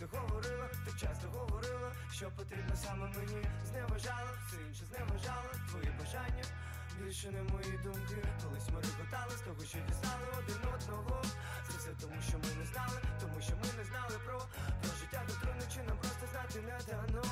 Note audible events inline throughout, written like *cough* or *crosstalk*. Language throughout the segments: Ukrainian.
ти говорила, ти часто говорила, що потрібно саме мені. Зневажала, все інше зневажала, твої бажання. Більше не мої думки, колись ми реготали з того, що дістали один одного. Це все тому, що ми не знали, тому що ми не знали про, про життя до труднощі нам просто знати не дано.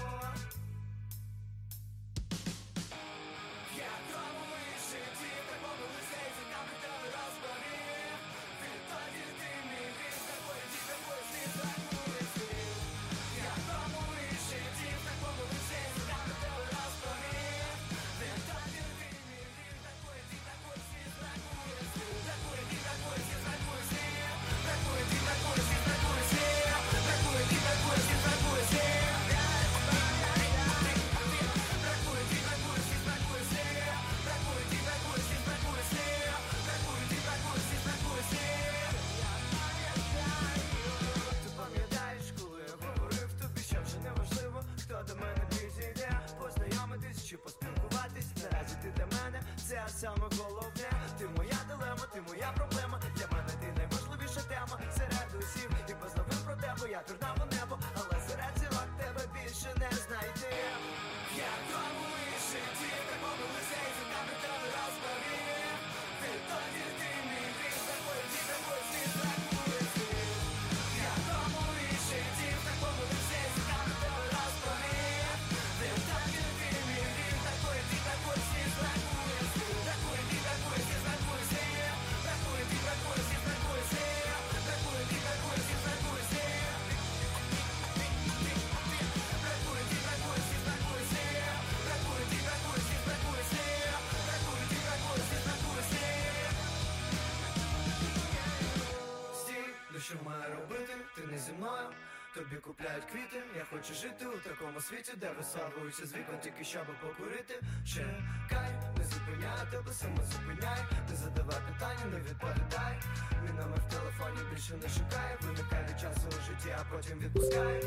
Тобі квіти, я хочу жити у такому світі, де висовуюся з вікон тільки щоб покурити. Чекай, не зупиняй тебе, саме зупиняй, не задавай питання, не відповідай. Мій номер в телефоні більше не шукає, виникає від часу у житті, а потім відпускай.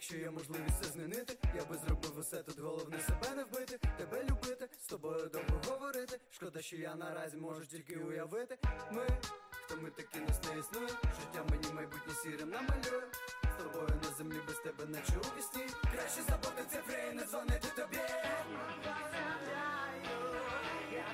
Якщо є можливість це змінити, я би зробив усе тут головне себе не вбити, тебе любити, з тобою довго говорити. Шкода, що я наразі можу тільки уявити. Ми, хто ми такі нас не існує, життя мені майбутнє сірим намалює. З тобою на землі без тебе наче у вісні. Краще забути цифри і не дзвонити тобі. Я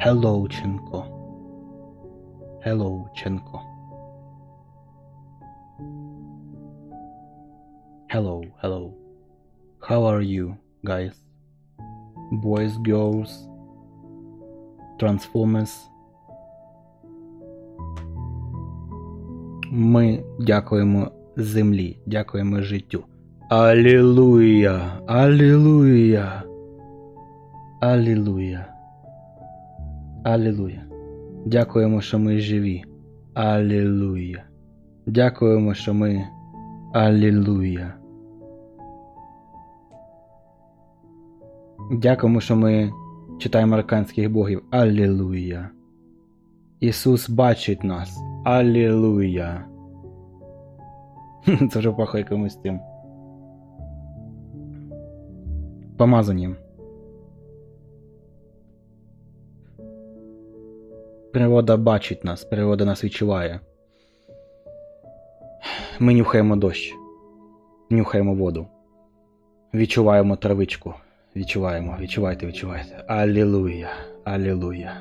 Hello, Ченко. Hello, Ченко. Hello, hello. How are you, guys? Boys, girls, Transformers. Ми дякуємо землі, дякуємо життю. Алілуя! Алілуя! Алілуя! Алілуя. Дякуємо, що ми живі. Алілуя. Дякуємо, що ми. Алілуя. Дякуємо, що ми читаємо американських богів. Алілуя. Ісус бачить нас. Алілуя. *laughs* Це вже пахає якимось тим. Помазанням. Природа бачить нас, природа нас відчуває. Ми нюхаємо дощ, нюхаємо воду, відчуваємо травичку. Відчуваємо, відчувайте, відчувайте. Алілуя, алілуя.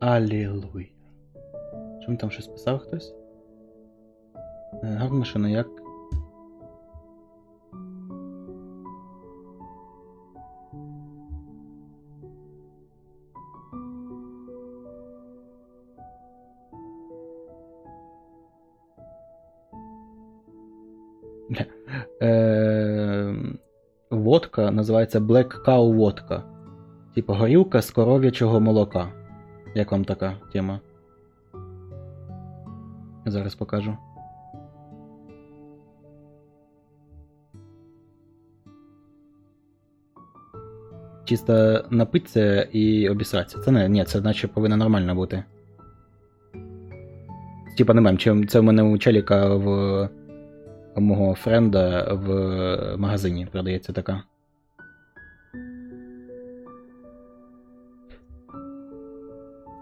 Алілуя. Він там щось писав хтось? Е, Гарно, що не як. *laughs* Е, водка називається Black Cow водка. Типа горілка з коров'ячого молока. Як вам така тема? Зараз покажу. Чисто напитися і обісратися. Це не, ні, це наче повинно нормально бути. Типа не мем, чи це в мене у челіка в мого френда в магазині продається така.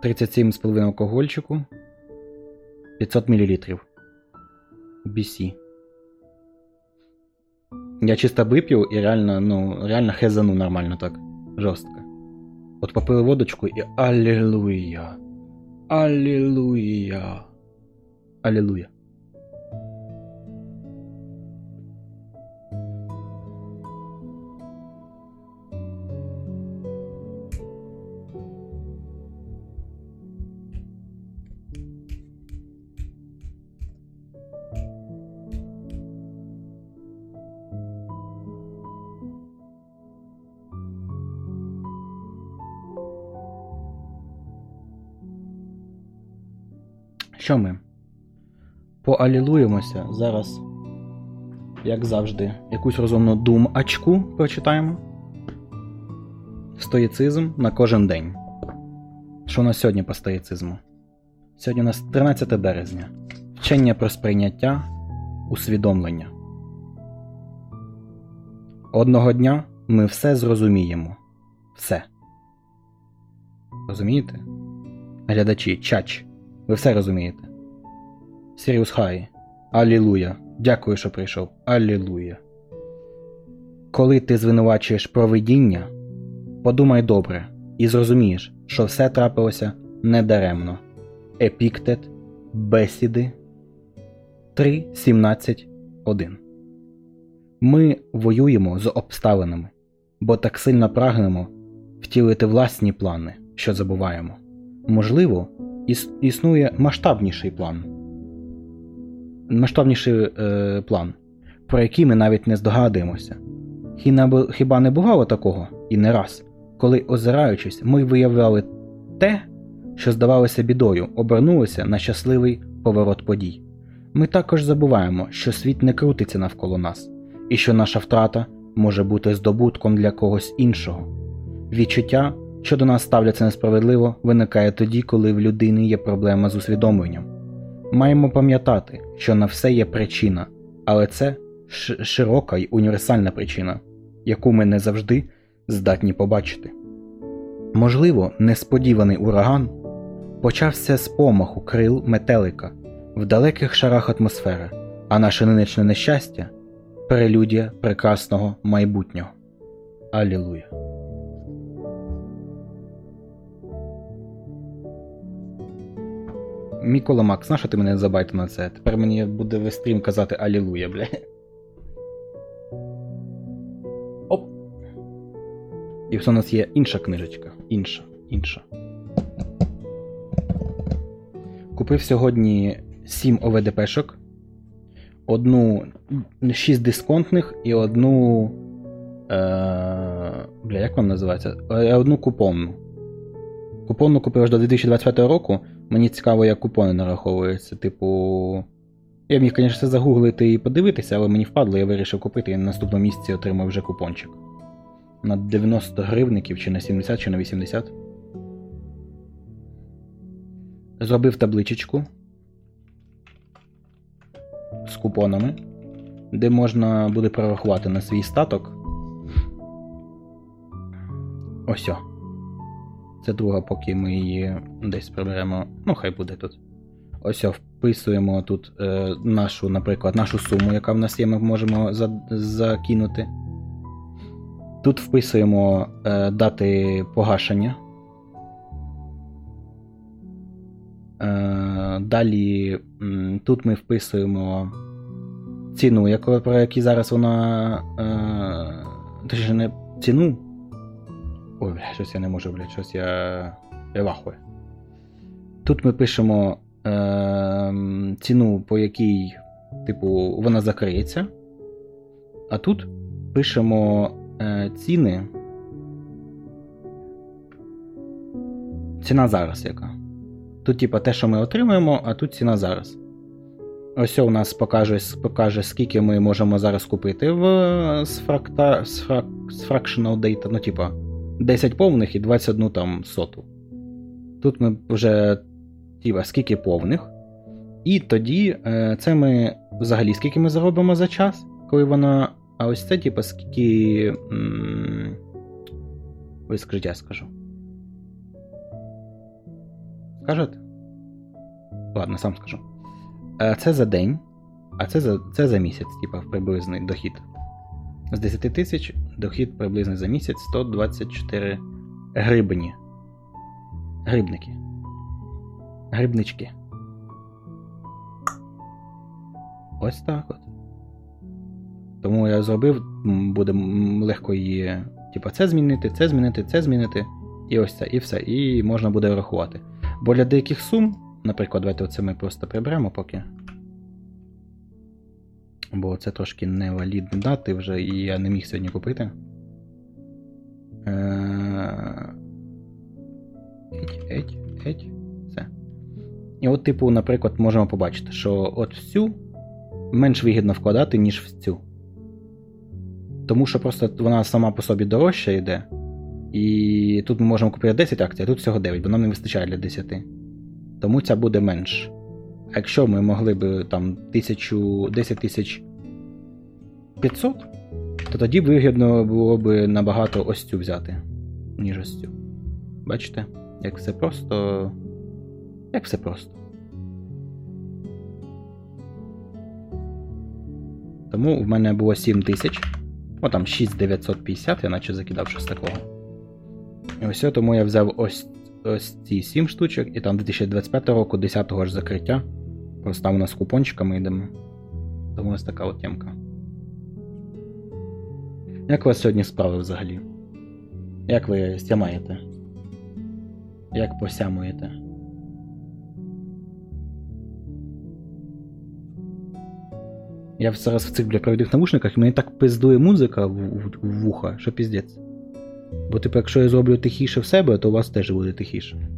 Тридцять сім з половиною алкогольчику. 500 мл. BC. Я чисто вип'ю і реально, ну, реально хезану нормально так. Жорстко. Вот попили водочку и Аллилуйя. Аллилуйя. Аллилуйя. Що ми? Поалілуємося зараз, як завжди, якусь розумну думачку прочитаємо. Стоїцизм на кожен день. Що у нас сьогодні по стоїцизму? Сьогодні у нас 13 березня. Вчення про сприйняття, усвідомлення. Одного дня ми все зрозуміємо. Все. Розумієте? Глядачі, чач. Ви все розумієте. Сіріус Хай. Алілуя. Дякую, що прийшов. Алілуя. Коли ти звинувачуєш провидіння, подумай добре і зрозумієш, що все трапилося недаремно. Епіктет, бесіди 3.17.1 Ми воюємо з обставинами, бо так сильно прагнемо втілити власні плани, що забуваємо. Можливо, існує масштабніший план. Масштабніший е, план, про який ми навіть не здогадуємося. Хіба не бувало такого і не раз, коли, озираючись, ми виявляли те, що здавалося бідою, обернулося на щасливий поворот подій. Ми також забуваємо, що світ не крутиться навколо нас, і що наша втрата може бути здобутком для когось іншого. Відчуття, що до нас ставляться несправедливо, виникає тоді, коли в людини є проблема з усвідомленням. Маємо пам'ятати, що на все є причина, але це широка й універсальна причина, яку ми не завжди здатні побачити. Можливо, несподіваний ураган почався з помаху крил метелика в далеких шарах атмосфери, а наше нинішнє нещастя прелюдія прекрасного майбутнього. Алілуя. Мікола Макс, на що ти мене забайте на це? Тепер мені буде весь стрім казати Алілуя, бля. Оп. І все у нас є інша книжечка. Інша, інша. Купив сьогодні 7 ОВДПшок, одну 6 дисконтних і одну. Е, бля, як вам називається? Е, Одну купонну. Купонну купив аж до 2025 року. Мені цікаво, як купони нараховуються. Типу. Я міг, звісно, все загуглити і подивитися, але мені впадло, я вирішив купити і на наступному місяці отримав вже купончик. На 90 гривників, чи на 70, чи на 80. Зробив табличечку з купонами, де можна буде прорахувати на свій статок Ось. о. Це друга, поки ми її десь приберемо. Ну, хай буде тут. Ось вписуємо тут е, нашу, наприклад, нашу суму, яка в нас є, ми можемо за, закинути. Тут вписуємо е, дати погашення. Е, далі тут ми вписуємо ціну, яку, про яку зараз вона. Е, точніше, не ціну. Ой, бля, щось я не можу, бля, щось я. Я. Тут ми пишемо е, ціну, по якій, типу, вона закриється. А тут пишемо е, ціни. Ціна зараз яка. Тут, типа, те, що ми отримуємо, а тут ціна зараз. Ось у нас покаже, покаже, скільки ми можемо зараз купити в е, з, фракта, з, фрак, з fractional data, ну, типа, 10 повних і 21 там соту. Тут ми вже, типа, скільки повних. І тоді е, це ми взагалі скільки ми заробимо за час, коли вона. А ось це, типа, скільки. Ви скажіть, я скажу. Скажете? Ладно, сам скажу. Е, Це за день, а це за це за місяць, типа приблизний дохід. З 10 тисяч дохід приблизно за місяць 124 грибні. Грибники. Грибнички. Ось так от. Тому я зробив, буде легко її. Типа, це змінити, це змінити, це змінити. І ось це, і все. І можна буде рахувати. Бо для деяких сум, наприклад, давайте оце ми просто приберемо поки. Бо це трошки невалідні дати вже, і я не міг сьогодні купити. Еть, еть, еть. Все. І от, типу, наприклад, можемо побачити, що от в цю менш вигідно вкладати, ніж в цю. Тому що просто вона сама по собі дорожча йде. І тут ми можемо купити 10 акцій, а тут всього 9, бо нам не вистачає для 10. Тому ця буде менш. А якщо ми могли б там 1000, 10 тисяч 500, то тоді вигідно було б набагато ось цю взяти, ніж ось цю. Бачите? Як все просто. Як все просто. Тому в мене було 7 тисяч. О, там 6950, я наче закидав щось такого. І ось тому я взяв ось, ось ці 7 штучок, і там 2025 року, 10-го ж закриття. Просто там у нас купончиками йдемо. Тому ось така от темка. Як у вас сьогодні справи взагалі? Як ви сямаєте? Як посямуєте? Я зараз в цих бля провідних наушниках, і мені так пиздує музика в, в, в вуха, що піздець. Бо, типу, якщо я зроблю тихіше в себе, то у вас теж буде тихіше.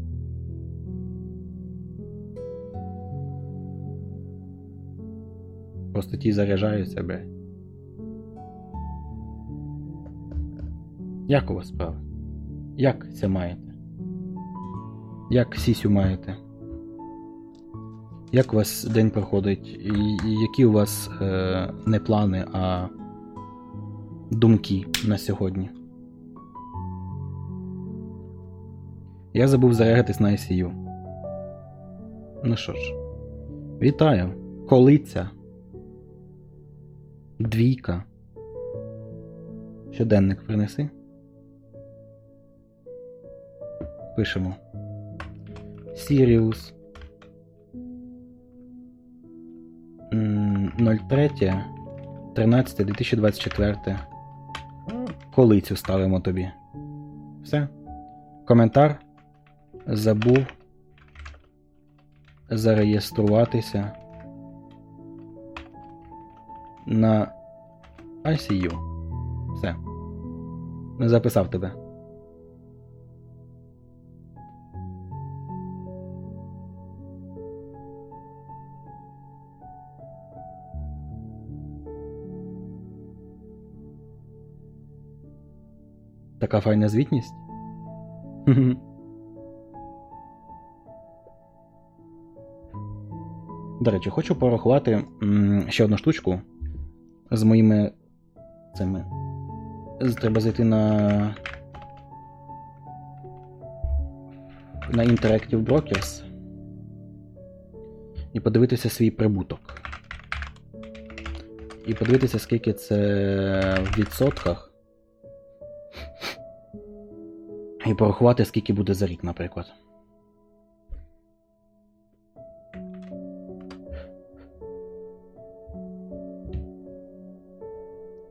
Просто ті заряджаються, бля. Як у вас справи? Як це маєте? Як сісю маєте? Як у вас день проходить? Які у вас е, не плани, а думки на сьогодні? Я забув зарягатись на ICU. Ну що ж, вітаю. Колиця. Двійка. Щоденник принеси. Пишемо. Сіріус. 03 13 2024. Колицю ставимо тобі. Все. Коментар. Забув зареєструватися на ICU. Все. Не записав тебе. Така файна звітність. *laughs* До речі, хочу порахувати ще одну штучку з моїми цими. Треба зайти на на Interactive Brokers і подивитися свій прибуток. І подивитися, скільки це в відсотках. І порахувати, скільки буде за рік, наприклад.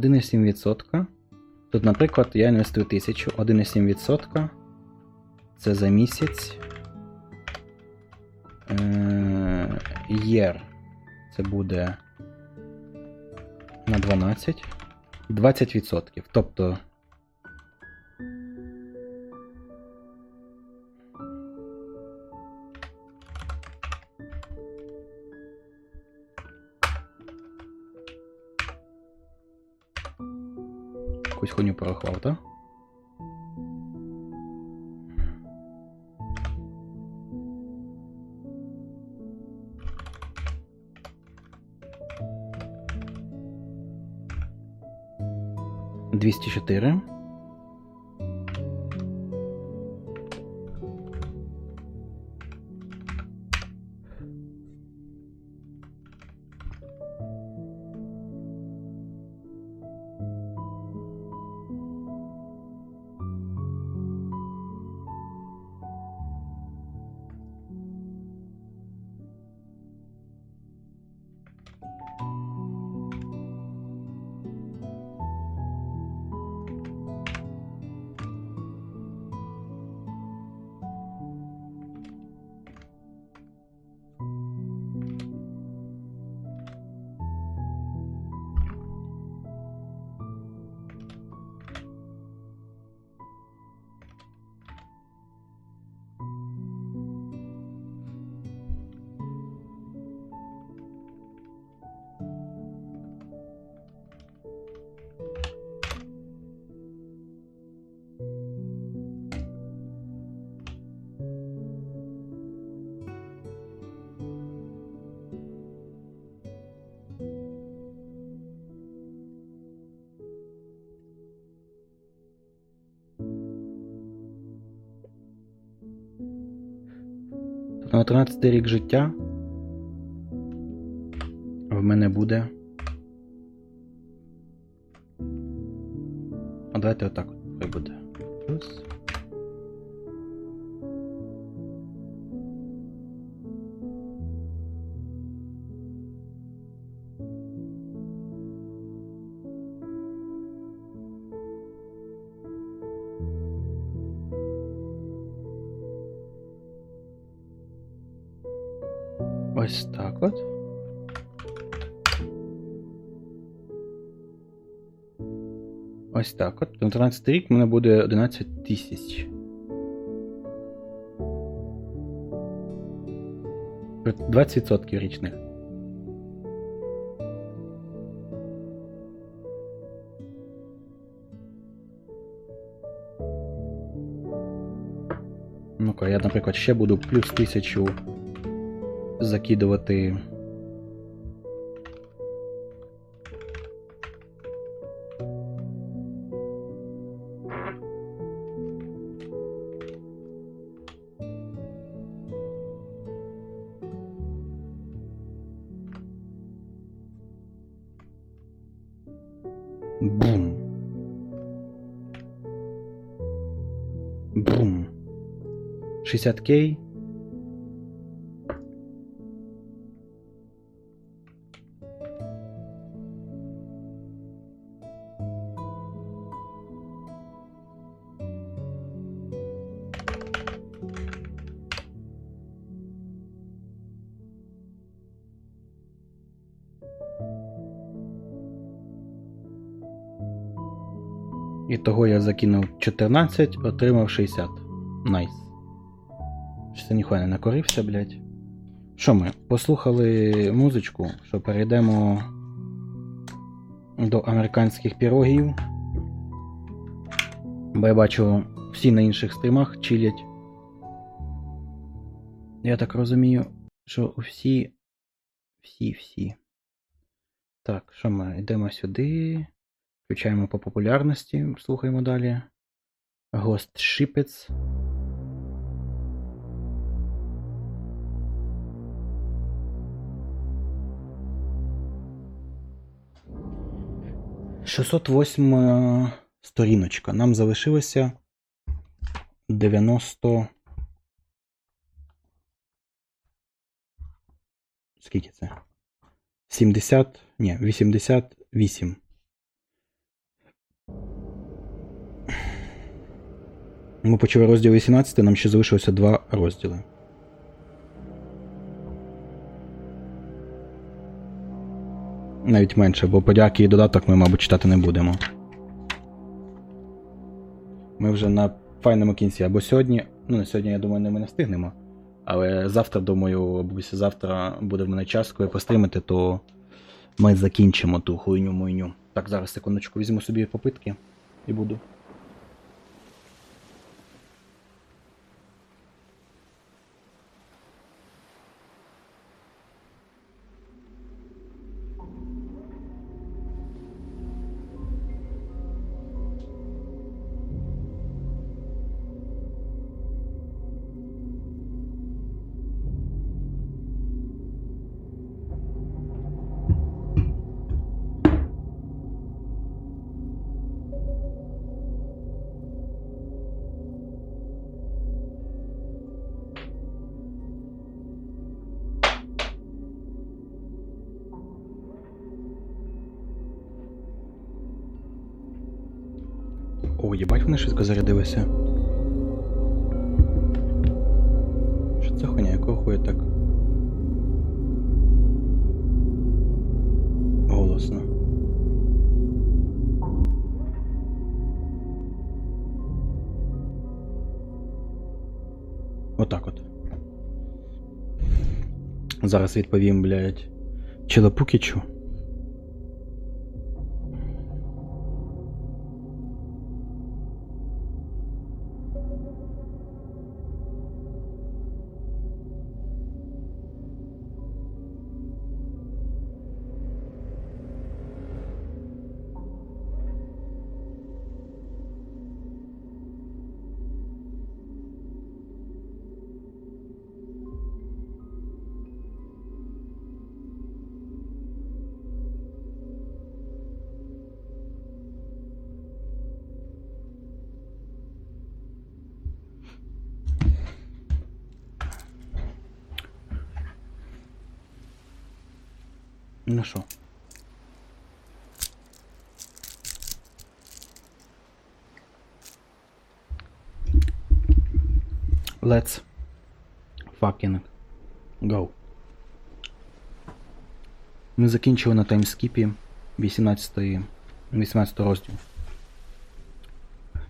1,7%. Тут, наприклад, я інвестую 1000, 1,7%. Це за місяць. Е, єр. Це буде на 12. 20%. Тобто. 204. стерік життя Ось так от. На 13 рік мене буде 11 тисяч. При 20% річних. Ну-ка, я, наприклад, ще буду плюс тисячу закидувати. 60 кей. І того я закинув 14, отримав 60. Nice. Це ніхуя не накорився, блядь. Що ми? Послухали музичку, що перейдемо до американських пірогів. Бо я бачу, всі на інших стрімах чилять. Я так розумію, що всі. Всі, всі. Так, що ми? Йдемо сюди. Включаємо по популярності, слухаємо далі. Гост Шипець. Шістсот восьма сторіночка. Нам залишилося 90. Скільки це? 70. Ні, 88. Ми почали розділ 18, нам ще залишилося два розділи. Навіть менше, бо подяки і додаток ми, мабуть, читати не будемо. Ми вже на файному кінці або сьогодні. Ну, на сьогодні, я думаю, ми не встигнемо. Але завтра, думаю, або післязавтра буде в мене час, коли постримати, то ми закінчимо ту хуйню мойню. Так, зараз секундочку, візьму собі попитки і буду. Зараз відповім, блядь, Челопукічу. Ну що? Let's fucking go. Ми закінчили на таймскіпі 18 18 розділ.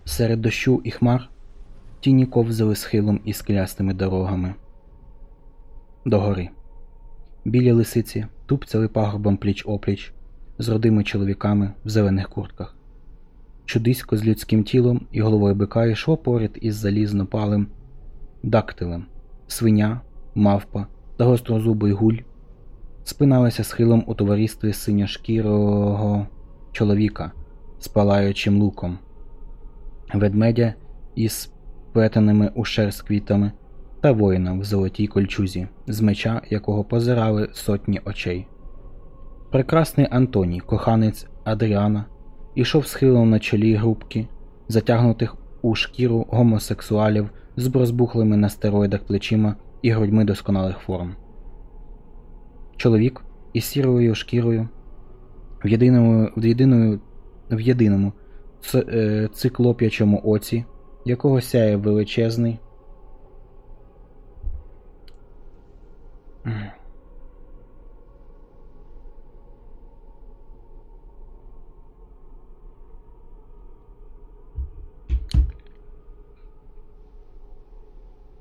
Серед дощу і хмар тіні ковзали схилом і скелястими дорогами до гори. Білі лисиці тупцяли пагорбом пліч опліч з родими чоловіками в зелених куртках. Чудисько з людським тілом і головою бика йшло поряд із залізнопалим дактилем, свиня, мавпа та гострозубий гуль спиналися схилом у товаристві синьошкірого чоловіка з палаючим луком, ведмедя із плетеними у шерсть квітами та воїна в золотій кольчузі, з меча якого позирали сотні очей. Прекрасний Антоній, коханець Адріана, ішов схилом на чолі групки, затягнутих у шкіру гомосексуалів з розбухлими на стероїдах плечима і грудьми досконалих форм. Чоловік із сірою шкірою в єдиному в єдиному, в єдиному е, циклоп'ячому оці, якого сяє величезний.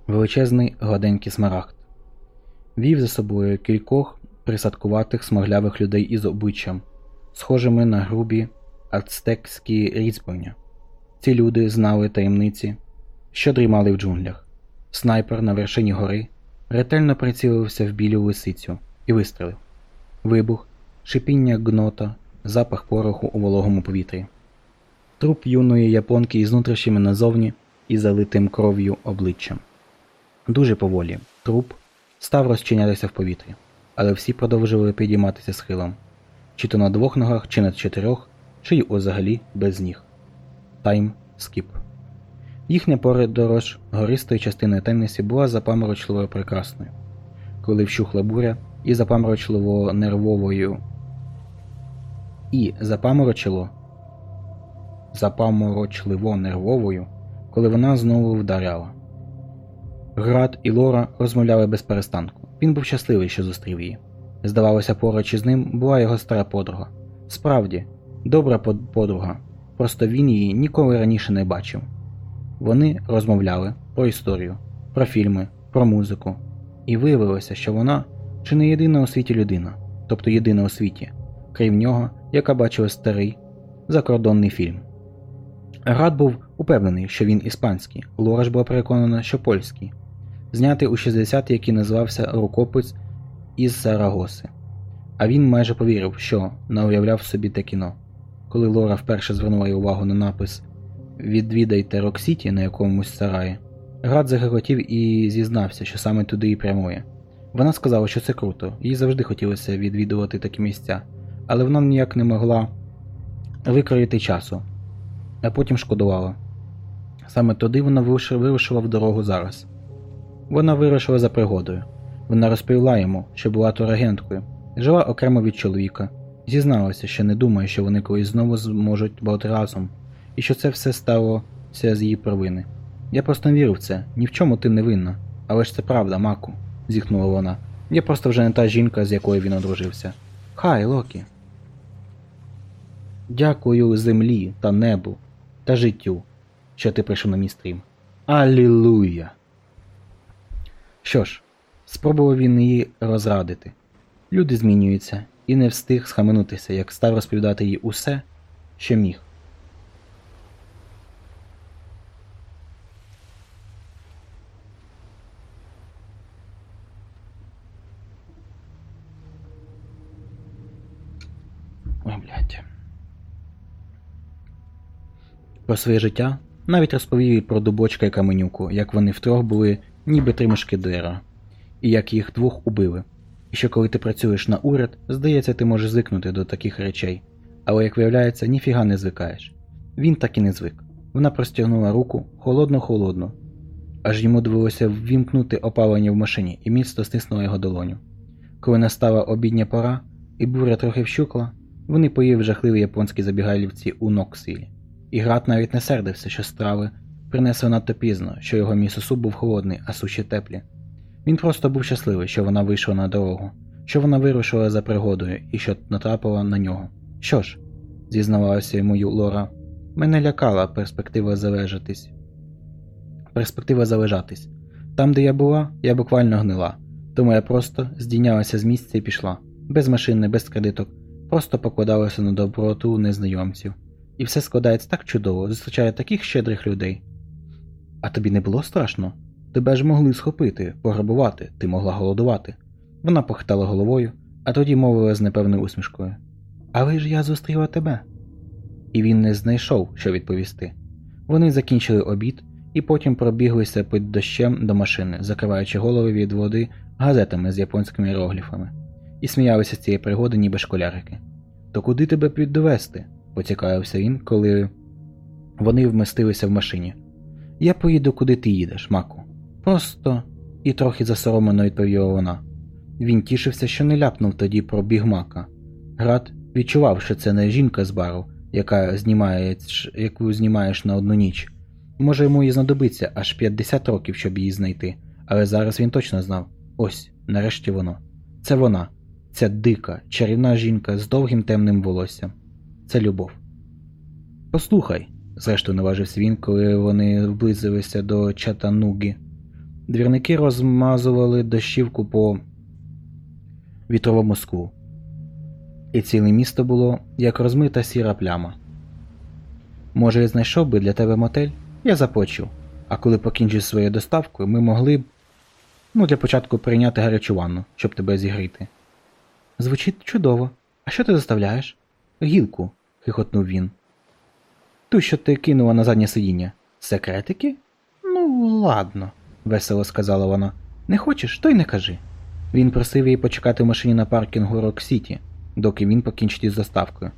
Величезний гладенький смарагд вів за собою кількох присадкуватих смаглявих людей із обличчям, схожими на грубі ацтекські різьблення. Ці люди знали таємниці, що дрімали в джунглях, снайпер на вершині гори ретельно прицілився в білю лисицю і вистрелив. Вибух, шипіння гнота, запах пороху у вологому повітрі. Труп юної японки із нутрощами назовні і залитим кров'ю обличчям. Дуже поволі труп став розчинятися в повітрі, але всі продовжували підійматися схилом, чи то на двох ногах, чи на чотирьох, чи й взагалі без ніг. Тайм скіп. Їхня подорож гористої частини Теннесі була запаморочливо прекрасною. Коли вщухла буря і запаморочливо нервовою і запаморочило запаморочливо нервовою, коли вона знову вдаряла. Град і Лора розмовляли без перестанку. Він був щасливий, що зустрів її. Здавалося, поруч із ним була його стара подруга. Справді, добра подруга, просто він її ніколи раніше не бачив. Вони розмовляли про історію, про фільми, про музику, і виявилося, що вона чи не єдина у світі людина, тобто єдина у світі, крім нього, яка бачила старий закордонний фільм. Рад був упевнений, що він іспанський, Лора ж була переконана, що польський, знятий у 60 який називався Рукопис із Сарагоси. А він майже повірив, що не уявляв собі те кіно. Коли Лора вперше звернула увагу на напис Відвідайте Роксіті на якомусь сараї, Град загротів і зізнався, що саме туди і прямує. Вона сказала, що це круто, їй завжди хотілося відвідувати такі місця, але вона ніяк не могла викроїти часу, а потім шкодувала. Саме туди вона вирушила в дорогу зараз. Вона вирушила за пригодою. Вона розповіла йому, що була турагенткою, жила окремо від чоловіка, зізналася, що не думає, що вони колись знову зможуть бути разом, і що це все сталося з її провини. Я просто не вірю в це, ні в чому ти не винна. Але ж це правда, Маку, зіхнула вона. Я просто вже не та жінка, з якою він одружився. Хай, Локі. Дякую землі та небу та життю, що ти прийшов на мій стрім. Алілуя! Що ж, спробував він її розрадити. Люди змінюються і не встиг схаменутися, як став розповідати їй усе, що міг. Ой, блядь. Про своє життя навіть розповів їй про дубочка і каменюку, як вони втрьох були ніби три мушкедера, і як їх двох убили. І що коли ти працюєш на уряд, здається, ти можеш звикнути до таких речей, але, як виявляється, ніфіга не звикаєш. Він так і не звик. Вона простягнула руку холодно-холодно, аж йому довелося ввімкнути опалення в машині і міцно стиснула його долоню. Коли настала обідня пора, і буря трохи вщукла, вони поїли жахливі японські забігайлівці у Ноксвілі. І Град навіть не сердився, що страви принесли надто пізно, що його місосуп був холодний, а суші теплі. Він просто був щасливий, що вона вийшла на дорогу, що вона вирушила за пригодою і що натрапила на нього. Що ж, зізнавалася йому Лора, мене лякала перспектива залежатись. Перспектива залежатись. Там, де я була, я буквально гнила, тому я просто здійнялася з місця і пішла, без машини, без кредиток, просто покладалася на доброту незнайомців. І все складається так чудово, зустрічає таких щедрих людей. А тобі не було страшно? Тебе ж могли схопити, пограбувати, ти могла голодувати. Вона похитала головою, а тоді мовила з непевною усмішкою. Але ж я зустріла тебе. І він не знайшов, що відповісти. Вони закінчили обід і потім пробіглися під дощем до машини, закриваючи голови від води газетами з японськими іерогліфами, і сміялися з цієї пригоди, ніби школярики. То куди тебе піддовести? Поцікавився він, коли вони вместилися в машині. Я поїду, куди ти їдеш, Маку. Просто і трохи засоромлено відповіла вона. Він тішився, що не ляпнув тоді про бігмака. Град відчував, що це не жінка з бару, яка знімає, яку знімаєш на одну ніч. Може, йому і знадобиться аж 50 років, щоб її знайти, але зараз він точно знав ось, нарешті воно. Це вона, ця дика, чарівна жінка з довгим темним волоссям. Це любов. Послухай, зрештою наважився він, коли вони вблизилися до Чатануги. Двірники розмазували дощівку по вітровому склу. І ціле місто було як розмита сіра пляма. Може, я знайшов би для тебе мотель? Я заплачу. А коли покінчиш своєю доставкою, ми могли б. Ну, для початку прийняти гарячу ванну, щоб тебе зігріти. Звучить чудово. А що ти доставляєш? Гілку, хихотнув він. Ту, що ти кинула на заднє сидіння. Секретики? Ну, ладно, весело сказала вона. Не хочеш, то й не кажи. Він просив її почекати в машині на паркінгу Рок-Сіті, доки він покінчить із доставкою.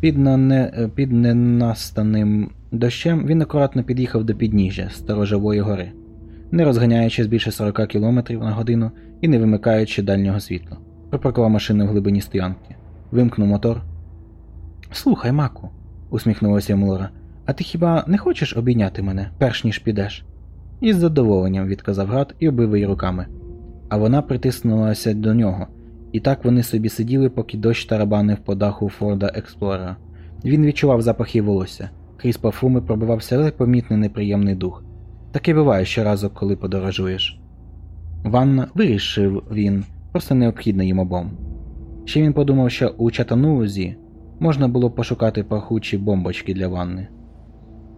Під, нане... під ненастаним дощем він акуратно під'їхав до підніжжя Сторожової гори, не розганяючись більше 40 км на годину і не вимикаючи дальнього світла. Припаркував машину в глибині стоянки. Вимкнув мотор. Слухай, Маку, усміхнулася йому Лора, а ти хіба не хочеш обійняти мене, перш ніж підеш? Із задоволенням відказав град і оббив її руками. А вона притиснулася до нього, і так вони собі сиділи, поки дощ тарабанив по даху Форда Експлорера. Він відчував запах її волосся. Крізь парфуми пробивався помітний неприємний дух. Таке буває щоразу, коли подорожуєш. Ванна вирішив він, просто необхідна їм обом. Ще він подумав, що у Чатанузі можна було пошукати пахучі бомбочки для ванни,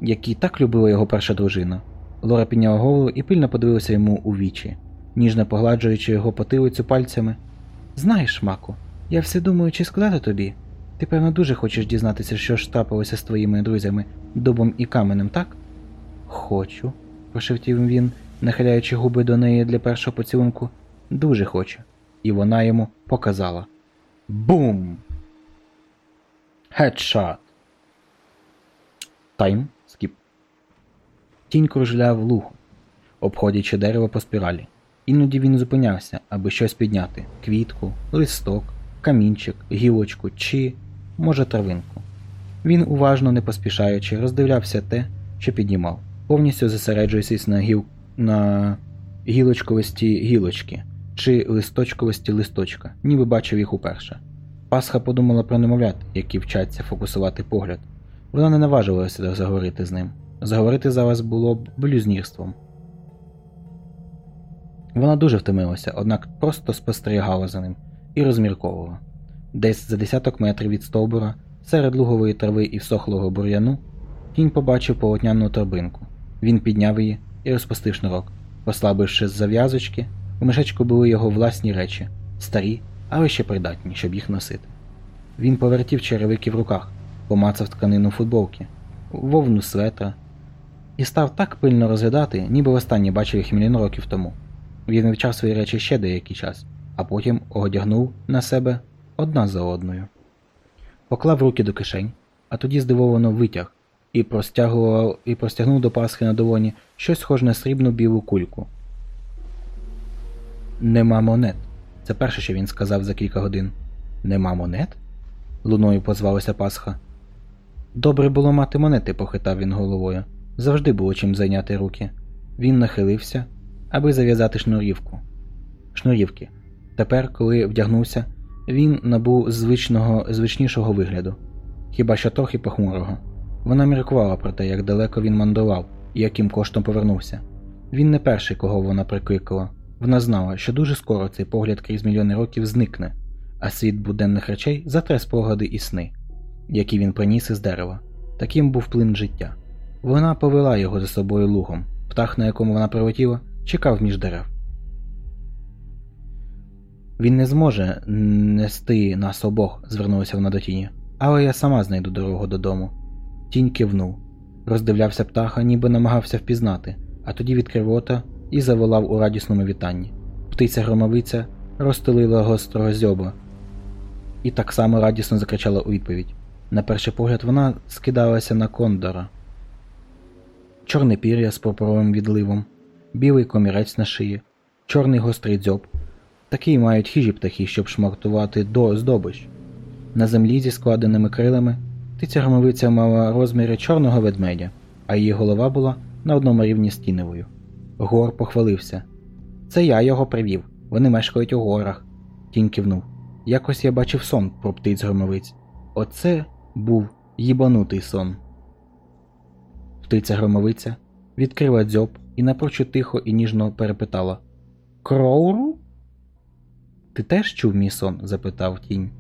які так любила його перша дружина. Лора підняла голову і пильно подивилася йому у вічі, ніжно погладжуючи його потилицю пальцями. Знаєш, Маку, я все думаю, чи сказати тобі. Ти, певно, дуже хочеш дізнатися, що ж трапилося з твоїми друзями Дубом і каменем, так? Хочу, прошептів він, нахиляючи губи до неї для першого поцілунку. Дуже хочу. І вона йому показала. Бум! Хедшот. Тайм скіп. Тінь кружляв лугу, обходячи дерево по спіралі. Іноді він зупинявся, аби щось підняти квітку, листок, камінчик, гілочку чи, може, травинку. Він, уважно не поспішаючи, роздивлявся те, що піднімав, повністю зосереджуючись на, гіл... на гілочковості гілочки чи листочковості листочка, ніби бачив їх уперше. Пасха подумала про немовлят, які вчаться фокусувати погляд. Вона не наважувалася заговорити з ним. Заговорити зараз було б блюзнірством. Вона дуже втомилася, однак просто спостерігала за ним і розмірковувала. Десь за десяток метрів від стовбура, серед лугової трави і всохлого бур'яну, кінь побачив полотняну торбинку. Він підняв її і розпустив шнурок. Послабивши з зав'язочки, у мішечку були його власні речі, старі, але ще придатні, щоб їх носити. Він повертів черевики в руках, помацав тканину футболки, вовну светра і став так пильно розглядати, ніби востаннє бачив їх мільйон років тому. Він вивчав свої речі ще деякий час, а потім одягнув на себе одна за одною. Поклав руки до кишень, а тоді здивовано витяг і простягував і простягнув до Пасхи на долоні щось схоже на срібну білу кульку. Нема монет. Це перше, що він сказав за кілька годин. Нема монет? луною позвалася Пасха. Добре було мати монети, похитав він головою. Завжди було чим зайняти руки. Він нахилився, аби зав'язати шнурівку. Шнурівки. Тепер, коли вдягнувся, він набув звичного, звичнішого вигляду, хіба що трохи похмурого. Вона міркувала про те, як далеко він мандрував і яким коштом повернувся. Він не перший, кого вона прикликала. Вона знала, що дуже скоро цей погляд крізь мільйони років зникне, а світ буденних речей затре спогади і сни, які він приніс із дерева. Таким був плин життя. Вона повела його за собою лугом. Птах, на якому вона прилетіла, чекав між дерев. Він не зможе нести нас обох, звернулася вона до тіні, але я сама знайду дорогу додому. Тінь кивнув, роздивлявся птаха, ніби намагався впізнати, а тоді відкрив рота і заволав у радісному вітанні. Птиця громовиця розстелила гострого зьоба і так само радісно закричала у відповідь. На перший погляд вона скидалася на кондора. Чорне пір'я з пурпуровим відливом, білий комірець на шиї, чорний гострий дзьоб. Такий мають хижі птахи, щоб шмартувати до здобич. На землі зі складеними крилами птиця громовиця мала розміри чорного ведмедя, а її голова була на одному рівні з тіневою. Гор похвалився. Це я його привів. Вони мешкають у горах. Тінь кивнув. Якось я бачив сон про птиць громовиць. Оце був їбанутий сон. Птиця громовиця відкрила дзьоб і напрочуд тихо і ніжно перепитала Кроуру? Ти теж чув мій сон? запитав тінь.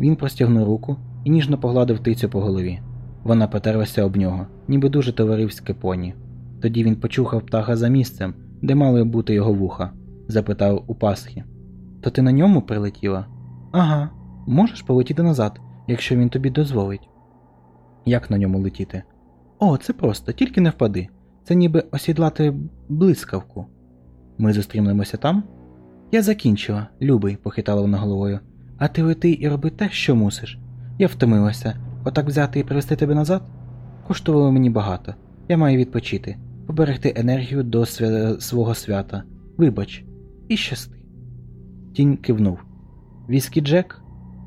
Він простягнув руку і ніжно погладив птицю по голові. Вона потерлася об нього, ніби дуже товариське поні. Тоді він почухав птаха за місцем, де мали бути його вуха, запитав у Пасхи. То ти на ньому прилетіла? Ага, можеш полетіти назад, якщо він тобі дозволить. Як на ньому летіти? О, це просто, тільки не впади. Це ніби осідлати блискавку. Ми зустрінемося там? Я закінчила, любий, похитала вона головою. А ти лети і роби те, що мусиш. Я втомилася. Отак взяти і привезти тебе назад? Коштувало мені багато. Я маю відпочити, поберегти енергію до свя... свого свята. Вибач, і щасти. Тінь кивнув. Віскі Джек?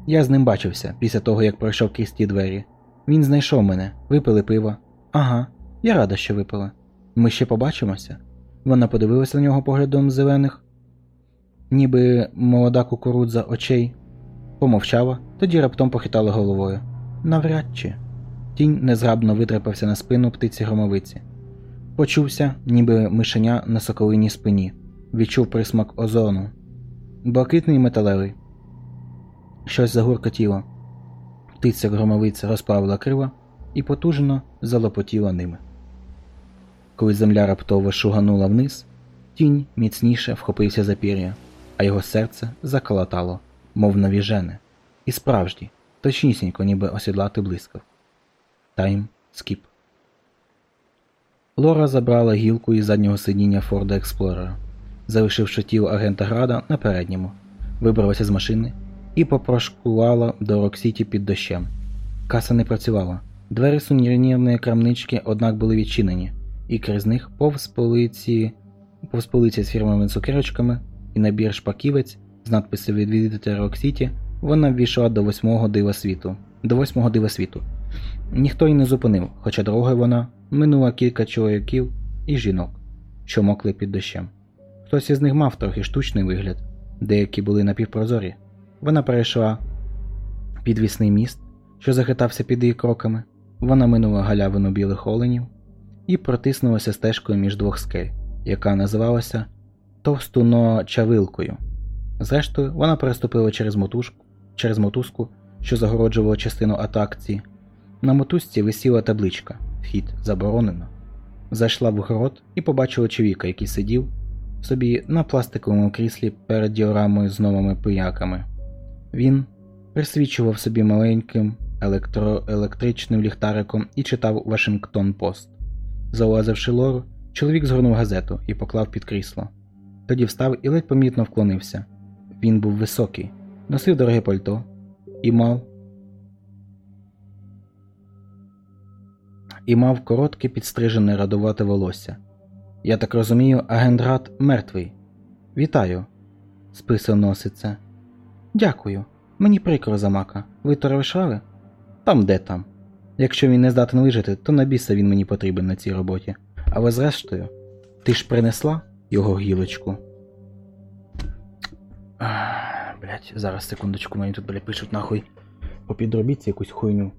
Я з ним бачився після того, як пройшов крізь двері. Він знайшов мене, випили пиво. Ага, я рада, що випила. Ми ще побачимося. Вона подивилася на нього поглядом зелених, ніби молода кукурудза очей, помовчала, тоді раптом похитала головою. Навряд чи. Тінь незграбно витрапався на спину птиці громовиці. Почувся, ніби мишеня на соколиній спині, відчув присмак озону. Блакитний металевий. Щось загуркотіло. Птиця громовиця розправила крила і потужно залопотіла ними. Коли земля раптово шуганула вниз, тінь міцніше вхопився за пір'я, а його серце заколотало, мов навіжене, і справжні, точнісінько, ніби осідлати блискав. Time skip. Лора забрала гілку із заднього сидіння Форда Експлорера, залишивши тіло агента Града на передньому, вибралася з машини і попрошкувала до Роксіті під дощем. Каса не працювала. Двері сувенірної крамнички, однак, були відчинені, і крізь них повз полиці, повз полиці з фірмовими цукерочками і набір шпаківець з надписом відвідати Роксіті, вона ввійшла до восьмого дива світу. До восьмого дива світу. Ніхто й не зупинив, хоча дорогою вона минула кілька чоловіків і жінок, що мокли під дощем. Хтось із них мав трохи штучний вигляд, деякі були напівпрозорі. Вона перейшла підвісний міст, що захитався під її кроками. Вона минула галявину білих оленів і протиснулася стежкою між двох скель, яка називалася Товстуно-чавилкою. Зрештою, вона переступила через мотузку, через мотузку, що загороджувала частину атракції. На мотузці висіла табличка Вхід заборонено. Зайшла в город і побачила чоловіка, який сидів собі на пластиковому кріслі перед діорамою з новими пияками. Він присвічував собі маленьким електро електричним ліхтариком і читав Вашингтон Пост. Заулазивши лору, чоловік згорнув газету і поклав під крісло. Тоді встав і ледь помітно вклонився. Він був високий, носив дороге пальто і мав і мав коротке підстрижене радувате волосся. Я так розумію, агент Рад мертвий. Вітаю, списав носиться. Дякую. Мені прикро за мака. Ви то рішали? Там де там. Якщо він не здатен вижити, то на біса він мені потрібен на цій роботі. Але зрештою, ти ж принесла його гілочку. Блять, зараз секундочку, мені тут, блять, пишуть нахуй по підробітці якусь хуйню.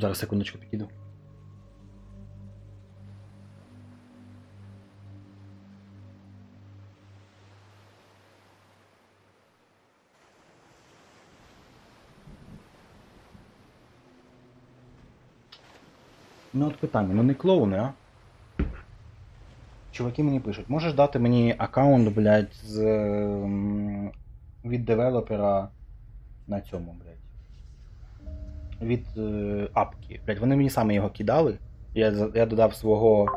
Зараз секундочку підійду. Ну от питання, ну не клоуни, а? Чуваки мені пишуть, можеш дати мені аккаунт, блядь, з ем, від девелопера на цьому, блядь від е, апки. Блять, вони мені саме його кидали. Я я додав свого.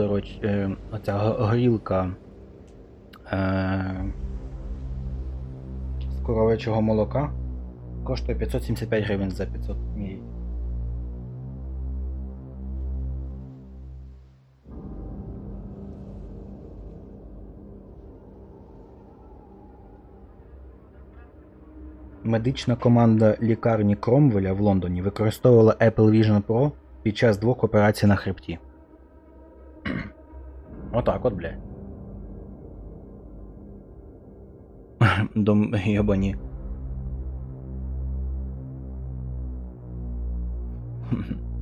До речі, е, оця го- горілка е, з коров'ячого молока коштує 575 гривень за 500 мл. Медична команда лікарні Кромвеля в Лондоні використовувала Apple Vision Pro під час двох операцій на хребті. Отак вот, бля. *laughs* Дом йобані.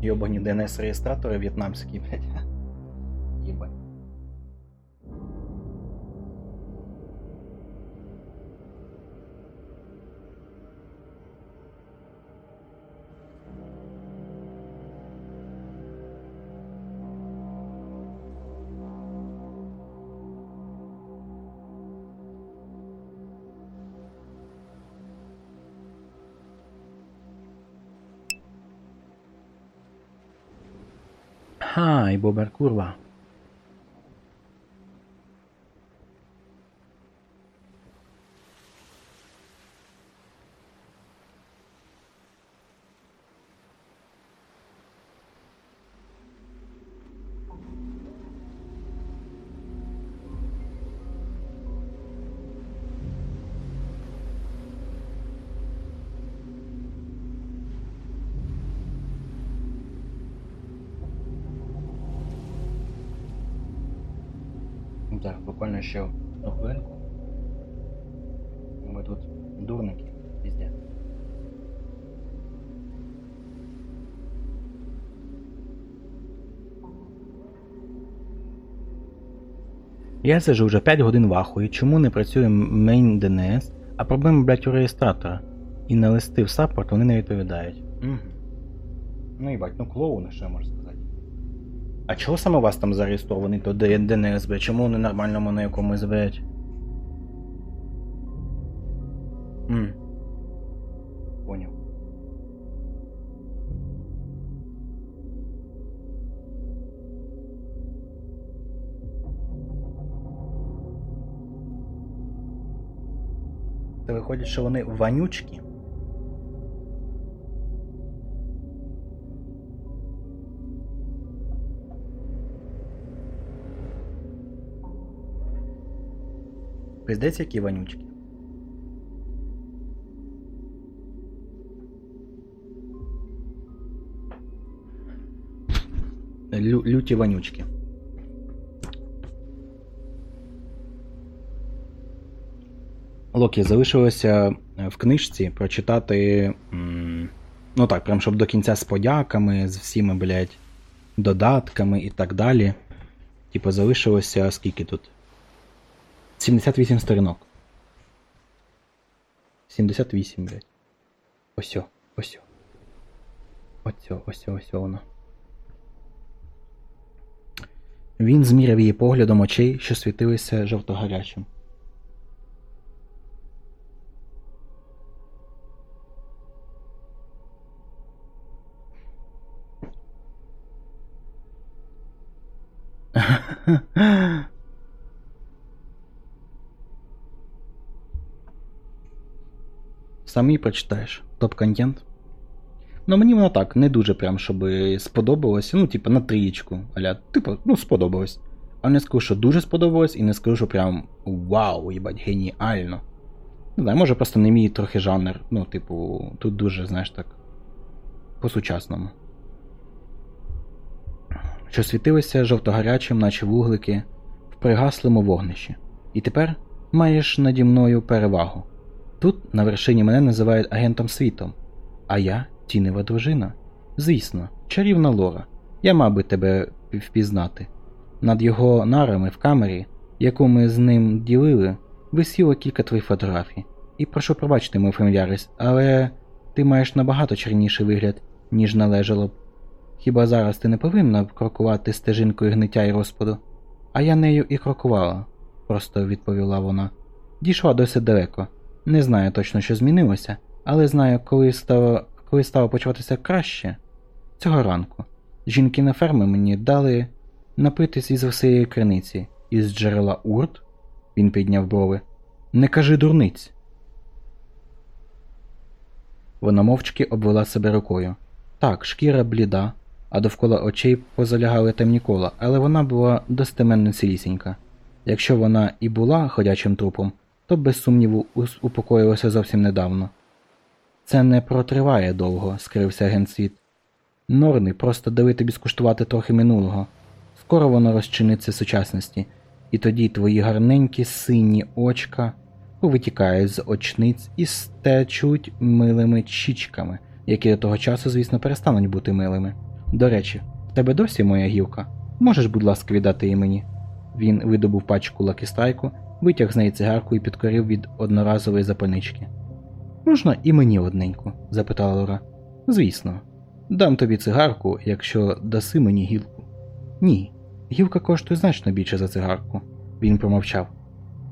Ебани *laughs* ДНС-реестраторы вьетнамские, блядь. ماوەی بۆ بەرکوورەوە Я сижу вже 5 годин в чому не працює main DNS, а проблема, блядь, у реєстратора. І на листи в support вони не відповідають. Угу. Ну їбать, ну клоуни, що я можу сказати. А чого саме у вас там зареєстрований то DNS? Чому не нормальному на якомусь, блядь? Виходить, що вони вонючки? Пиздець, які вонючки. Лю- люті вонючки. Локі, залишилося е, в книжці прочитати. Ну так, прям щоб до кінця з подяками, з всіми, блядь, додатками і так далі. Типу, залишилося скільки тут? 78 сторінок. 78, блядь. Осьо, осьо. Оцьо, осьо, осьо воно. Він зміряв її поглядом очей, що світилися жовтогарячим. *laughs* Самі прочитаєш топ-контент. Ну, мені воно так, не дуже прям, щоб сподобалося. Ну, типу, на трієчку. Аля, типу, ну, сподобалось. А не скажу, що дуже сподобалось, і не скажу, що прям вау, їбать, геніально. Не знаю, може просто не мій трохи жанр. Ну, типу, тут дуже, знаєш так. По-сучасному. Що світилося жовтогарячим, наче вуглики, в пригаслому вогнищі. І тепер маєш наді мною перевагу. Тут на вершині мене називають агентом світом, а я тінева дружина. Звісно, чарівна Лора. Я мав би тебе впізнати. Над його нарами в камері, яку ми з ним ділили, висіло кілька твоїх фотографій. І прошу пробачити мою фамільярість, але ти маєш набагато чарніший вигляд, ніж належало б. Хіба зараз ти не повинна крокувати стежинкою гниття і розпаду? А я нею і крокувала, просто відповіла вона. Дійшла досить далеко. Не знаю точно, що змінилося, але знаю, коли стало, коли стало почуватися краще. Цього ранку. Жінки на фермі мені дали напитись із всієї криниці, із джерела урт? Він підняв брови. Не кажи дурниць. Вона мовчки обвела себе рукою. Так, шкіра бліда, а довкола очей позалягали темні кола, але вона була достеменно цілісінька. Якщо вона і була ходячим трупом, то без сумніву упокоїлася зовсім недавно. Це не протриває довго, скрився агент світ. Норни просто дали тобі скуштувати трохи минулого. Скоро воно розчиниться сучасності, і тоді твої гарненькі сині очка повитікають з очниць і стечуть милими чічками, які до того часу, звісно, перестануть бути милими. До речі, в тебе досі моя гілка? Можеш, будь ласка, віддати її мені? Він видобув пачку лакістрайку, витяг з неї цигарку і підкорив від одноразової запальнички. Можна і мені одненьку? запитала Лора. Звісно. Дам тобі цигарку, якщо даси мені гілку. Ні, гілка коштує значно більше за цигарку. Він промовчав.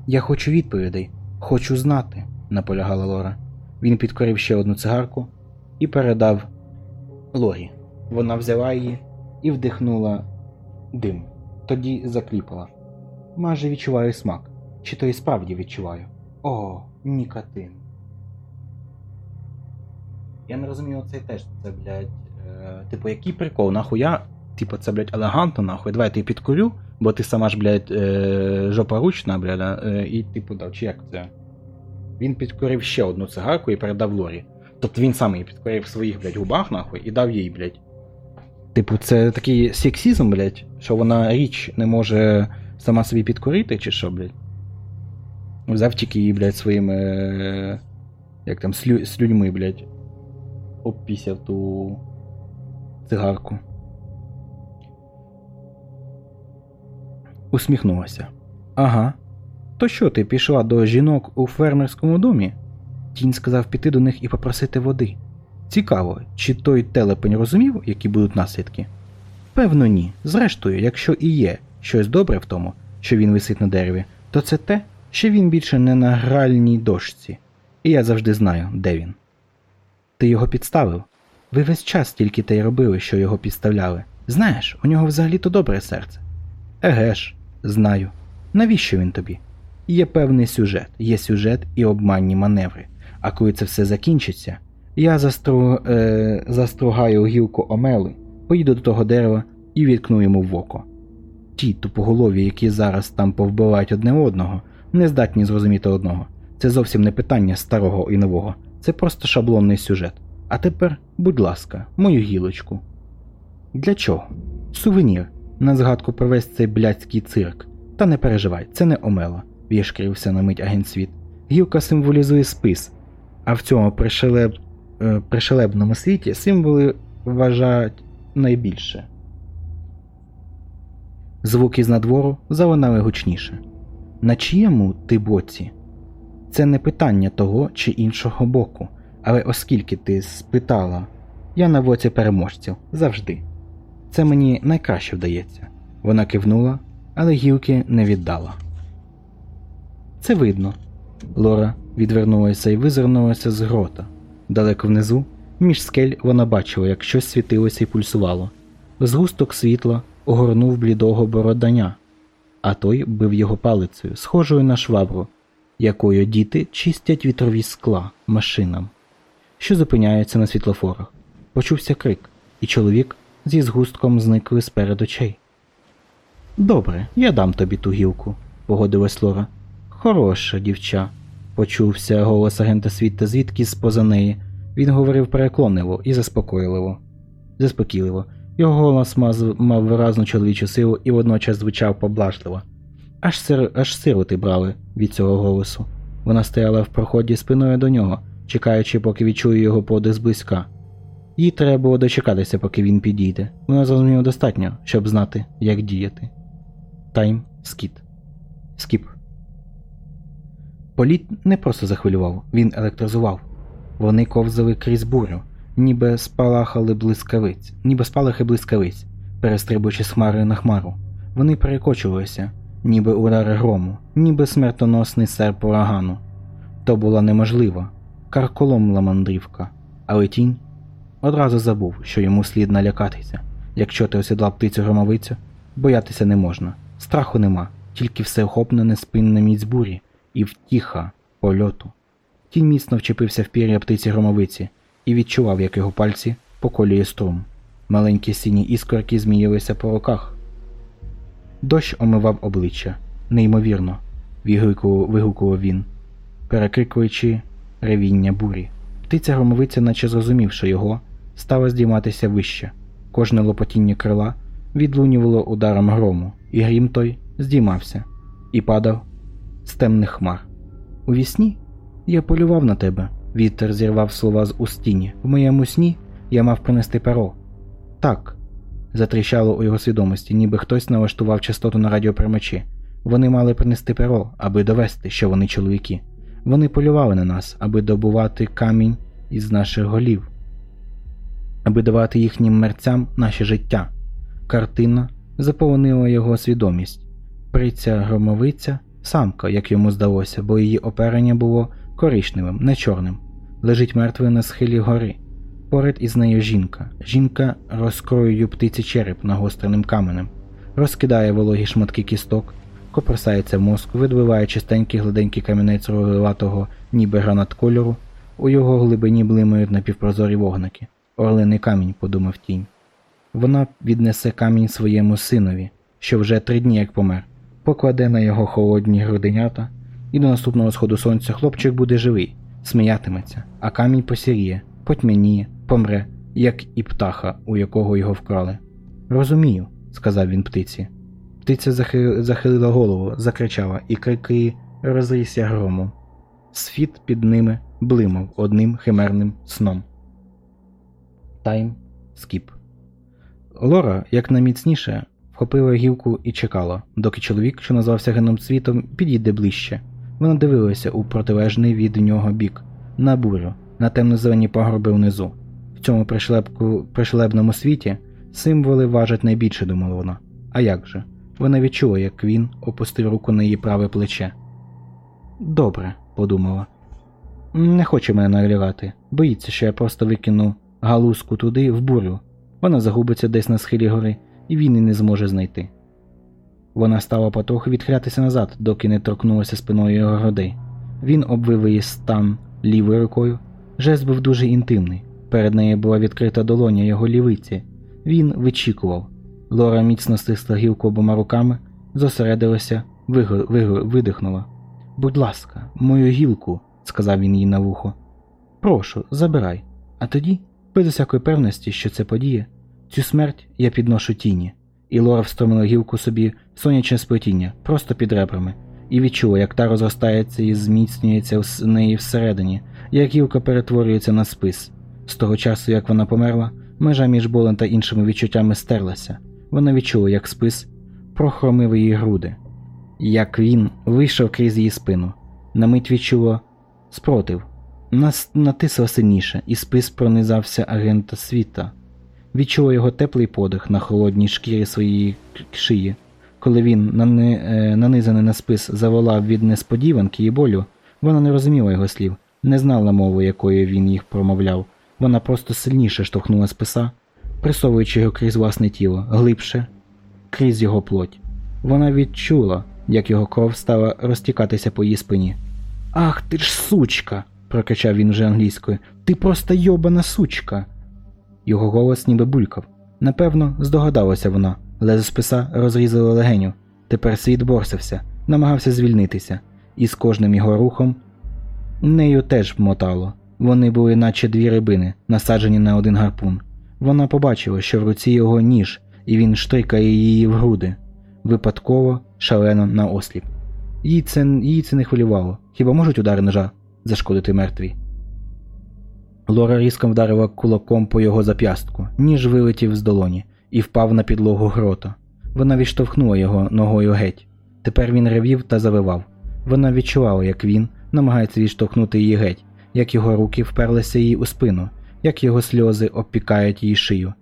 Я хочу відповідей, хочу знати, наполягала Лора. Він підкорив ще одну цигарку і передав Лорі. Вона взяла її і вдихнула дим. Тоді закліпала. Майже відчуваю смак. Чи то і справді відчуваю? О, нікотин. Я не розумію оцей теж, це, блядь, е, типу, який прикол, нахуя, типу, це, блядь, елегантно, нахуй, давай я тебе підкурю, бо ти сама ж, блядь, е, жопа ручна, блядь, е, і, типу, да, чи як це? Він підкорив ще одну цигарку і передав Лорі. Тобто він сам її підкорив в своїх, блядь, губах, нахуй, і дав їй, блядь. Типу, це такий сексізм, блядь, що вона річ не може сама собі підкорити, чи що, блядь. Взяв її, блядь, своїми. е, Як там, слю, слюдьми, блядь. Обпісяв ту цигарку. Усміхнулася. Ага. То що ти пішла до жінок у фермерському домі? Тінь сказав піти до них і попросити води. Цікаво, чи той телепень розумів, які будуть наслідки? Певно, ні. Зрештою, якщо і є щось добре в тому, що він висить на дереві, то це те, що він більше не на гральній дошці, і я завжди знаю, де він. Ти його підставив? Ви весь час тільки те й робили, що його підставляли. Знаєш, у нього взагалі-то добре серце. Еге ж, знаю. Навіщо він тобі? Є певний сюжет, є сюжет і обманні маневри. А коли це все закінчиться, я застру... е... застругаю гілку омели, поїду до того дерева і відкну йому в око. Ті тупоголові, які зараз там повбивають одне одного, не здатні зрозуміти одного. Це зовсім не питання старого і нового, це просто шаблонний сюжет. А тепер, будь ласка, мою гілочку. Для чого? Сувенір. На згадку про весь цей блядський цирк. Та не переживай, це не омела, вішкрився на мить агент світ. Гілка символізує спис, а в цьому пришелеб... е, пришелебному світі символи вважають найбільше. Звуки з надвору залунали гучніше. На чиєму ти боці? Це не питання того чи іншого боку, але оскільки ти спитала, я на боці переможців завжди. Це мені найкраще вдається. Вона кивнула, але гілки не віддала. Це видно. Лора відвернулася і визирнулася з грота. Далеко внизу, між скель, вона бачила, як щось світилося і пульсувало. Згусток світла огорнув блідого бороданя, а той бив його палицею, схожою на швабру, якою діти чистять вітрові скла машинам, що зупиняються на світлофорах. Почувся крик, і чоловік зі згустком зникли сперед очей. Добре, я дам тобі ту гілку, погодилась Лора. Хороша дівча, почувся голос агента світа звідки поза неї. Він говорив переконливо і заспокійливо. Заспокійливо. Його голос мав, мав виразну чоловічу силу і водночас звучав поблажливо. Аж сир, аж сироти брали від цього голосу. Вона стояла в проході спиною до нього, чекаючи, поки відчує його подих зблизька. Їй треба було дочекатися, поки він підійде. Вона зрозуміла достатньо, щоб знати, як діяти. Тайм скіт. Скіп. Політ не просто захвилював, він електризував. Вони ковзали крізь бурю, ніби спалахали блискавиць, ніби спалахи блискавиць, перестрибуючи з хмари на хмару. Вони перекочувалися, ніби удари грому, ніби смертоносний серп урагану. То була неможлива, карколомла мандрівка, але тінь одразу забув, що йому слід налякатися. Якщо ти осідлав птицю громовицю, Боятися не можна. Страху нема, тільки всеохопна неспинна міць бурі і втіха польоту. Тінь міцно вчепився в пір'я птиці громовиці і відчував, як його пальці поколює струм. Маленькі сині іскорки зміїлися по руках. Дощ омивав обличчя. Неймовірно, вигукував, вигукував він, перекрикуючи ревіння бурі. Птиця громовиця, наче зрозумівши його, стала здійматися вище. Кожне лопотіння крила відлунювало ударом грому, і грім той здіймався і падав з темних хмар. У вісні я полював на тебе. Вітер зірвав слова з устіні. В моєму сні я мав принести перо. Так. Затріщало у його свідомості, ніби хтось налаштував частоту на радіоприймачі. Вони мали принести перо, аби довести, що вони чоловіки. Вони полювали на нас, аби добувати камінь із наших голів, аби давати їхнім мерцям наше життя. Картина заповнила його свідомість. Приця громовиця, самка, як йому здалося, бо її оперення було коричневим, не чорним. Лежить мертвою на схилі гори. Поряд із нею жінка. Жінка розкроює птиці череп нагостреним каменем, розкидає вологі шматки кісток, копросається в мозк, видвиває чистенький гладенький камінець рогатого, ніби гранат кольору. У його глибині блимають напівпрозорі вогники. Орлиний камінь, подумав тінь. Вона віднесе камінь своєму синові, що вже три дні як помер, покладе на його холодні груденята, і до наступного сходу сонця хлопчик буде живий, сміятиметься, а камінь посіріє, потьмяніє, помре, як і птаха, у якого його вкрали. Розумію, сказав він птиці. Птиця захи- захилила голову, закричала, і крики розрісся громом. Світ під ними блимав одним химерним сном. Тайм скіп. Лора, як найміцніше, вхопила гілку і чекала, доки чоловік, що назвався геном світом, підійде ближче. Вона дивилася у протилежний від нього бік, на бурю, на темно-зелені пагорби внизу. В цьому пришлепку, пришлебному світі символи важать найбільше, думала вона. А як же? Вона відчула, як він опустив руку на її праве плече. Добре, подумала. Не хоче мене налягати. Боїться, що я просто викину галузку туди, в бурю. Вона загубиться десь на схилі гори, і він її не зможе знайти. Вона стала потроху відхилятися назад, доки не торкнулася спиною його грудей. Він обвив її стан лівою рукою. Жест був дуже інтимний. Перед нею була відкрита долоня його лівиці. Він вичікував. Лора міцно стисла гілку обома руками, зосередилася, виго- виго- видихнула. Будь ласка, мою гілку, сказав він їй на вухо. Прошу, забирай. А тоді, без усякої певності, що це подіє, цю смерть я підношу тіні. І Лора встромила гілку собі сонячне сплетіння, просто під ребрами, і відчула, як та розростається і зміцнюється в неї всередині, як гілка перетворюється на спис. З того часу, як вона померла, межа між болем та іншими відчуттями стерлася. Вона відчула, як спис прохромив її груди, як він вийшов крізь її спину. На мить відчула спротив, Нас натисла сильніше, і спис пронизався агента світа. Відчула його теплий подих на холодній шкірі своєї шиї. Коли він, е, нанизаний на спис, заволав від несподіванки і болю, вона не розуміла його слів, не знала мови, якою він їх промовляв. Вона просто сильніше штовхнула списа, присовуючи його крізь власне тіло, глибше, крізь його плоть. Вона відчула, як його кров стала розтікатися по її спині. Ах ти ж сучка! прокричав він вже англійською. Ти просто йобана сучка. Його голос ніби булькав. Напевно, здогадалася вона, але з списа розрізала легеню. Тепер світ борсився, намагався звільнитися, і з кожним його рухом нею теж мотало. Вони були наче дві рибини, насаджені на один гарпун. Вона побачила, що в руці його ніж, і він штрикає її в груди. Випадково, шалено на осліп. Їй це, їй це не хвилювало. Хіба можуть удари ножа зашкодити мертвій? Лора різко вдарила кулаком по його зап'ястку, ніж вилетів з долоні і впав на підлогу грота. Вона відштовхнула його ногою геть. Тепер він ревів та завивав. Вона відчувала, як він намагається відштовхнути її геть, як його руки вперлися їй у спину, як його сльози обпікають її шию.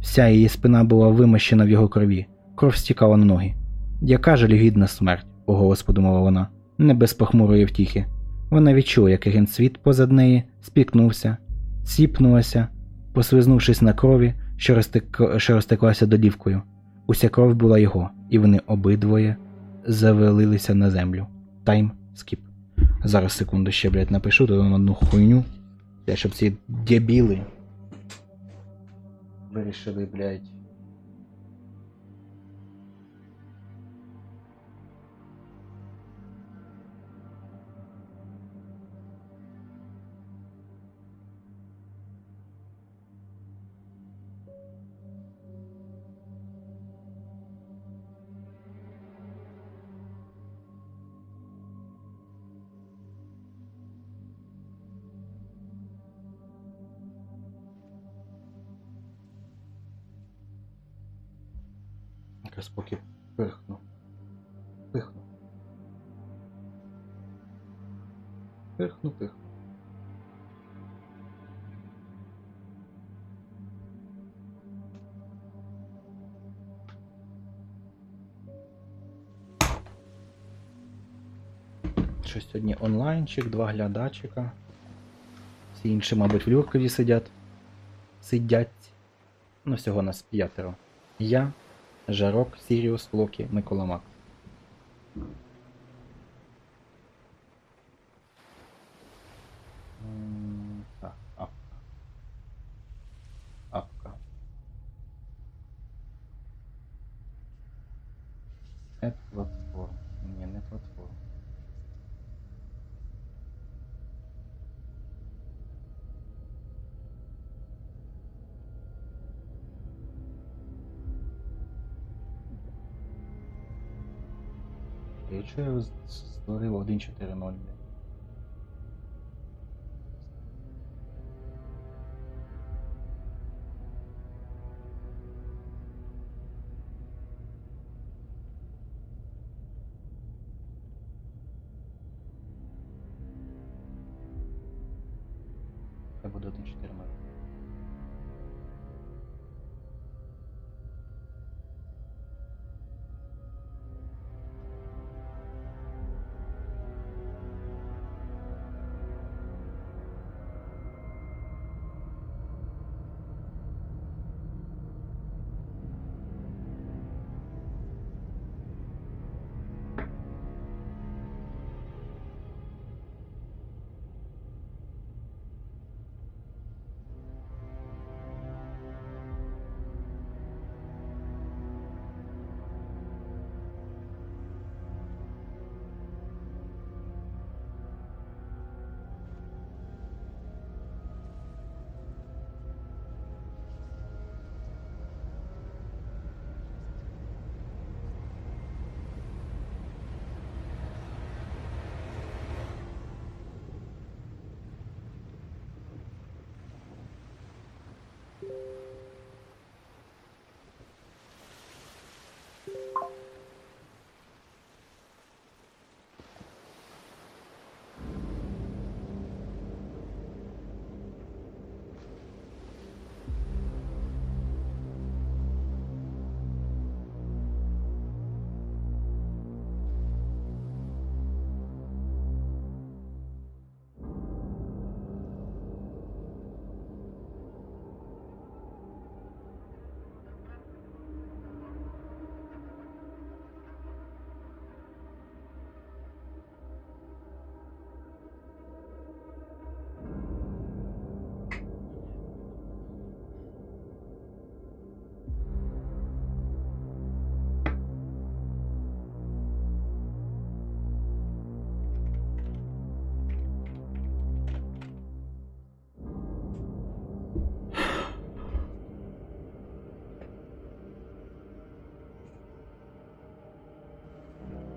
Вся її спина була вимощена в його крові, кров стікала на ноги. Яка жалюгідна смерть, уголос подумала вона, не без похмурої втіхи. Вона відчула, як генсвіт позад неї спікнувся, сіпнулася, послизнувшись на крові, що, розтек... що розтеклася долівкою. Уся кров була його, і вони обидвоє завалилися на землю. Тайм скіп. Зараз секунду ще, блядь, напишу то на одну хуйню. Те, щоб ці дебіли вирішили, блядь. Якраз поки пирхну. Пихну. Пирхну, пихну. Щось сьогодні онлайнчик, два глядачика. Всі інші, мабуть, в Люркові сидять. Сидять. Ну, всього нас п'ятеро. Я, Жарок, Сіріус, Локі, Микола З- створив 1.4.0,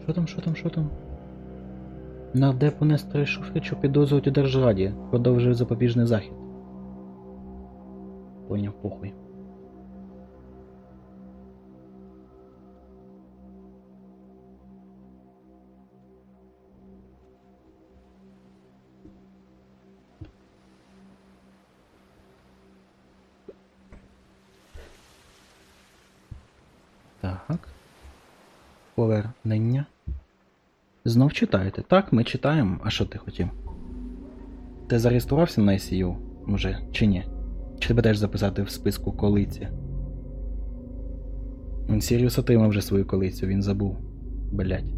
Що там, що там, що там? Нардепу Нестори що підозрюють у Держраді. Продовжує запобіжний захід. Поняв, похуй. Читаєте? Так, ми читаємо. А що ти хотів? Ти зареєструвався на ICU уже, чи ні? Чи тебе теж записати в списку колиці? Сіріус отримав вже свою колицю, він забув. Блять.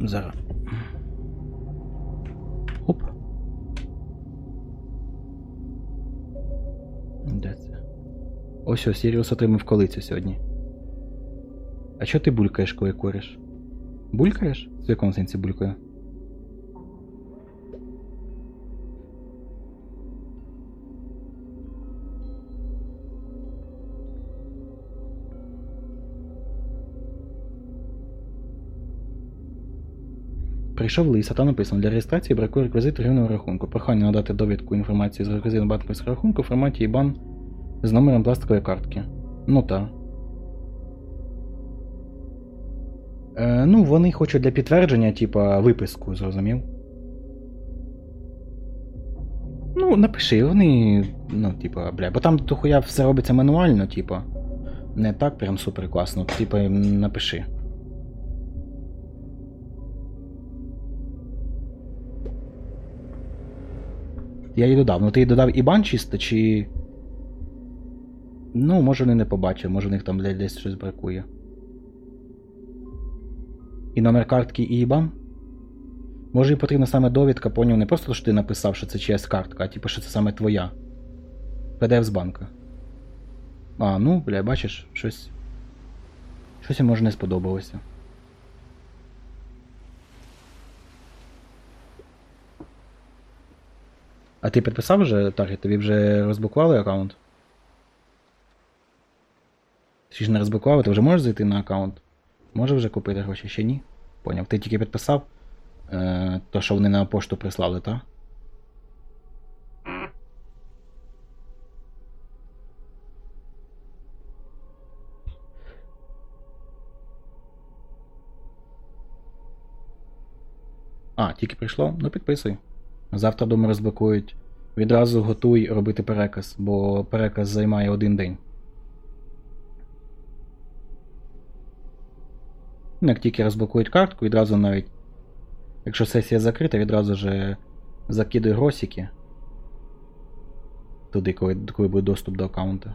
Зараз. Оп. Де це? Ось ось, Сіріус отримав колицю сьогодні. А чого ти булькаєш, коли куриш? Булькаєш? В якому сенсі булькаю? Прийшов лист, а там написано, для реєстрації бракує реквізит рівного рахунку. Прохання надати довідку інформації з реквізитом банківського рахунку в форматі IBAN з номером пластикової картки. Ну так. Е, ну, вони хочуть для підтвердження, типа, виписку, зрозумів. Ну, напиши, вони. Ну, типа, бля, бо там дохуя все робиться мануально, типа. Не так прям супер класно. Типа, напиши. Я її додав. Ну ти їй додав ібан чисто, чи. Ну, може вони не побачили, може у них там десь щось бракує. І номер картки і ібан? Може їй потрібна саме довідка, поняв, не просто що ти написав, що це чиясь картка, а типу, що це саме твоя. PDF з банка. А, ну, бля, бачиш, щось. Щось їм може не сподобалося. А ти підписав вже таргет? Тобі вже розблокували аккаунт? Ти ж не розблокував, ти вже можеш зайти на аккаунт? Може вже купити гроші? Ще ні? Поняв. Ти тільки підписав е, то, що вони на пошту прислали, так? А, тільки прийшло? Ну підписуй. Завтра дома розблокують. Відразу готуй робити переказ, бо переказ займає один день. Ну, як тільки розблокують картку, відразу навіть. Якщо сесія закрита, відразу же закидуй гросики. Туди, коли, коли буде доступ до аккаунта.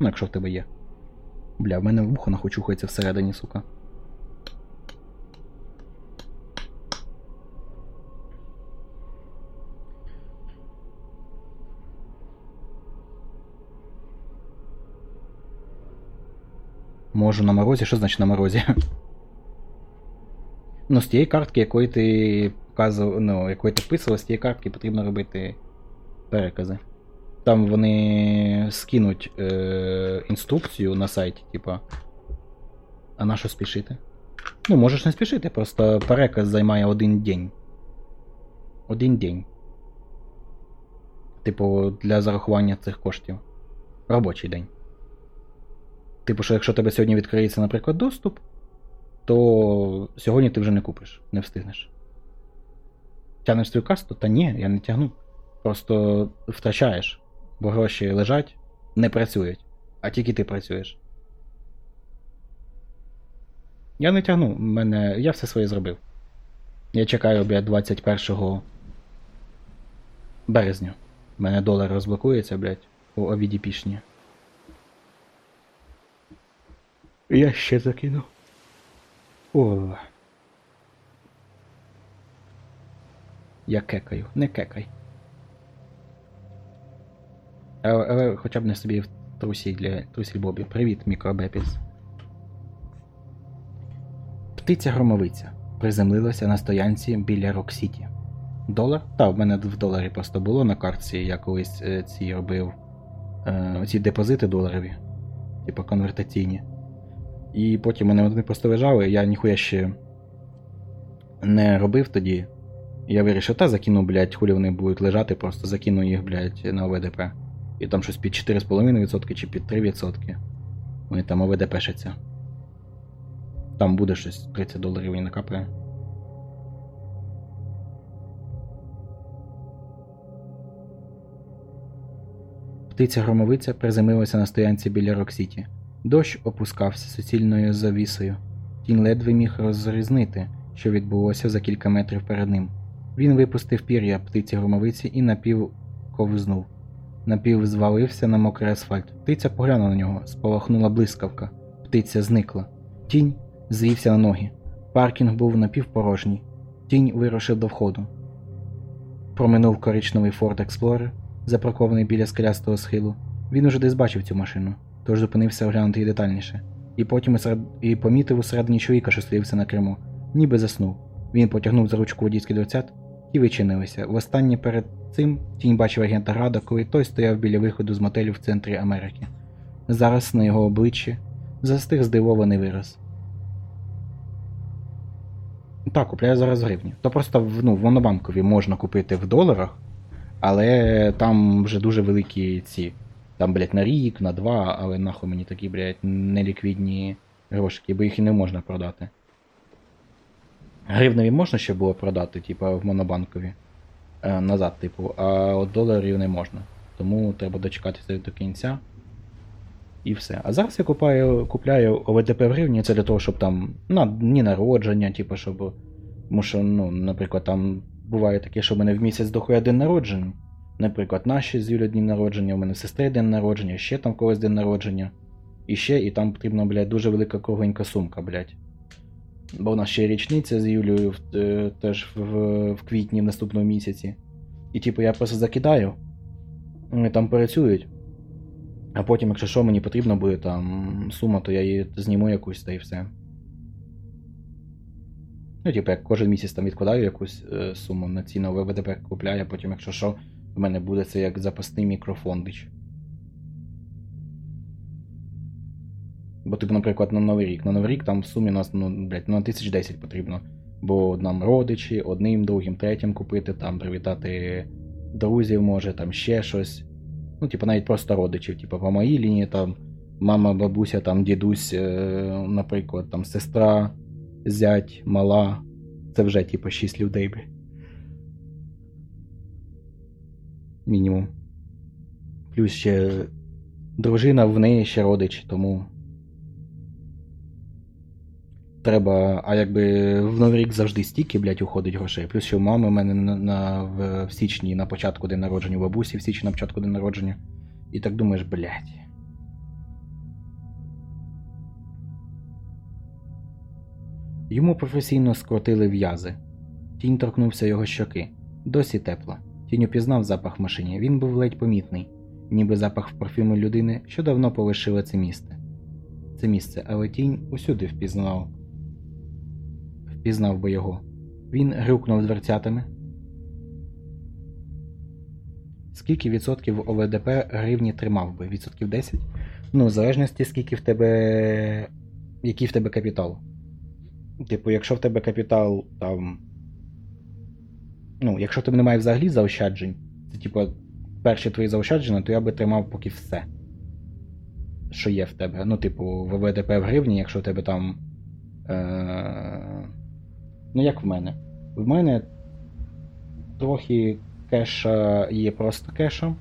Ну, якщо в тебе є. Бля, в мене вухо нахочухається всередині, сука. Можу на морозі. Що значить на морозі? *laughs* Ну, з тієї картки, якої ти показував, ну, якої ти вписував, з тієї картки потрібно робити перекази. Там вони скинуть е, інструкцію на сайті, типа. А на що спішити? Ну, можеш не спішити, просто переказ займає один день. Один день. Типу, для зарахування цих коштів. Робочий день. Типу, що якщо тебе сьогодні відкриється, наприклад, доступ, то сьогодні ти вже не купиш, не встигнеш. Тягнеш свою касту? Та ні, я не тягну. Просто втрачаєш, бо гроші лежать, не працюють, а тільки ти працюєш. Я не тягну, мене. Я все своє зробив. Я чекаю, блядь, 21 березня. У мене долар розблокується, блядь, у OVDP-шні. Я ще закину. О. Я кекаю, не кекай. Але, але хоча б не собі в трусі для трусі Бобі. Привіт, мікробепіс. Птиця громовиця приземлилася на стоянці біля Рок-Сіті. Долар? Та, в мене в доларі просто було на картці, я колись е, ці робив е, ці депозити доларові, типу конвертаційні. І потім мене просто лежали, я ніхуя ще не робив тоді. Я вирішив, та закину, блядь, хулі вони будуть лежати, просто закину їх, блядь, на ОВДП. І там щось під 4,5% чи під 3%. Вони там ОВДПшаться. Там буде щось 30 доларів і накапає. Птиця громовиця приземлилася на стоянці біля Роксіті. Дощ опускався суцільною завісою. Тінь ледве міг розрізнити, що відбулося за кілька метрів перед ним. Він випустив пір'я птиці громовиці і напів ковзнув. Напів звалився на мокрий асфальт. Птиця поглянула на нього, спалахнула блискавка. птиця зникла. Тінь звівся на ноги. Паркінг був напівпорожній. Тінь вирушив до входу. Проминув коричневий Ford Explorer, запаркований біля скелястого схилу. Він уже десь бачив цю машину, тож зупинився оглянути її детальніше. І потім усеред... і помітив усередині чоловіка, що стоявся на кермо, ніби заснув. Він потягнув за ручку водійський дверцят і вичинилися. Востаннє перед цим тінь бачив агента Града, коли той стояв біля виходу з мотелю в центрі Америки. Зараз на його обличчі застиг здивований вираз. Так, купляю зараз гривні. То просто ну, в монобанкові можна купити в доларах, але там вже дуже великі ці. Там, блядь, на рік, на два, але нахуй мені такі, блядь, неліквідні грошики, бо їх і не можна продати. Гривневі можна ще було продати, типу, в монобанкові е, назад, типу, а от доларів не можна. Тому треба дочекатися до кінця. І все. А зараз я купаю, купляю ОВДП в гривні, це для того, щоб там на дні народження, типу, щоб. Тому що, ну, наприклад, там буває таке, що в мене в місяць дохуя день народження. Наприклад, наші з Юлі дні народження, у мене сестри день народження, ще там в когось день народження. І ще, і там потрібна, блядь, дуже велика кругленька сумка, блядь. Бо у нас ще річниця з Юлією в- е, теж в, в квітні в наступному місяці. І типу я просто закидаю. Вони там працюють. А потім, якщо що, мені потрібно буде там сума, то я її зніму якусь та і все. Ну, типу, як кожен місяць там відкладаю якусь е, суму на ці нове ВДП купляю, а потім, якщо що, в мене буде це як запасний мікрофондич. Бо, типу, наприклад, на Новий рік. На Новий рік там в сумі нас, ну, блядь, на 1010 потрібно. Бо нам родичі, одним, другим, третім купити, там привітати друзів, може, там ще щось. Ну, типу, навіть просто родичів, типу, по моїй лінії там мама, бабуся, там дідусь, е, наприклад, там сестра, зять, мала. Це вже, типу, 6 людей, Мінімум. Плюс ще дружина в неї ще родич, тому. Треба, а якби в Новий рік завжди стільки, блядь, уходить грошей. Плюс ще у мами в мене на, на, в, в січні на початку день народження, у бабусі в січні на початку день народження. І так думаєш, блядь. Йому професійно скрутили в'язи. Тінь торкнувся його щоки. Досі тепло. Тінь упізнав запах машині. Він був ледь помітний, ніби запах парфюму людини, що давно полишила це місце. Це місце, але тінь усюди впізнав. Впізнав би його. Він грюкнув дверцятами. Скільки відсотків ОВДП гривні тримав би? Відсотків 10? Ну, в залежності, скільки в тебе. Який в тебе капітал. Типу, якщо в тебе капітал там. Ну, якщо в тебе немає взагалі заощаджень, це типу перші твої заощадження, то я би тримав поки все. Що є в тебе. Ну, типу, ВВДП в гривні, якщо в тебе там. Е... Ну, як в мене? В мене трохи кеша є просто кешом.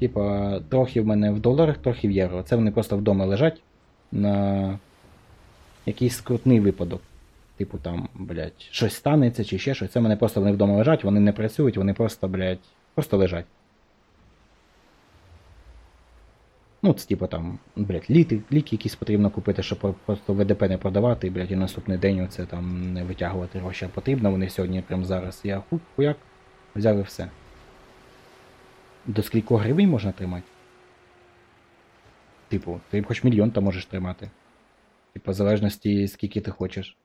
Типа, трохи в мене в доларах, трохи в євро. Це вони просто вдома лежать на якийсь скрутний випадок. Типу там, блядь, щось станеться чи ще щось. Це мене просто вони вдома лежать, вони не працюють, вони просто, блядь, просто лежать. Ну, це типу там, блядь, ліки, ліки якісь потрібно купити, щоб просто ВДП не продавати, блядь, і наступний день оце там не витягувати гроші. Потрібно вони сьогодні, прямо зараз. Я хук, хуяк, взяв і все. До скількох гривень можна тримати? Типу, ти хоч мільйон там можеш тримати. Типу, в залежності, скільки ти хочеш.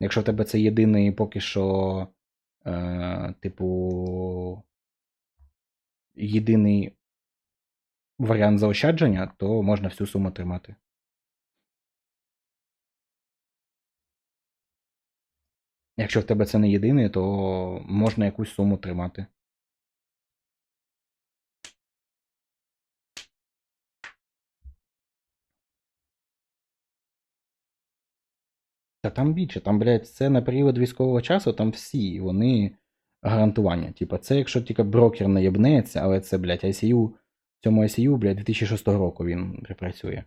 Якщо в тебе це єдиний поки що, е, типу, єдиний варіант заощадження, то можна всю суму тримати. Якщо в тебе це не єдиний, то можна якусь суму тримати. Та там більше, там, блядь, це на період військового часу, там всі вони гарантування. Типа, це якщо тільки брокер не єбнеться, але це, блядь, ICU, в цьому ICU, блядь, 2006 року він працює.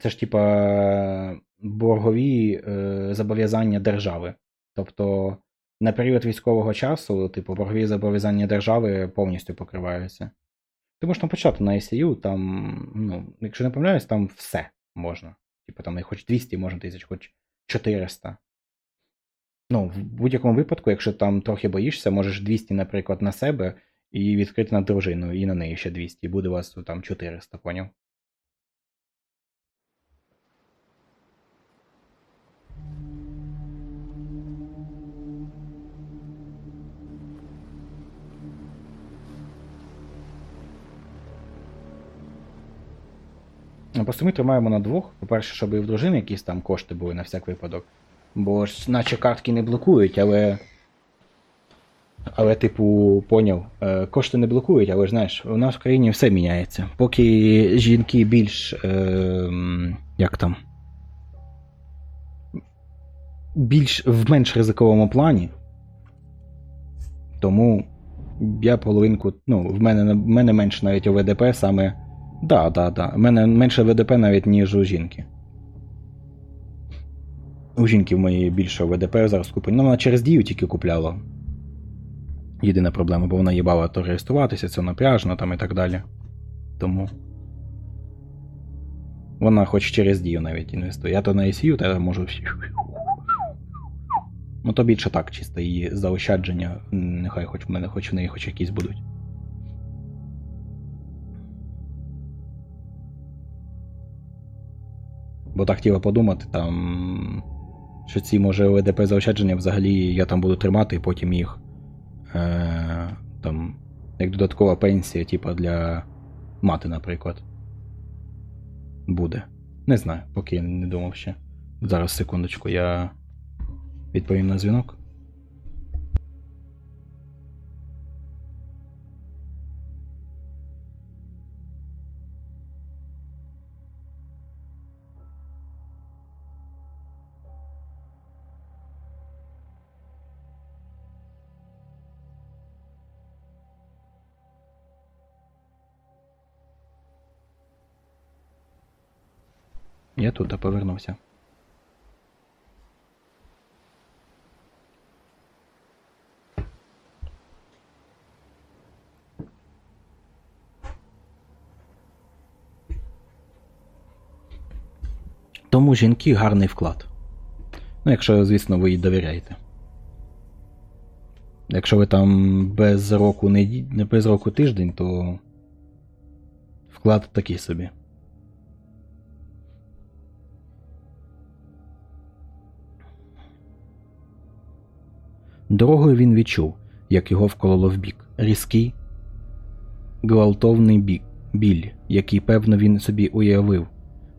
Це ж, типа, боргові е, зобов'язання держави. Тобто, на період військового часу, типу, боргові зобов'язання держави повністю покриваються. Ти можеш там почати на ICU, там, ну, якщо не помиляюсь, там все. можна. Типу там не хоч 200 можна тисяч, хоч 400. Ну, в будь-якому випадку, якщо там трохи боїшся, можеш 200, наприклад, на себе і відкрити на дружину, і на неї ще 200, і буде у вас там 400, поняв? Ну, Просто ми тримаємо на двох. По-перше, щоб і в дружини якісь там кошти були на всяк випадок. Бо ж наче картки не блокують, але. Але, типу, поняв, е, кошти не блокують, але знаєш, у нас в країні все міняється. Поки жінки більш. Е, як там. Більш в менш ризиковому плані. Тому я половинку. Ну, в мене, в мене менше навіть ОВДП саме. Да, да, да. У мене менше ВДП навіть, ніж у жінки. У жінки в моєї більше ВДП зараз куплено. Ну, вона через дію тільки купляла. Єдина проблема, бо вона їбала то реєструватися, це напряжно там і так далі. Тому. Вона хоч через дію навіть інвестує. Я то на ICU, то я можу. Ну то більше так, чисто її заощадження. Нехай хоч в мене, хоч в неї хоч якісь будуть. Бо так хотіла подумати, там. Що ці, може, ОВДП заощадження взагалі я там буду тримати, і потім їх. Е, там, як додаткова пенсія, типа для мати, наприклад. Буде. Не знаю, поки я не думав ще. Зараз секундочку, я відповім на дзвінок. Я тут повернувся. Тому жінки гарний вклад. Ну, якщо, звісно, ви їй довіряєте. Якщо ви там без року не без року тиждень, то вклад такий собі. Дорогою він відчув, як його вкололо в бік. Різкий, гвалтовний бік, біль, який, певно, він собі уявив,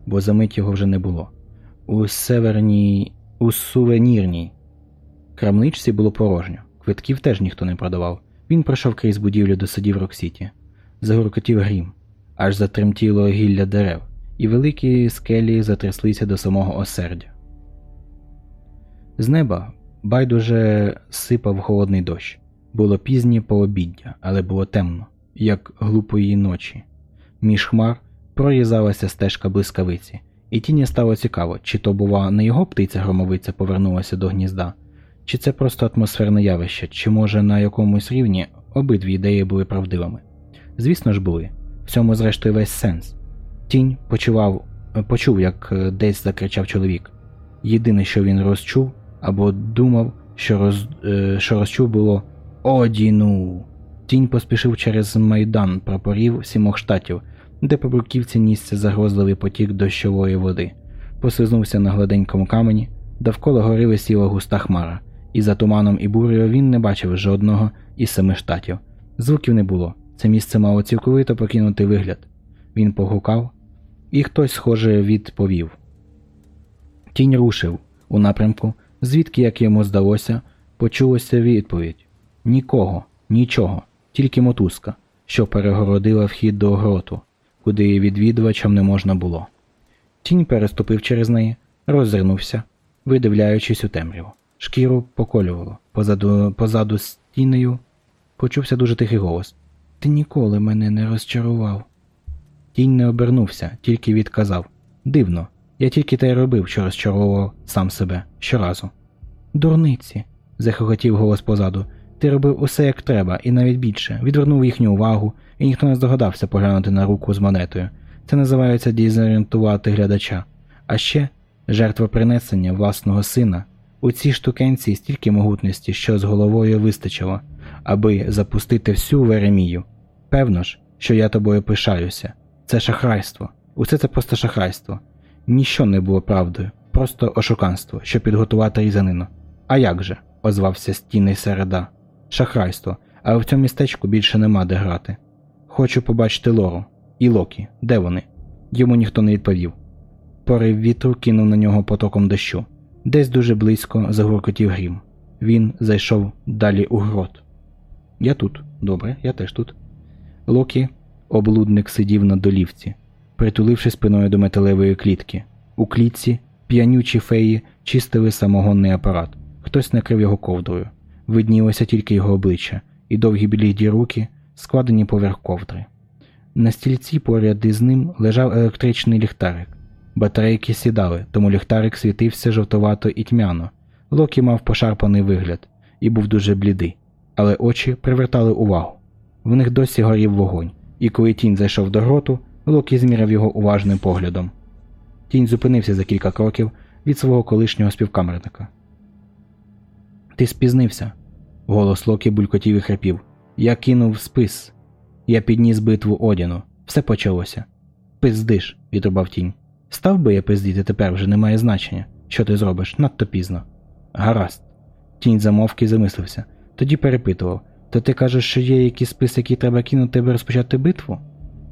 бо за мить його вже не було. У северній, у сувенірній крамничці було порожньо. Квитків теж ніхто не продавав. Він пройшов крізь будівлю до садів Роксіті. Загуркотів грім, аж затремтіло гілля дерев, і великі скелі затряслися до самого осердя. З неба байдуже сипав холодний дощ. Було пізнє пообіддя, але було темно, як глупої ночі. Між хмар прорізалася стежка блискавиці, і тіні стало цікаво, чи то, бува, не його птиця громовиця повернулася до гнізда, чи це просто атмосферне явище, чи, може, на якомусь рівні обидві ідеї були правдивими. Звісно ж, були. В цьому, зрештою, весь сенс. Тінь почував, почув, як е, десь закричав чоловік. Єдине, що він розчув, або думав, що, роз, е, що розчув було Одіну. Тінь поспішив через майдан прапорів сімох штатів, де по бруківці нісся загрозливий потік дощової води, послизнувся на гладенькому камені, довкола гори висіла густа хмара, і за туманом і бурею він не бачив жодного із семи штатів. Звуків не було. Це місце мало цілковито покинутий вигляд. Він погукав, і хтось, схоже, відповів. Тінь рушив у напрямку, звідки, як йому здалося, почулося відповідь нікого, нічого, тільки мотузка, що перегородила вхід до гроту, куди відвідувачам не можна було. Тінь переступив через неї, роззирнувся, видивляючись у темряву. Шкіру поколювало. Позаду, позаду стінею почувся дуже тихий голос. Ти ніколи мене не розчарував. Тінь не обернувся, тільки відказав Дивно, я тільки те й робив, що розчаровував сам себе щоразу. Дурниці. захохотів голос позаду. Ти робив усе як треба, і навіть більше, відвернув їхню увагу, і ніхто не здогадався поглянути на руку з монетою. Це називається дезорієнтувати глядача. А ще жертвопринесення власного сина. У цій штукенці стільки могутності, що з головою вистачило, аби запустити всю Веремію. Певно ж, що я тобою пишаюся. Це шахрайство. Усе це просто шахрайство. Ніщо не було правдою, просто ошуканство, щоб підготувати різанину. А як же? озвався стінний середа. Шахрайство, але в цьому містечку більше нема де грати. Хочу побачити Лору. І Локі, де вони? Йому ніхто не відповів. Порив вітру кинув на нього потоком дощу. Десь дуже близько загуркотів грім. Він зайшов далі у грот. Я тут. Добре, я теж тут. Локі, облудник сидів на долівці, притуливши спиною до металевої клітки. У клітці п'янючі феї чистили самогонний апарат. Хтось накрив його ковдрою. Виднілося тільки його обличчя, і довгі біліді руки, складені поверх ковдри. На стільці поряд із ним лежав електричний ліхтарик. Батарейки сідали, тому ліхтарик світився жовтовато і тьмяно. Локі мав пошарпаний вигляд і був дуже блідий, але очі привертали увагу. В них досі горів вогонь, і коли тінь зайшов до гроту, Локі зміряв його уважним поглядом. Тінь зупинився за кілька кроків від свого колишнього співкамерника. Ти спізнився. Голос Локі булькотів і хрипів. Я кинув спис. Я підніс битву Одіну. Все почалося. Пиздиш, відрубав тінь. Став би я пиздіти тепер вже не має значення. Що ти зробиш? Надто пізно. Гаразд. Тінь замовки замислився. Тоді перепитував То ти кажеш, що є якийсь спис, який треба кинути, аби розпочати битву?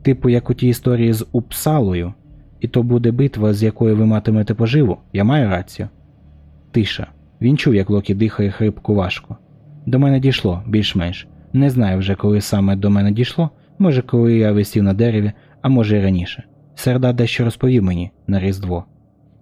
Типу, як у тій історії з Упсалою, і то буде битва, з якою ви матимете поживу. Я маю рацію. Тиша. Він чув, як Локі дихає хрипку важко. До мене дійшло, більш-менш. Не знаю вже, коли саме до мене дійшло, може, коли я висів на дереві, а може й раніше. Серда дещо розповів мені на Різдво.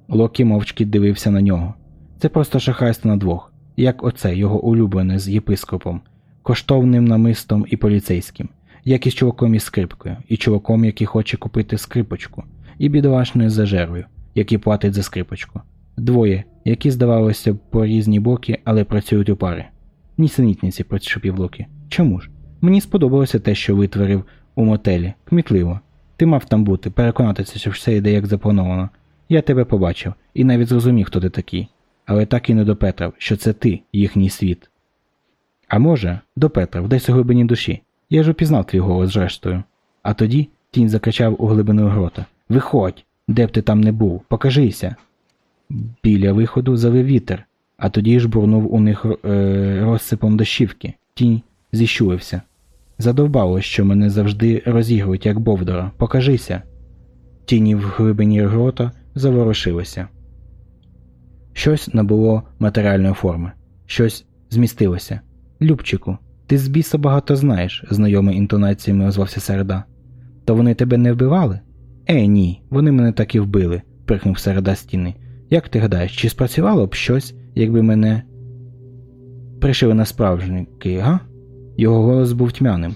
Локі мовчки дивився на нього. Це просто шахрайство на двох, як оце його улюблене з єпископом, коштовним намистом і поліцейським, як і з чуваком із скрипкою, і чуваком, який хоче купити скрипочку, і бідолашною зажервою, який платить за скрипочку. Двоє, які, здавалося, по різні боки, але працюють у парі. Нісенітниці, прошепів Локі. Чому ж? Мені сподобалося те, що витворив у мотелі. Кмітливо. Ти мав там бути, переконатися, що все йде як заплановано. Я тебе побачив і навіть зрозумів, хто ти такий. Але так і не допетрав, що це ти, їхній світ. А може, допетрав, десь у глибині душі. Я ж упізнав твій голос зрештою. А тоді тінь закричав у глибину грота Виходь, де б ти там не був, покажися. Біля виходу завив вітер, а тоді ж бурнув у них е, розсипом дощівки. Тінь зіщулився. Задовбало, що мене завжди розігрують, як бовдора. Покажися. Тіні в глибині грота заворушилися. Щось набуло матеріальної форми, щось змістилося. Любчику, ти з біса багато знаєш, знайомий інтонаціями озвався середа. То вони тебе не вбивали? Е, ні, вони мене так і вбили, прикнув середа стіни. Як ти гадаєш, чи спрацювало б щось, якби мене пришили на справжники, га? Його голос був тьмяним,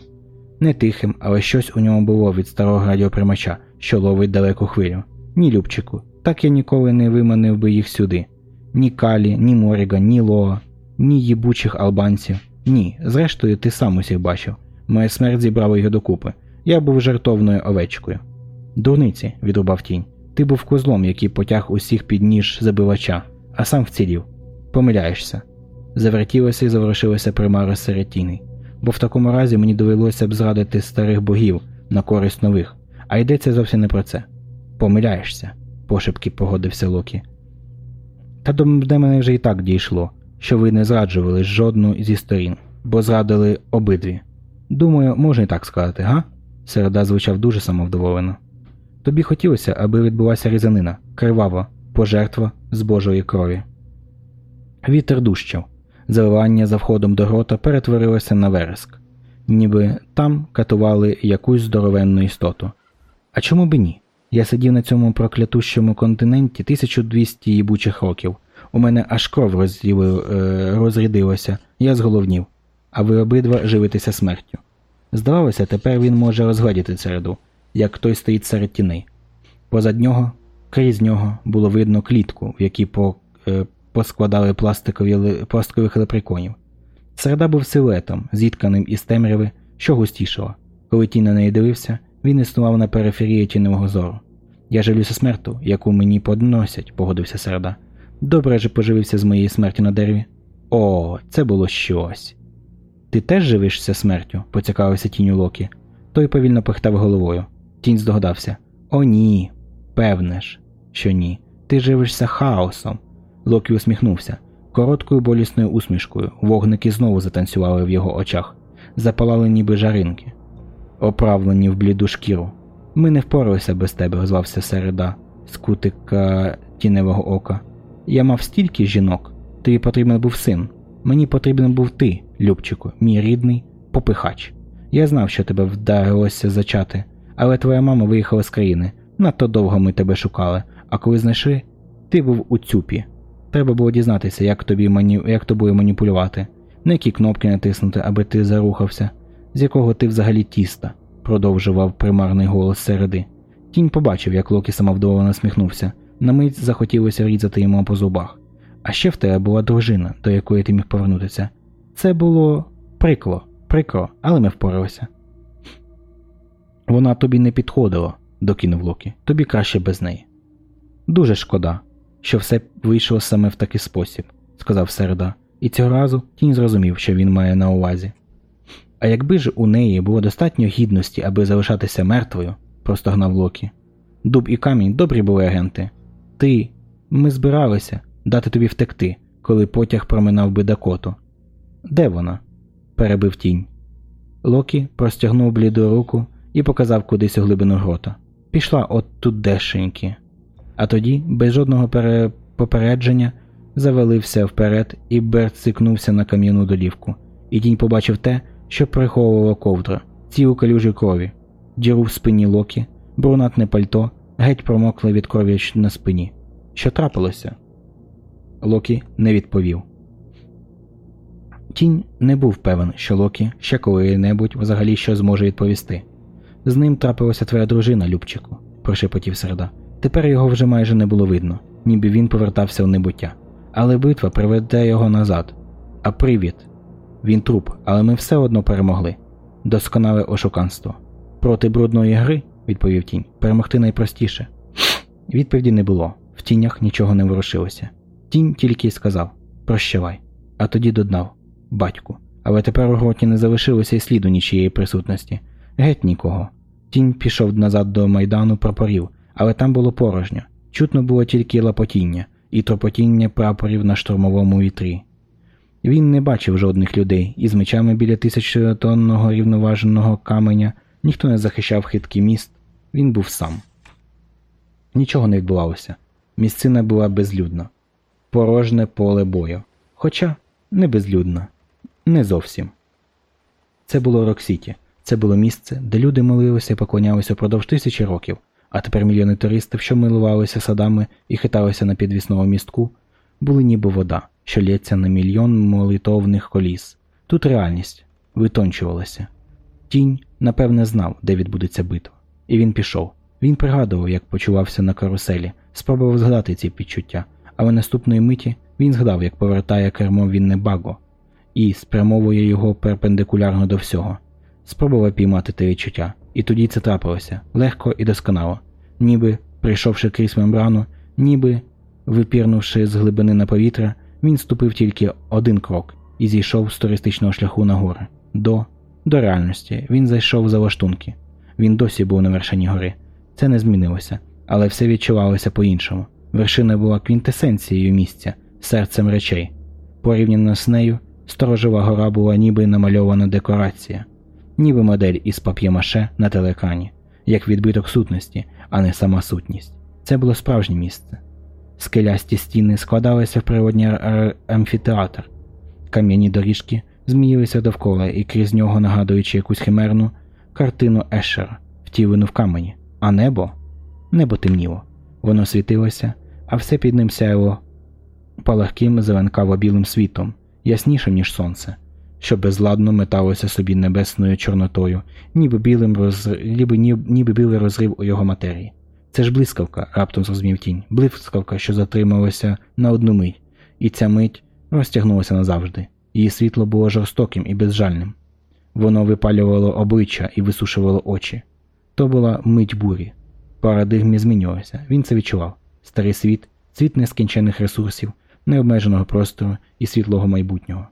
не тихим, але щось у ньому було від старого радіоприймача, що ловить далеку хвилю. Ні, Любчику, так я ніколи не виманив би їх сюди. Ні Калі, ні Моріга, ні Лоа, ні їбучих албанців. Ні, зрештою, ти сам усіх бачив. Моя смерть зібрала його докупи. Я був жартовною овечкою. Дурниці, відрубав тінь. Ти був козлом, який потяг усіх під ніж забивача, а сам вцілів. Помиляєшся. Завертілося і заворушилося примара серед тіней. Бо в такому разі мені довелося б зрадити старих богів на користь нових, а йдеться зовсім не про це. Помиляєшся, пошепки погодився Локі. Та до мене вже і так дійшло, що ви не зраджували жодну зі сторін, бо зрадили обидві. Думаю, можна і так сказати, га? Середа звучав дуже самовдоволено. Тобі хотілося, аби відбулася різанина, кривава, пожертва з Божої крові. Вітер дужчав. Заливання за входом до грота перетворилося на вереск, ніби там катували якусь здоровенну істоту. А чому б ні? Я сидів на цьому проклятущому континенті 1200 їбучих років. У мене аж кров е, розрядилася, я зголовнів, а ви обидва живитеся смертю. Здавалося, тепер він може розгледіти середу, як той стоїть серед тіней. Позад нього, крізь нього, було видно клітку, в якій по, е, поскладали пластикові, пластикових лепреконів. Середа був силуетом, зітканим із темряви, що густішало. Коли тінь на неї дивився, Він існував на периферії тіньового зору. Я жалюся смерту, яку мені подносять, погодився середа. Добре же поживився з моєї смерті на дереві. О, це було щось. Ти теж живишся смертю? поцікавився тінь Локі. Той повільно похитав головою. Тінь здогадався. О, ні. Певне ж, що ні. Ти живишся хаосом. Локі усміхнувся. Короткою болісною усмішкою вогники знову затанцювали в його очах, запалали ніби жаринки, оправлені в бліду шкіру. Ми не впоралися без тебе, озвався середа з кутика тіневого ока. Я мав стільки жінок, тобі потрібен був син. Мені потрібен був ти, Любчику, мій рідний попихач. Я знав, що тебе вдалося зачати, але твоя мама виїхала з країни. Надто довго ми тебе шукали, а коли знайшли, ти був у цюпі. Треба було дізнатися, як тобі мані... як тобою маніпулювати, на які кнопки натиснути, аби ти зарухався, з якого ти взагалі тіста, продовжував примарний голос середи. Тінь побачив, як Локі самовдоволено насміхнувся. На мить захотілося різати йому по зубах. А ще в тебе була дружина, до якої ти міг повернутися. Це було прикло, прикро, але ми впоралися. Вона тобі не підходила, докинув Локі. Тобі краще без неї. Дуже шкода, що все вийшло саме в такий спосіб, сказав середа, і цього разу тінь зрозумів, що він має на увазі. А якби ж у неї було достатньо гідності, аби залишатися мертвою, простогнав Локі. Дуб і камінь добрі були агенти. Ти, ми збиралися дати тобі втекти, коли потяг проминав би Дакоту. Де вона? перебив тінь. Локі простягнув бліду руку і показав кудись у глибину грота. Пішла от тудешеньки. А тоді, без жодного пере... попередження, завалився вперед і берцикнувся на кам'яну долівку. І тінь побачив те, що приховувало ковдра, цілу калюжі крові, діру в спині Локі, брунатне пальто, геть промокле від крові на спині. Що трапилося? Локі не відповів. Тінь не був певен, що Локі ще коли-небудь взагалі що зможе відповісти. З ним трапилася твоя дружина, Любчику, прошепотів середа. Тепер його вже майже не було видно, ніби він повертався в небуття. Але битва приведе його назад. А привід він труп, але ми все одно перемогли. Досконале ошуканство. Проти брудної гри, відповів тінь, перемогти найпростіше. Відповіді не було, в тінях нічого не ворушилося. Тінь тільки й сказав Прощавай, а тоді додав Батьку. Але тепер у гроті не залишилося й сліду нічієї присутності. Геть нікого. Тінь пішов назад до майдану прапорів, але там було порожньо. Чутно було тільки лапотіння і тропотіння прапорів на штурмовому вітрі. Він не бачив жодних людей, і з мечами біля тисячотонного рівноваженого каменя ніхто не захищав хиткий міст, він був сам. Нічого не відбувалося. Місцина була безлюдна, порожне поле бою. Хоча не безлюдна, не зовсім. Це було Роксіті, це було місце, де люди молилися і поклонялися впродовж тисячі років, а тепер мільйони туристів, що милувалися садами і хиталися на підвісному містку, були ніби вода, що лється на мільйон молитовних коліс. Тут реальність витончувалася. Тінь, напевне, знав, де відбудеться битва. І він пішов. Він пригадував, як почувався на каруселі, спробував згадати ці підчуття, але наступної миті він згадав, як повертає кермо Віннебаго і спрямовує його перпендикулярно до всього. Спробував піймати те відчуття, і тоді це трапилося легко і досконало, ніби прийшовши крізь мембрану, ніби випірнувши з глибини на повітря, він ступив тільки один крок і зійшов з туристичного шляху на гори. До до реальності він зайшов за лаштунки. Він досі був на вершині гори. Це не змінилося, але все відчувалося по-іншому. Вершина була квінтесенцією місця, серцем речей. Порівняно з нею, сторожова гора була ніби намальована декорація, ніби модель із пап'ємаше на телекані, як відбиток сутності, а не сама сутність. Це було справжнє місце. Скелясті стіни складалися в природній амфітеатр, кам'яні доріжки зміїлися довкола і крізь нього нагадуючи якусь химерну картину Ешера, втілену в камені, а небо небо темніло. Воно світилося, а все під ним сяяло палахким зеленкаво білим світом, яснішим, ніж сонце, що безладно металося собі небесною чорнотою, ніби білим розрив, ніби, ніби білий розрив у його матерії. Це ж блискавка, раптом зрозумів тінь, блискавка, що затрималася на одну мить, і ця мить розтягнулася назавжди. Її світло було жорстоким і безжальним. Воно випалювало обличчя і висушувало очі. То була мить бурі. Парадигми змінювалися. Він це відчував. Старий світ, світ нескінчених ресурсів, необмеженого простору і світлого майбутнього.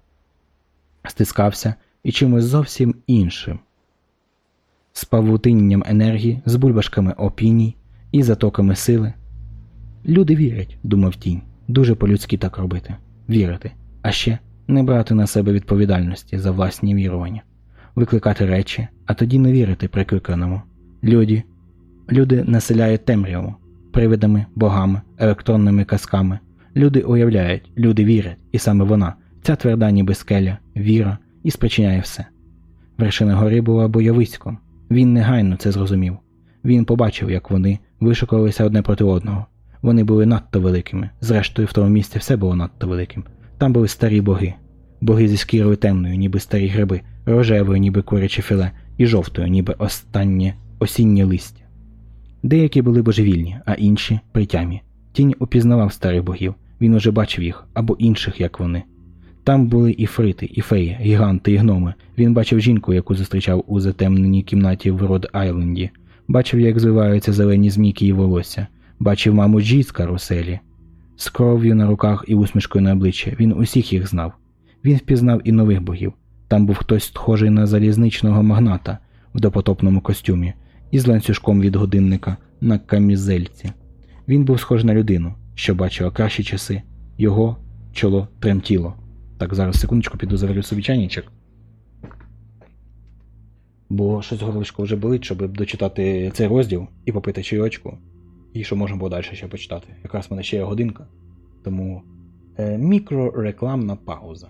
Стискався і чимось зовсім іншим. З павутинням енергії, з бульбашками опіній і затоками сили. Люди вірять, думав тінь. Дуже по-людськи так робити. Вірити. А ще не брати на себе відповідальності за власні вірування, викликати речі, а тоді не вірити прикликаному. Люди, люди населяють темряву привидами, богами, електронними казками. Люди уявляють, люди вірять, і саме вона, ця тверда ніби скеля, віра, і спричиняє все. Вершина гори була бойовиськом. Він негайно це зрозумів. Він побачив, як вони вишукувалися одне проти одного. Вони були надто великими. Зрештою, в тому місці все було надто великим. Там були старі боги, боги зі шкірою темною, ніби старі гриби, рожевою, ніби куряче філе, і жовтою, ніби останнє осіннє листя. Деякі були божевільні, а інші притямі. Тінь упізнавав старих богів, він уже бачив їх або інших, як вони. Там були і фрити, і феї, гіганти, і гноми. Він бачив жінку, яку зустрічав у затемненій кімнаті в Род Айленді, бачив, як звиваються зелені змійки і волосся, бачив маму Джі з каруселі. З кров'ю на руках і усмішкою на обличчі він усіх їх знав. Він впізнав і нових богів. Там був хтось схожий на залізничного магната в допотопному костюмі із ланцюжком від годинника на камізельці. Він був схожий на людину, що бачила кращі часи. Його чоло тремтіло. Так, зараз секундочку піду заварю собі чайничок. Бо щось горлишко вже болить, щоб дочитати цей розділ і попити чайочку. І що можна було далі ще почитати. Якраз в мене ще є годинка. Тому е, мікрорекламна пауза.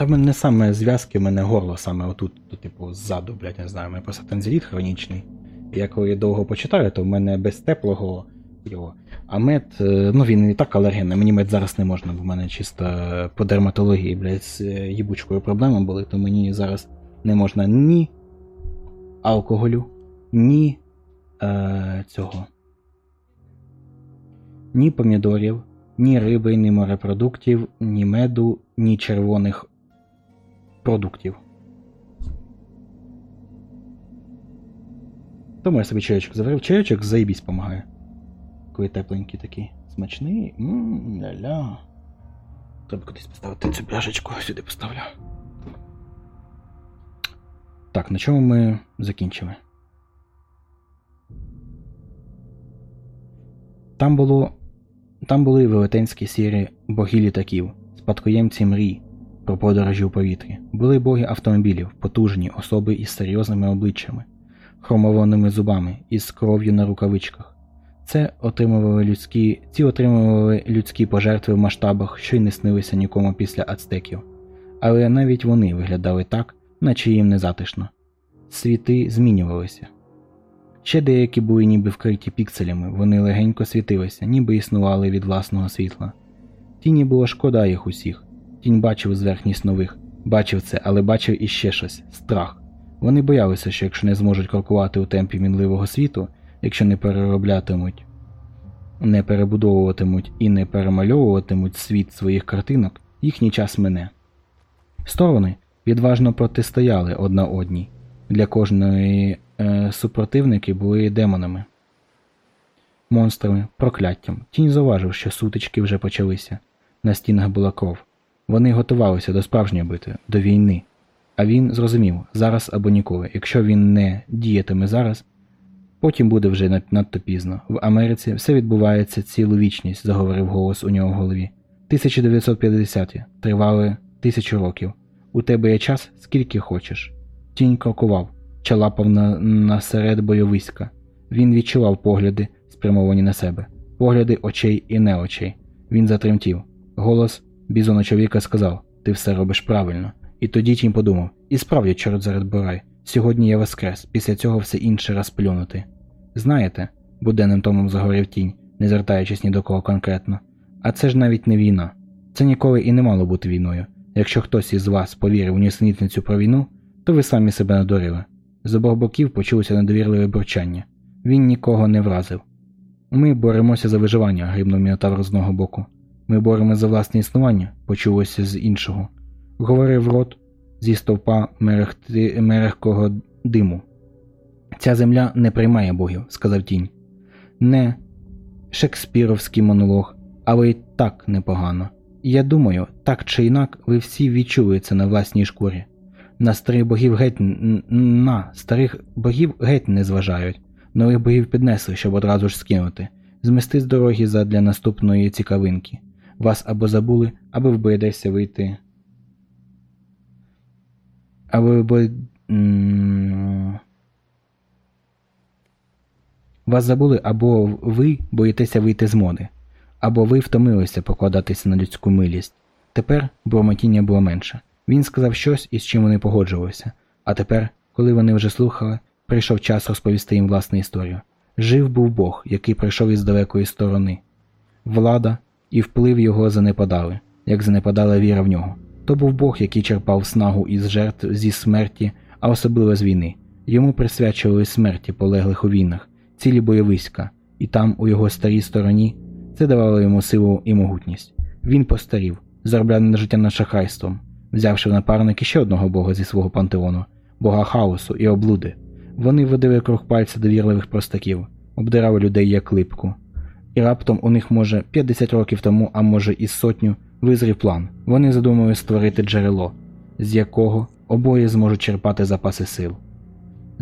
Та не саме зв'язки, в мене горло саме отут, то, типу, ззаду, блядь, не знаю, у мене просто танзеліт хронічний. І я коли довго почитаю, то в мене без теплого його. А мед, е, ну він і так алергенний, мені мед зараз не можна, бо в мене чисто е, по дерматології, блядь, з е, їбучкою проблеми були, то мені зараз не можна ні алкоголю, ні е, цього. Ні помідорів, ні риби, ні морепродуктів, ні меду, ні червоних продуктів. Тому я собі чайочок заварив. Чайочок заїбісь помагає. Коли тепленький такий. Смачний. Ммм, ля-ля. Треба кудись поставити цю пляшечку, сюди поставлю. Так, на чому ми закінчили? Там було. Там були велетенські сірі боги літаків, спадкоємці мрій про подорожі у повітрі. Були боги автомобілів, потужні особи із серйозними обличчями, хромованими зубами із кров'ю на рукавичках. Це отримували людські, ці отримували людські пожертви в масштабах, що й не снилися нікому після ацтеків. Але навіть вони виглядали так, наче їм не затишно. Світи змінювалися. Ще деякі були ніби вкриті пікселями, вони легенько світилися, ніби існували від власного світла. Тіні було шкода їх усіх. Тінь бачив зверхність нових, бачив це, але бачив іще щось страх. Вони боялися, що якщо не зможуть крокувати у темпі мінливого світу, якщо не перероблятимуть, не перебудовуватимуть і не перемальовуватимуть світ своїх картинок, їхній час мине. Сторони відважно протистояли одна одній. Для кожної е, супротивники були демонами, монстрами, прокляттям. Тінь зауважив, що сутички вже почалися. На стінах була кров. Вони готувалися до справжньої битви, до війни. А він зрозумів зараз або ніколи. Якщо він не діятиме зараз, потім буде вже надто пізно. В Америці все відбувається цілу вічність, заговорив голос у нього в голові. 1950-ті тривали тисячу років. У тебе є час, скільки хочеш. Тінь крокував, чалапав на, насеред бойовиська. Він відчував погляди, спрямовані на себе, погляди очей і не очей. Він затремтів. Голос бізона чоловіка сказав: Ти все робиш правильно. І тоді тінь подумав: і справді, чорт заряд бурай, сьогодні я воскрес, після цього все інше розплюнути. Знаєте, буденним томом заговорив тінь, не звертаючись ні до кого конкретно. А це ж навіть не війна. Це ніколи і не мало бути війною. Якщо хтось із вас повірив у нісенітницю про війну, то ви самі себе надурили. З обох боків почулося недовірливе бурчання. Він нікого не вразив. Ми боремося за виживання, грибнув Мінотавр з одного боку. Ми боремося за власне існування, почулося з іншого. Говорив рот зі стовпа мерехти, мерехкого диму. Ця земля не приймає богів, сказав тінь. Не шекспіровський монолог, але й так непогано. Я думаю, так чи інак, ви всі відчули це на власній шкурі. На старих богів геть на старих богів геть не зважають. Нових богів піднесли, щоб одразу ж скинути. Змести з дороги задля наступної цікавинки. Вас або забули, або ви боїтеся вийти. Або ви бої... Вас забули, або ви боїтеся вийти з моди, або ви втомилися покладатися на людську милість. Тепер бурмотіння було менше. Він сказав щось, із чим вони погоджувалися, а тепер, коли вони вже слухали, прийшов час розповісти їм власну історію. Жив був Бог, який прийшов із далекої сторони. Влада і вплив його занепадали, як занепадала віра в нього. То був Бог, який черпав снагу із жертв зі смерті, а особливо з війни. Йому присвячували смерті полеглих у війнах, цілі бойовиська, і там, у його старій стороні, це давало йому силу і могутність. Він постарів, заробляв на життя над шахрайством, взявши в напарники ще одного бога зі свого пантеону, бога хаосу і облуди. Вони водили круг пальця довірливих простаків, обдирали людей як липку. І раптом у них, може, 50 років тому, а може і сотню, визрів план. Вони задумали створити джерело, з якого обоє зможуть черпати запаси сил.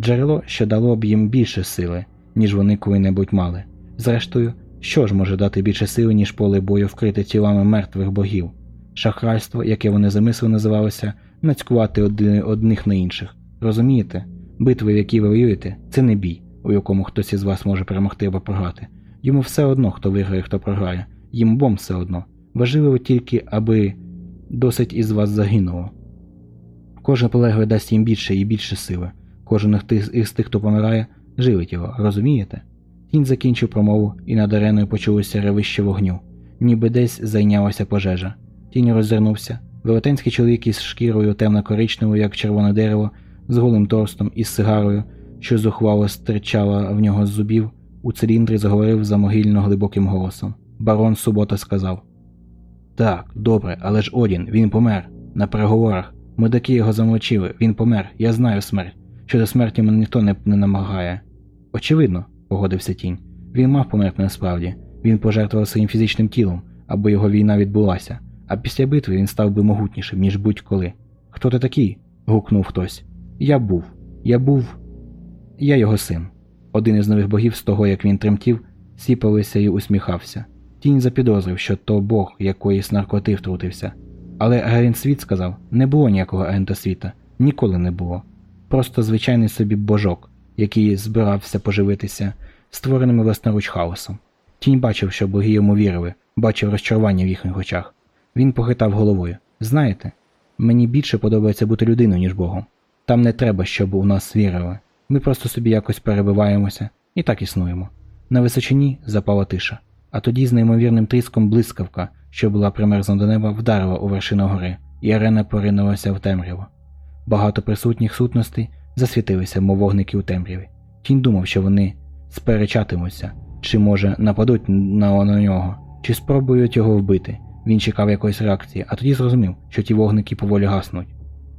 Джерело, що дало б їм більше сили, ніж вони коли-небудь мали. Зрештою, що ж може дати більше сили, ніж поле бою вкрите тілами мертвих богів? Шахрайство, яке вони замисли, називалося нацькувати одних на інших. Розумієте? Битви, в якій ви воюєте, це не бій, у якому хтось із вас може перемогти або програти. Йому все одно, хто виграє, хто програє. Їм бом все одно. Важливо тільки, аби досить із вас загинуло. Кожен полеглий дасть їм більше і більше сили. Кожен із тих- хто помирає, живить його, розумієте? Кінь закінчив промову, і над ареною почулося ревище вогню, ніби десь зайнялася пожежа. Тінь роззирнувся. Велетенський чоловік із шкірою темно-коричневою, як червоне дерево, з голим торстом і з сигарою, що зухвало стирчала в нього з зубів, у циліндрі заговорив замогильно глибоким голосом. Барон Субота сказав: Так, добре, але ж Одін, він помер. На переговорах. Мудаки його замочили, він помер, я знаю смерть. Щодо смерті мене ніхто не, не намагає. Очевидно, погодився тінь. Він мав померти насправді. Він пожертвував своїм фізичним тілом, аби його війна відбулася, а після битви він став би могутнішим, ніж будь-коли. Хто ти такий? гукнув хтось. Я був. Я був. Я його син. Один із нових богів з того, як він тремтів, сіпався і усміхався. Тінь запідозрив, що то бог якоїсь наркоти втрутився. Але агент сказав, не було ніякого агента ніколи не було. Просто звичайний собі божок, який збирався поживитися створеними власноруч хаосом. Тінь бачив, що боги йому вірили, бачив розчарування в їхніх очах. Він похитав головою. Знаєте, мені більше подобається бути людиною, ніж Богом. Там не треба, щоб у нас вірили. Ми просто собі якось перебиваємося і так існуємо. На височині запала тиша, а тоді з неймовірним тріском блискавка, що була примерзна до неба, вдарила у вершину гори, і арена поринулася в темряву. Багато присутніх сутностей засвітилися, мов вогники у темряві. Тінь думав, що вони сперечатимуться, чи, може, нападуть на, нього, чи спробують його вбити. Він чекав якоїсь реакції, а тоді зрозумів, що ті вогники поволі гаснуть.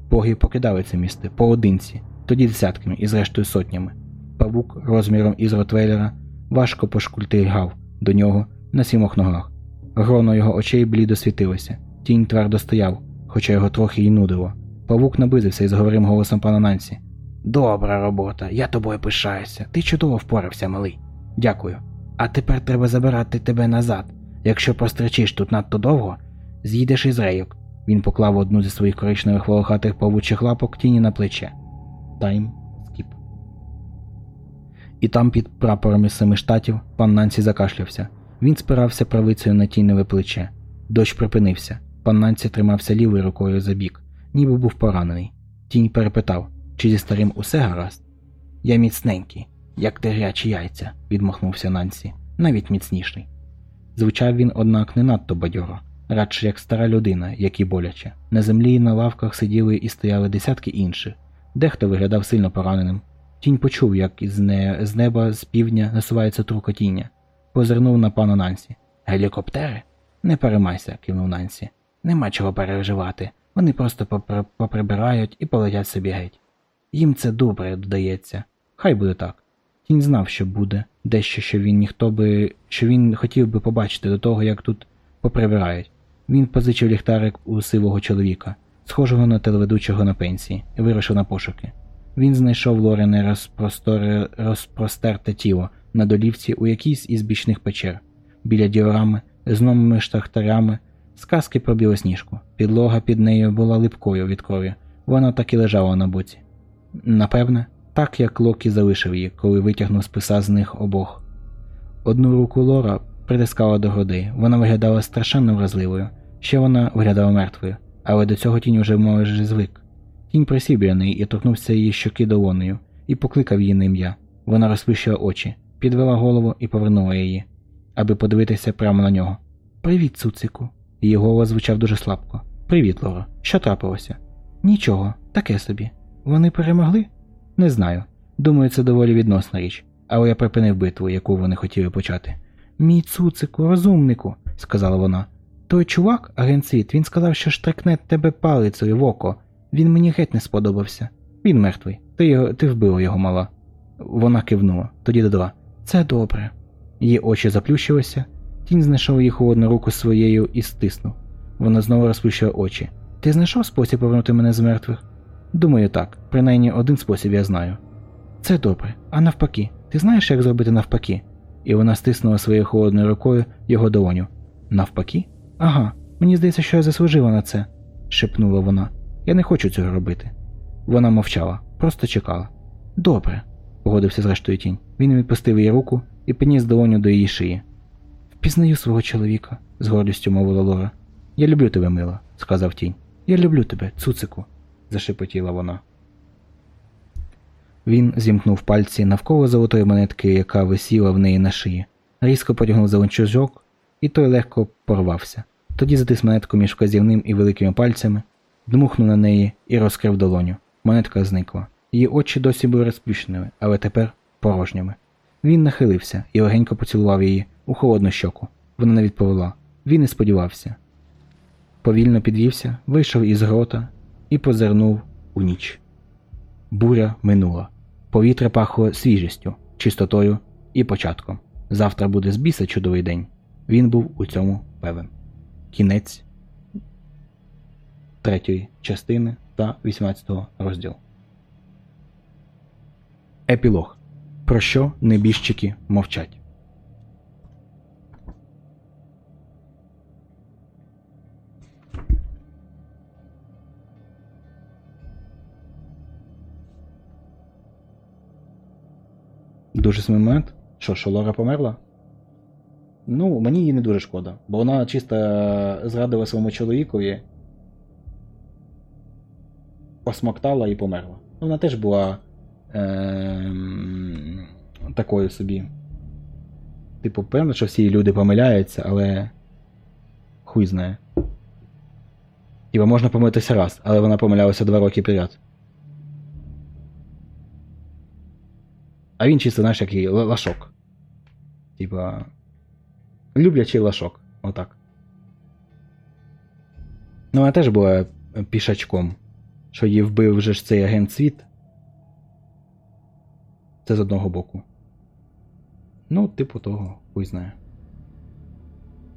Боги покидали це місце поодинці, тоді десятками і зрештою сотнями. Павук розміром із Ротвейлера важко пошкультигав до нього на сімох ногах. Гроно його очей блідо світилося, тінь твердо стояв, хоча його трохи й нудило. Павук наблизився і заговорив голосом пана Нансі. Добра робота, я тобою пишаюся. Ти чудово впорався, малий. Дякую. А тепер треба забирати тебе назад. Якщо постричиш тут надто довго, з'їдеш із рейок. Він поклав одну зі своїх коричневих волохатих павучих лапок тіні на плече. Тайм скіп. І там під прапорами семи штатів пан Нансі закашлявся. Він спирався правицею на тіневе плече. Дощ припинився. Пан Нансі тримався лівою рукою за бік, ніби був поранений. Тінь перепитав, чи зі старим усе гаразд? Я міцненький, як терячі яйця, відмахнувся Нансі, навіть міцніший. Звучав він, однак, не надто бадьоро, радше як стара людина, як і боляче. На землі і на лавках сиділи і стояли десятки інших. Дехто виглядав сильно пораненим. Тінь почув, як з, не... з неба з півдня насувається трукотіння. Позирнув на пана Нансі. Гелікоптери? Не переймайся, кивнув Нансі. Нема чого переживати. Вони просто попри- поприбирають і полетять собі геть. Їм це добре додається. Хай буде так. Тінь знав, що буде дещо, що він ніхто би. що він хотів би побачити до того, як тут поприбирають. Він позичив ліхтарик у сивого чоловіка, схожого на телеведучого на пенсії, вирушив на пошуки. Він знайшов Лорене розпросторе, розпростерте тіло на долівці у якійсь із бічних печер, біля діорами, з новими штахтарями, сказки про білосніжку. Підлога під нею була липкою від крові, вона так і лежала на боці. Напевне, так як Локі залишив її, коли витягнув списа з них обох. Одну руку Лора притискала до грудей, вона виглядала страшенно вразливою, ще вона виглядала мертвою, але до цього тінь уже майже звик. Тінь присів біля неї і торкнувся її щоки долонею і покликав її на ім'я. Вона розплющила очі, підвела голову і повернула її, аби подивитися прямо на нього. Привіт, цуцику. Її голос звучав дуже слабко. Привіт, Лоро. Що трапилося? Нічого, таке собі. Вони перемогли? Не знаю. Думаю, це доволі відносна річ, але я припинив битву, яку вони хотіли почати. Мій цуцику, розумнику, сказала вона. Той чувак, агент світ, він сказав, що штрикне тебе палицею в око. Він мені геть не сподобався. Він мертвий. Ти його ти вбила його мала. Вона кивнула, тоді додала. Це добре. Її очі заплющилися, тінь знайшов її холодну руку своєю і стиснув. Вона знову розплющила очі. Ти знайшов спосіб повернути мене з мертвих? Думаю, так. Принаймні один спосіб я знаю. Це добре. А навпаки, ти знаєш, як зробити навпаки? І вона стиснула своєю холодною рукою його долоню. Навпаки? Ага, мені здається, що я заслужила на це, шепнула вона. Я не хочу цього робити. Вона мовчала, просто чекала. Добре, погодився зрештою тінь. Він відпустив її руку і підніс долоню до її шиї. Впізнаю свого чоловіка, з гордістю мовила Лора. Я люблю тебе, мила, сказав тінь. Я люблю тебе, цуцику. зашепотіла вона. Він зімкнув пальці навколо золотої монетки, яка висіла в неї на шиї, різко потягнув за ланцюжок, і той легко порвався. Тоді затис монетку між вказівним і великими пальцями, дмухнув на неї і розкрив долоню. Монетка зникла. Її очі досі були розплющеними, але тепер порожніми. Він нахилився і легенько поцілував її у холодну щоку. Вона не відповіла. Він і сподівався. Повільно підвівся, вийшов із грота і позирнув у ніч. Буря минула. Повітря пахло свіжістю, чистотою і початком. Завтра буде з біса чудовий день. Він був у цьому певен. Кінець третьої частини та 18 розділу. Епілог. Про що небіжчики мовчать. Дуже смій момент. Що, що Лора померла? Ну, мені її не дуже шкода, бо вона чисто зрадила своєму чоловікові, посмоктала і померла. Ну, Вона теж була е- такою собі. Типу, певно, що всі люди помиляються, але хуй знає. Типа можна помилитися раз, але вона помилялася два роки підряд. А він чисто, знаєш, який лашок. Типа. Люблячий лашок. Отак. Ну, вона теж була пішачком. Що її вбив вже ж цей агент світ. Це з одного боку. Ну, типу того, хуй знає.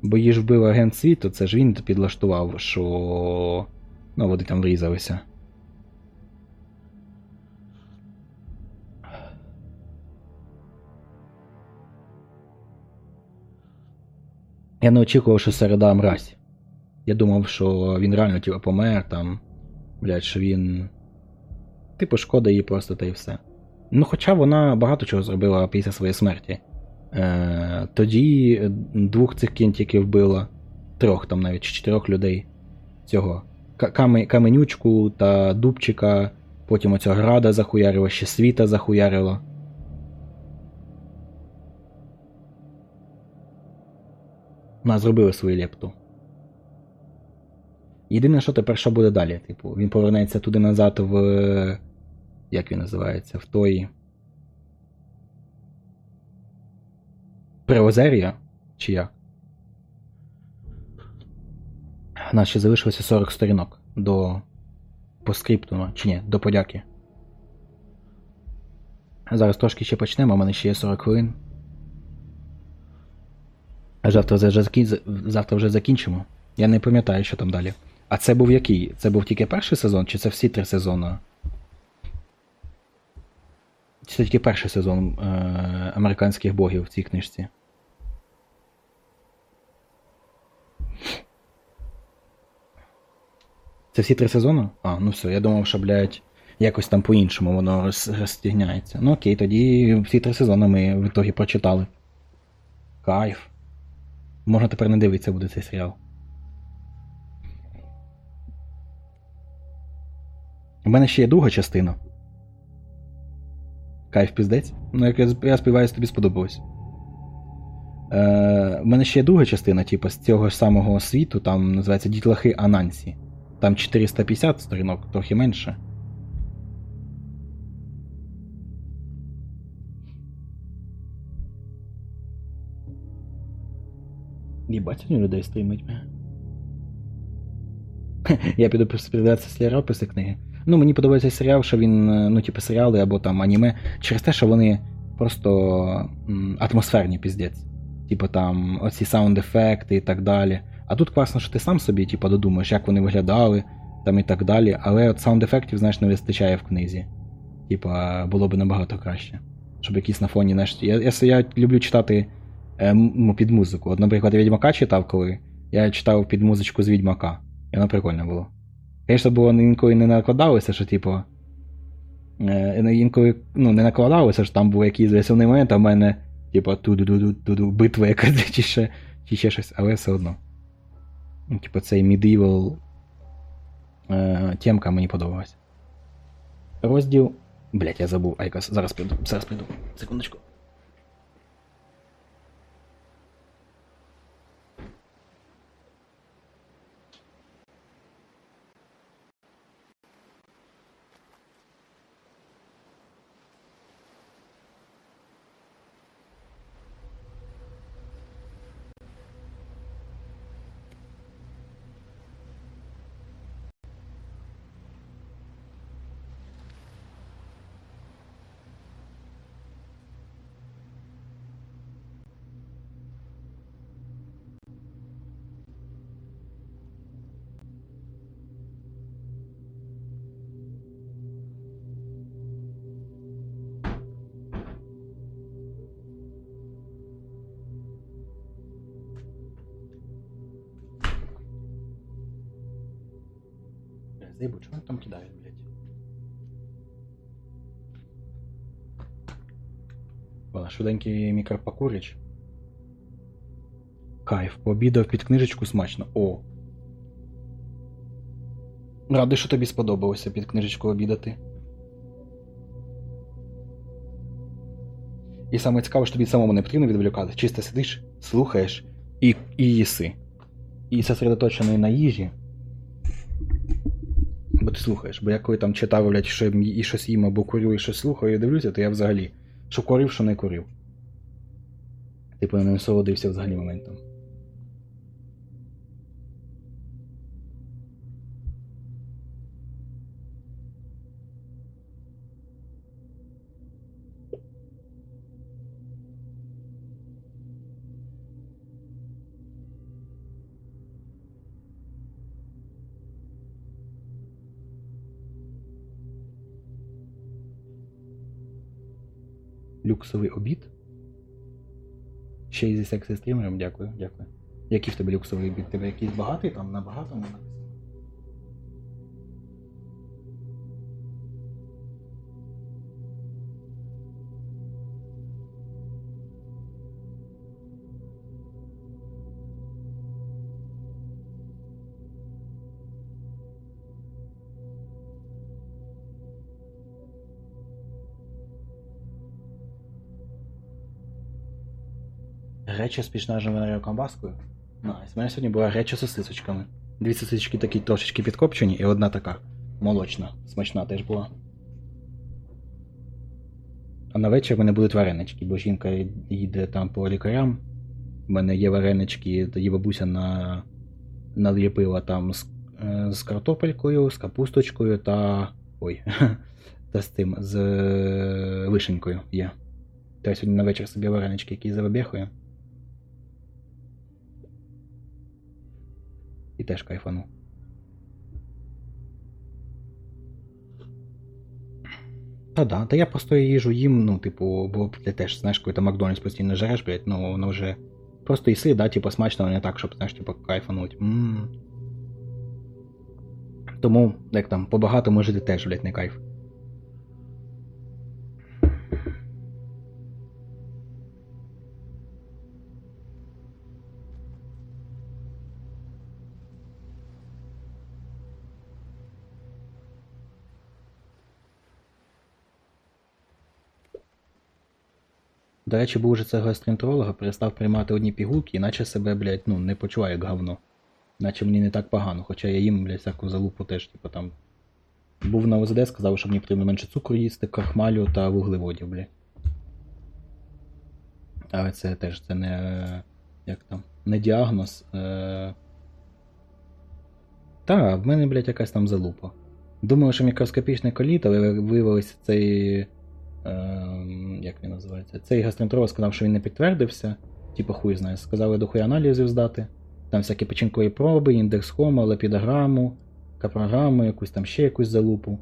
Бо її ж вбив агент світу, це ж він підлаштував, що. Ну, вони там врізалися. Я не очікував, що середа мразь. Я думав, що він реально типу, помер там. Блять, що він. Типу, шкода їй просто та й все. Ну, хоча вона багато чого зробила після своєї смерті. Е, тоді двох цих кінтиків вбила, трьох там навіть чи чотирьох людей цього. Каменючку та Дубчика, потім оця града захуярила, ще світа захуярила. Вона зробила свою лепту. Єдине, що тепер що буде далі? Типу, він повернеться туди назад в. Як він називається? В той. Преозерія? Чи як? У нас ще залишилося 40 сторінок до поскриптума, чи ні, до подяки. Зараз трошки ще почнемо, у мене ще є 40 хвилин. Завтра завтра вже закінчимо. Я не пам'ятаю, що там далі. А це був який? Це був тільки перший сезон, чи це всі три сезони? Чи це тільки перший сезон е- американських богів в цій книжці? Це всі три сезони? А, ну все, я думав, що, блядь, якось там по-іншому воно роз, розтягняється. Ну окей, тоді всі три сезони ми в ітогі прочитали. Кайф. Можна тепер не дивитися буде цей серіал. У мене ще є друга частина. Кайф піздець. Ну, як я, я тобі сподобалось. Е, у мене ще є друга частина, типу, з цього ж самого світу, там називається Дітлахи Анансі. Там 450 сторінок, трохи менше. Єбать, сьогодні людей стрімить. *laughs* Я піду передивлятися серіал після книги. Ну, мені подобається серіал, що він, е, ну, типу, серіали або там аніме, через те, що вони просто атмосферні піздець. Типу там оці саунд-ефекти і так далі. А тут класно, що ти сам собі, типу, додумаєш, як вони виглядали, там і так далі. Але от саунд-ефектів, знаєш, не вистачає в книзі. Типа, було б набагато краще. Щоб якісь на фоні, знаєш. Я, я, я люблю читати під музику. От, наприклад, я Відьмака читав, коли я читав під музичку з Відьмака. І воно прикольно було. Звісно, було інколи не накладалося, що, типу. е, Інколи ну, не накладалося, що там був якийсь веселий момент, а в мене, типу, ту-ду-ду-ду-ду, битва якась чи ще, чи ще щось, але все одно. Ну, Типу, цей medieval е, темка мені подобалась. Розділ. Блять, я забув Айкос. Зараз піду. Зараз піду. Секундочку. Швиденький мікропокурич. Кайф, пообідав під книжечку смачно. О. Радий, що тобі сподобалося під книжечку обідати. І саме цікаво, що тобі самому не потрібно відволікати. Чисто сидиш, слухаєш і, і їси. І сосредоточений на їжі. Бо ти слухаєш, бо я коли там читав, блядь, що і щось їм або курю, і щось слухаю, і дивлюся, то я взагалі. Що курив, що не курив. Типу не насолодився взагалі моментом. Люксовий обід. Ще й зі секси стрімером, дякую, дякую. Який в тебе люксовий обід? Тебе якийсь багатий там набагато не Греча з підсмаженою ковбаскою. Nice. У мене сьогодні була греча з сосисочками. Дві сосисочки такі трошечки підкопчені, і одна така молочна, смачна теж була. А на вечір в мене будуть варенички, бо жінка їде там по лікарям. У мене є варенички, тоді бабуся на... наліпила там з, е, з картопелькою, з капусточкою та. Ой. *laughs* та з тим, з е, вишенькою є. То я сьогодні на вечір собі варенички які забабєхую. І теж кайфану. Та да, та я просто їжу їм, ну, типу, бо ти теж, знаєш, коли ти Макдональдс постійно жереш, блядь, ну воно вже. Просто їси, да, типу, смачно, але не так, щоб, знаєш, типу, кайфануть. м Тому, як там, по-багатому жити теж, блядь, не кайф. До речі, був уже це гастроентеролога, перестав приймати одні пігулки, іначе себе, блядь, ну, не почуваю як говно. Наче мені не так погано, хоча я їм, блядь, всяку залупу теж, типу там. Був на ОЗД, сказав, що мені потрібно менше цукру їсти, крахмалю та вуглеводів, блядь. Але це теж це не. як там, не діагноз. Е... Та, в мене, блядь, якась там залупа. Думаю, що мікроскопічний коліт, але виявилося цей. Ем, як він називається? Цей гастроентеролог сказав, що він не підтвердився. Типа хуй знає. Сказали до хуй аналізів здати. Там всякі печінкові проби, індекс хома, лепідограму, капрограму, якусь там ще якусь залупу.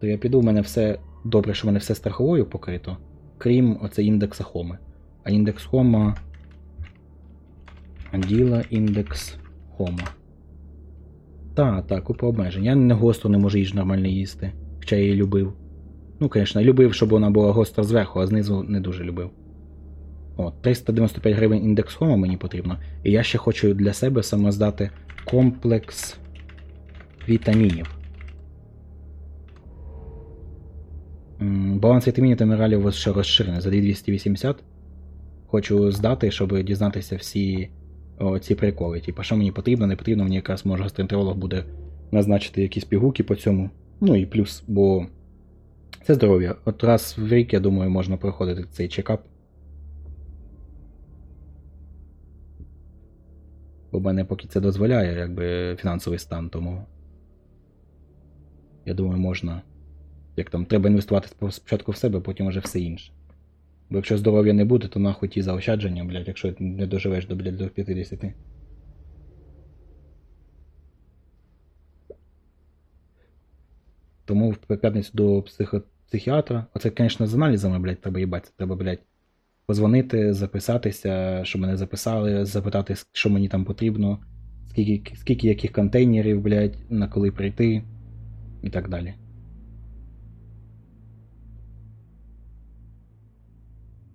То я піду, в мене все добре, що в мене все страховою покрито, крім оце індекса хоми. А індекс хома. Діла індекс хома. Та, так, купа обмежень. Я не гостро не можу їж нормально їсти, хоча я її любив. Ну, звісно, любив, щоб вона була гостра зверху, а знизу не дуже любив. О, 395 гривень індекс хома мені потрібно. І я ще хочу для себе саме здати комплекс вітамінів. Баланс вітамінів та мінералів ще розширений за 280. Хочу здати, щоб дізнатися всі ці приколи. Типа, що мені потрібно, не потрібно, мені якраз може гастроентеролог буде назначити якісь пігулки по цьому. Ну і плюс, бо це здоров'я. От раз в рік, я думаю, можна проходити цей чекап. Бо мене поки це дозволяє, якби фінансовий стан, тому. Я думаю, можна. Як там, треба інвестувати спочатку в себе, потім вже все інше. Бо якщо здоров'я не буде, то нахуй ті заощадження, блядь, якщо не доживеш до, блядь, до 50. Тому в п'ятницю до психо... психіатра. Оце, звісно, з аналізами, блядь, треба їбатися. Треба, блядь, позвонити, записатися, щоб мене записали, запитати, що мені там потрібно, скільки, скільки яких контейнерів, блядь, на коли прийти і так далі.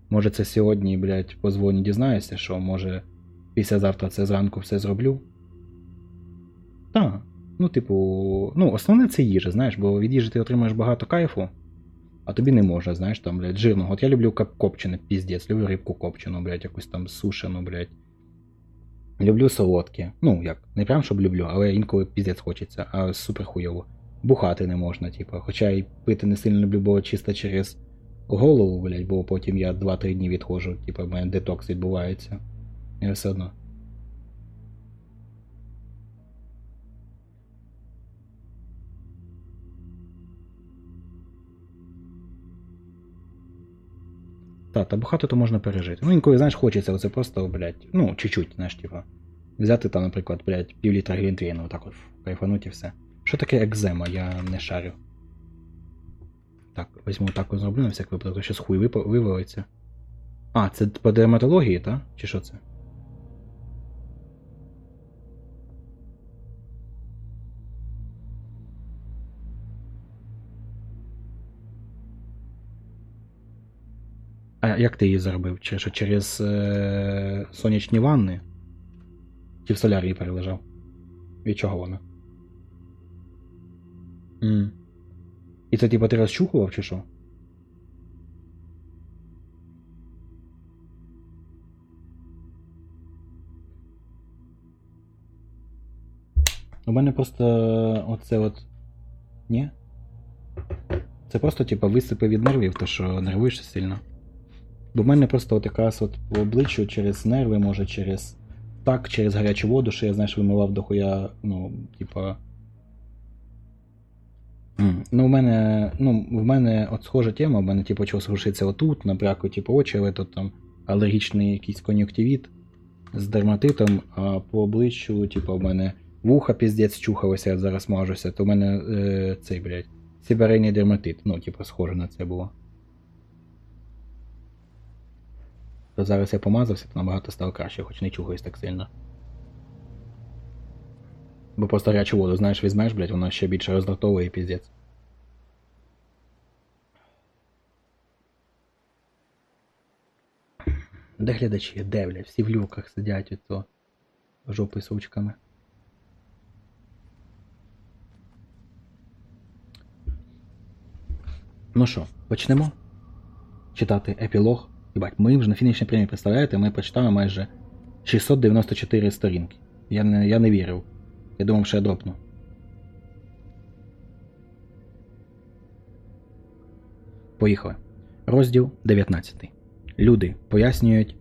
Може, це сьогодні, блядь, позвоню, дізнаюся, що може післязавтра це зранку все зроблю. Так. Ну, типу, ну, основне це їжа, знаєш, бо від їжі ти отримаєш багато кайфу, а тобі не можна, знаєш, там, блядь, жирного. От я люблю коп- копчене, піздець, люблю рибку копчену, блядь, якусь там сушену, блядь. Люблю солодке. Ну, як, не прям щоб люблю, але інколи піздець хочеться, а супер хуйово. Бухати не можна, типу. Хоча й пити не сильно люблю, бо чисто через голову, блядь, бо потім я 2-3 дні відходжу, типу, в мене детокс відбувається. І все одно. Та, та бухати то можна пережити. Ну, інколи, знаєш, хочеться, оце просто, блядь, ну, чуть-чуть, знаєш, типа. Взяти там, наприклад, блядь, пів літра глінтвіну, отак от кайфануть і все. Що таке екзема, я не шарю. Так, візьму так зроблю на всяк випадок, то щось хуй вивалиться. А, це по дерматології, так? Чи що це? А як ти її заробив? Що через е- сонячні ванни? Чи в солярії перележав? Від чого вона? Mm. І це типа ти розчухував чи що? У мене просто оце от. Ні? Це просто, типа, висипи від нервів, то що нервуєшся сильно. Бо в мене просто от якраз от по обличчю через нерви, може через так, через гарячу воду, що я, знаєш, вимивав дохуя, ну, типа. М, Ну, в мене, ну, в мене от схожа тема, в мене типу почав рушитися отут, напряку, типу, очі, але тут там алергічний якийсь кон'юктивіт з дерматитом, а по обличчю, типу, в мене вуха піздець чухалося, я зараз мажуся, то в мене е, цей, блядь, сіберейний дерматит. Ну, типу, схоже на це було. То зараз я помазався, то набагато стало краще, хоч не чухаюсь так сильно. Бо просто гарячу воду, знаєш, візьмеш, блядь, вона ще більше роздратовує і піздець. Де глядачі? Де, блядь? Всі в люках сидять ото жопи сучками. Ну що, почнемо читати епілог. Єбать, ми вже на фінішній премії, представляєте, ми прочитали майже 694 сторінки. Я не, я не вірив. Я думав, що я дропну. Поїхали. Розділ 19. Люди пояснюють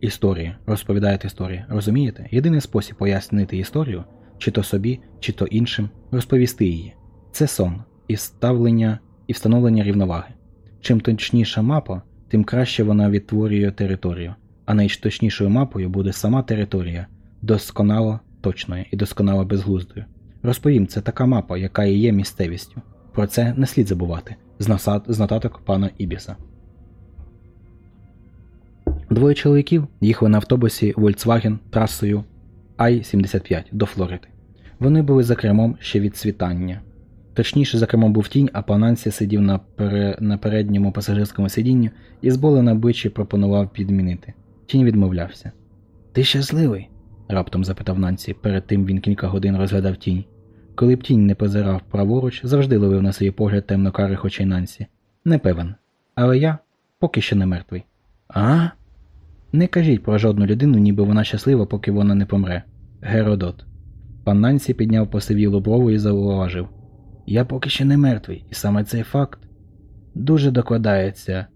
історії, розповідають історії. Розумієте? Єдиний спосіб пояснити історію, чи то собі, чи то іншим, розповісти її. Це сон і ставлення і встановлення рівноваги. Чим точніша мапа, тим краще вона відтворює територію, а найточнішою мапою буде сама територія, досконало точною і досконало безглуздою. Розповім, це така мапа, яка і є місцевістю. Про це не слід забувати з насад- з нотаток пана Ібіса. Двоє чоловіків їхали на автобусі Volkswagen трасою I-75 до Флориди. Вони були за кермом ще від світання. Точніше, за кермом був тінь, а пан сидів на, пере... на передньому пасажирському сидінні і з болем на обличчі пропонував підмінити. Тінь відмовлявся. Ти щасливий? раптом запитав Нансі. Перед тим він кілька годин розглядав тінь. Коли б тінь не позирав праворуч, завжди ловив на свій погляд темно-карих очей Нансі. Не певен. Але я поки що не мертвий. А? Не кажіть про жодну людину, ніби вона щаслива, поки вона не помре. Геродот. Пан Нансі підняв посивілу брову і зауважив. Я поки ще не мертвий, і саме цей факт дуже докладається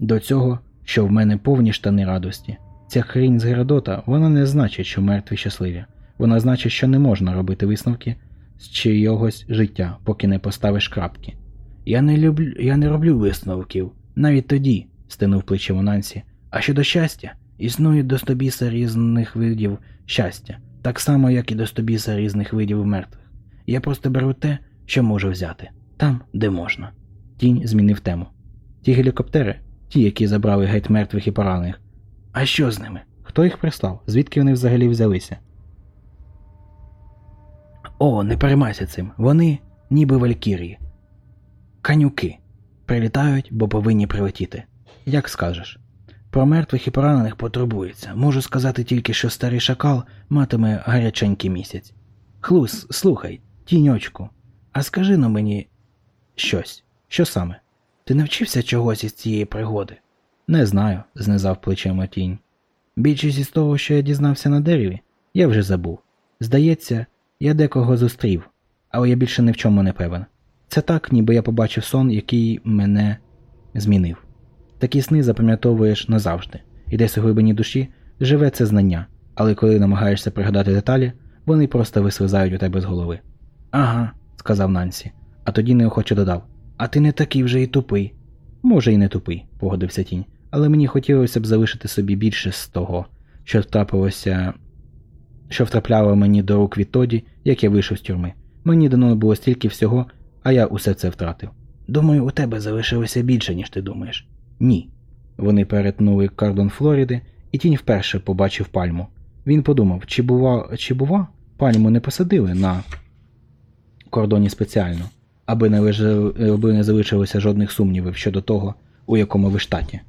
до цього, що в мене повні штани радості. Ця хрінь з Геродота, вона не значить, що мертві щасливі. Вона значить, що не можна робити висновки з чийогось життя, поки не поставиш крапки. Я не люблю, я не роблю висновків, навіть тоді, стинув плечем Нансі. А щодо щастя, існує до стобіса різних видів щастя, так само, як і до стобіса різних видів мертвих. Я просто беру те, що можу взяти, там, де можна. Тінь змінив тему. Ті гелікоптери, ті, які забрали геть мертвих і поранених. А що з ними? Хто їх прислав? Звідки вони взагалі взялися? О, не переймайся цим. Вони ніби валькірії. Канюки. Прилітають, бо повинні прилетіти. Як скажеш. Про мертвих і поранених потурбується. Можу сказати тільки, що старий шакал матиме гаряченький місяць. Хлус, слухай, тіньочку, а скажи на мені щось. Що саме? Ти навчився чогось із цієї пригоди? Не знаю, знизав плечима тінь. Більшість із того, що я дізнався на дереві, я вже забув. Здається, я декого зустрів, але я більше ні в чому не певен. Це так, ніби я побачив сон, який мене змінив. Такі сни запам'ятовуєш назавжди, і десь у глибині душі живе це знання, але коли намагаєшся пригадати деталі, вони просто вислизають у тебе з голови. Ага, сказав Нансі, а тоді неохоче додав. А ти не такий вже і тупий. Може, і не тупий, погодився тінь, але мені хотілося б залишити собі більше з того, що втрапилося, що втрапляло мені до рук відтоді, як я вийшов з тюрми. Мені дано було стільки всього, а я усе це втратив. Думаю, у тебе залишилося більше, ніж ти думаєш. Ні. Вони перетнули кордон Флориди, і тінь вперше побачив пальму. Він подумав, чи бува, чи бува, пальму не посадили на кордоні спеціально, аби не, лежали, аби не залишилося жодних сумнівів щодо того, у якому ви штаті.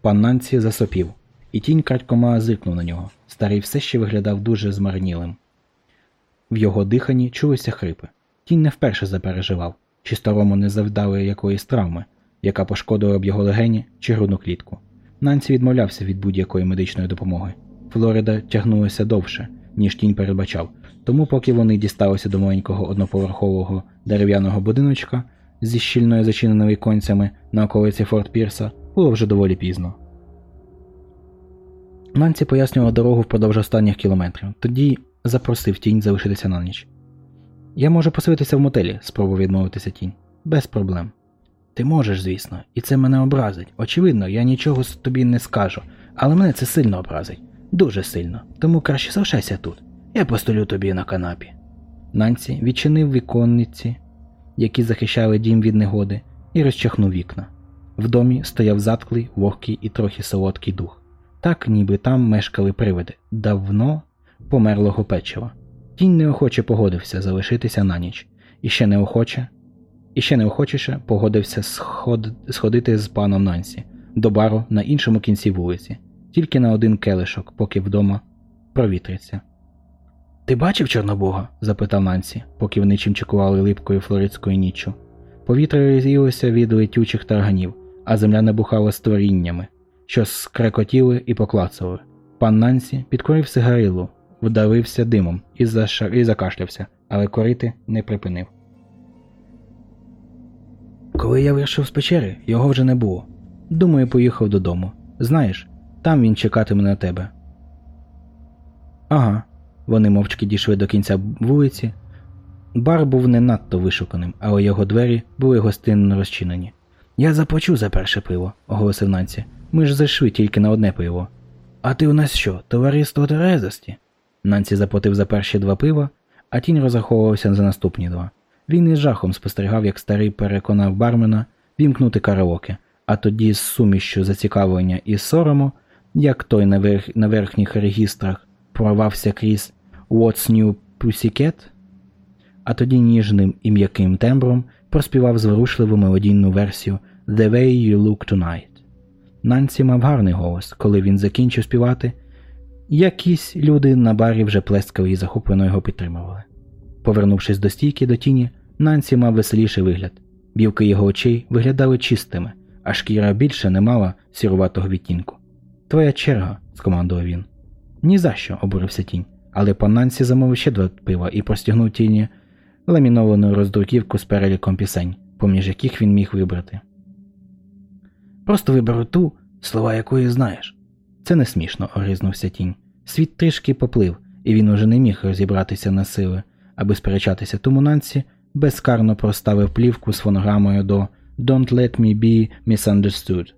Пан Нанці засопів, і тінь крадькома зиркнув на нього. Старий все ще виглядав дуже змарнілим. В його диханні чулися хрипи. Тінь не вперше запереживав, чи старому не завдали якоїсь травми, яка пошкодила б його легені чи грудну клітку. Нансі відмовлявся від будь-якої медичної допомоги. Флорида тягнулася довше, ніж тінь передбачав, тому поки вони дісталися до маленького одноповерхового дерев'яного будиночка зі щільною зачиненими віконцями на околиці Форт Пірса, було вже доволі пізно. Нансі пояснювала дорогу впродовж останніх кілометрів, тоді запросив тінь залишитися на ніч. Я можу поселитися в мотелі, спробував відмовитися тінь. Без проблем. Ти можеш, звісно, і це мене образить. Очевидно, я нічого тобі не скажу, але мене це сильно образить. Дуже сильно. Тому краще залишайся тут. Я постелю тобі на канапі. Нансі відчинив віконниці, які захищали дім від негоди, і розчахнув вікна. В домі стояв затклий, вогкий і трохи солодкий дух. Так, ніби там мешкали привиди давно померлого печива. Тінь неохоче погодився залишитися на ніч, і ще неохоче, і ще неохочіше погодився сход... сходити з паном Нансі до бару на іншому кінці вулиці, тільки на один келишок, поки вдома провітриться. Ти бачив Чорнобога? запитав Нансі, поки вони чимчикували липкою флоридською ніччю. Повітря роз'їлося від летючих тарганів, а земля набухала створіннями, що скрекотіли і поклацали. Пан Нансі підкорив сигарилу, вдавився димом і, зашар... і закашлявся, але корити не припинив. Коли я вийшов з печери, його вже не було. Думаю, поїхав додому. Знаєш, там він чекатиме на тебе. Ага. Вони мовчки дійшли до кінця вулиці. Бар був не надто вишуканим, але його двері були гостинно розчинені. Я заплачу за перше пиво, оголосив Нансі. Ми ж зайшли тільки на одне пиво. А ти у нас що, товариство Терезості? Нансі заплатив за перші два пива, а тінь розраховувався за наступні два. Він із жахом спостерігав, як старий переконав бармена вімкнути караоке, а тоді з сумішчю зацікавлення і сорому, як той на, верх... на верхніх регістрах прорвався крізь What's New Pussycat, а тоді ніжним і м'яким тембром проспівав зворушливу мелодійну версію The Way You Look Tonight. Нансі мав гарний голос, коли він закінчив співати. Якісь люди на барі вже плескали і захоплено його підтримували. Повернувшись до стійки до тіні, Нансі мав веселіший вигляд. Білки його очей виглядали чистими, а шкіра більше не мала сіруватого відтінку. Твоя черга, скомандував він. «Ні за що», – обурився тінь, але пан Нансі замовив ще два пива і простягнув тіні ламіновану роздруківку з переліком пісень, поміж яких він міг вибрати. Просто виберу ту, слова якої знаєш. Це не смішно, огризнувся тінь. Світ трішки поплив, і він уже не міг розібратися на сили, аби сперечатися, тому Нансі безкарно проставив плівку з фонограмою до Don't let me be misunderstood.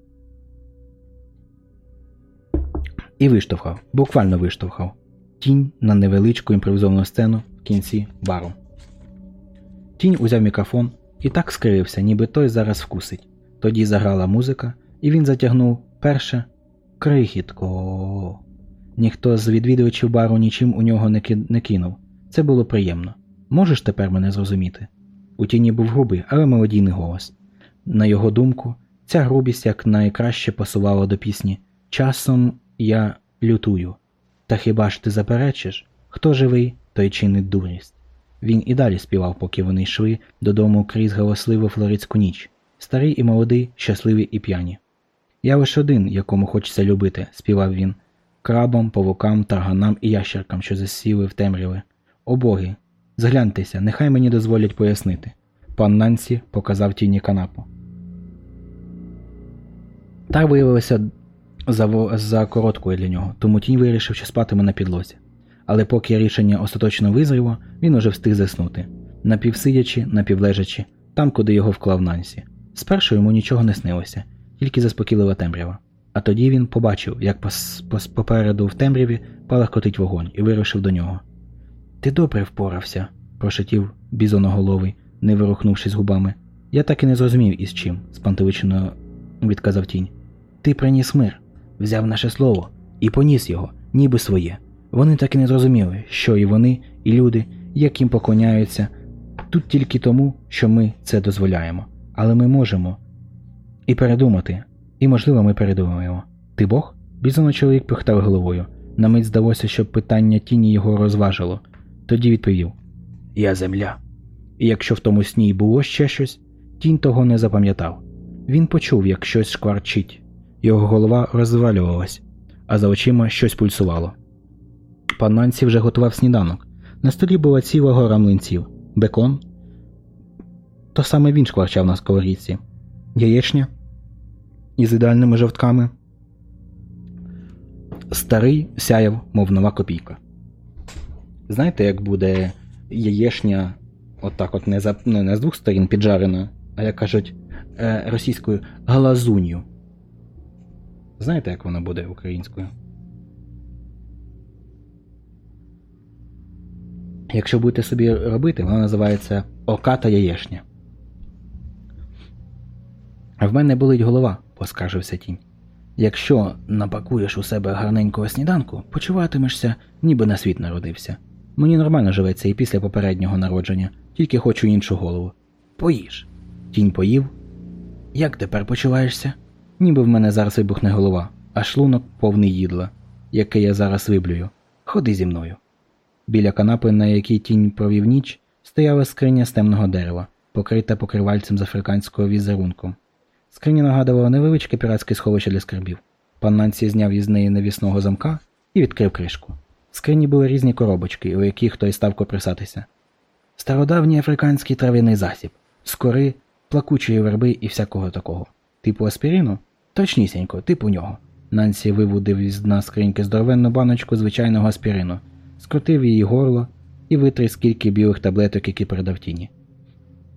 І виштовхав, буквально виштовхав тінь на невеличку імпровізовану сцену в кінці бару. Тінь узяв мікрофон і так скривився, ніби той зараз вкусить. Тоді заграла музика, і він затягнув перше крихітко. Ніхто з відвідувачів бару нічим у нього не, ки... не кинув. Це було приємно. Можеш тепер мене зрозуміти? У тіні був грубий, але мелодійний голос. На його думку, ця грубість як найкраще пасувала до пісні Часом я лютую. Та хіба ж ти заперечиш? Хто живий, той чинить дурість. Він і далі співав, поки вони йшли додому крізь галасливу флоридську ніч. Старий і молодий, щасливі і п'яні. Я лише один, якому хочеться любити, співав він, крабам, павукам, тарганам і ящеркам, що засіли в темряві. О боги, згляньтеся, нехай мені дозволять пояснити. Пан Нансі показав тіні канапу. Та виявилася за, за короткою для нього, тому тінь вирішив, що спатиме на підлозі. Але поки рішення остаточно визріло, він уже встиг заснути, напівсидячи, напівлежачи, там, куди його вклав Нансі. Спершу йому нічого не снилося, тільки заспокійлива темрява. А тоді він побачив, як попереду в темряві палахкотить вогонь і вирушив до нього. Ти добре впорався, прошетів бізоноголовий, не вирухнувшись губами. Я так і не зрозумів із чим, спантеличено відказав тінь. Ти приніс мир, взяв наше слово і поніс його, ніби своє. Вони так і не зрозуміли, що і вони, і люди, як їм поклоняються, тут тільки тому, що ми це дозволяємо. Але ми можемо і передумати, і, можливо, ми передумаємо. Ти Бог? Бізоно чоловік пихтав головою. На мить здалося, що питання тіні його розважило. Тоді відповів: Я земля. І якщо в тому сні й було ще щось, тінь того не запам'ятав. Він почув, як щось шкварчить. Його голова розвалювалась, а за очима щось пульсувало. Пан Нансі вже готував сніданок. На столі була ціла гора млинців, бекон. То саме він шкварчав на сковорідці, яєчня із ідеальними жовтками. Старий сяяв, мов нова копійка. Знаєте, як буде яєшня отак от не, за, не, не з двох сторін піджарена, а як кажуть е, російською галазунью. Знаєте, як вона буде українською? Якщо будете собі робити, вона називається оката яєшня. В мене болить голова, поскаржився тінь. Якщо напакуєш у себе гарненького сніданку, почуватимешся, ніби на світ народився. Мені нормально живеться і після попереднього народження, тільки хочу іншу голову. Поїж. Тінь поїв. Як тепер почуваєшся? Ніби в мене зараз вибухне голова, а шлунок повний їдла, яке я зараз виблюю. Ходи зі мною. Біля канапи, на якій тінь провів ніч, стояла скриня з темного дерева, покрита покривальцем з африканського візерунком. Скриня нагадувала невеличке піратське сховище для скарбів. Пан Нансі зняв із неї навісного замка і відкрив кришку. В скрині були різні коробочки, у яких хтось став коприсатися. Стародавній африканський трав'яний засіб, скори, плакучої верби і всякого такого. Типу аспірину? Точнісінько, типу нього. Нансі вивудив із дна скриньки здоровенну баночку звичайного аспірину, скрутив її горло і витрив скільки білих таблеток, які передав тіні.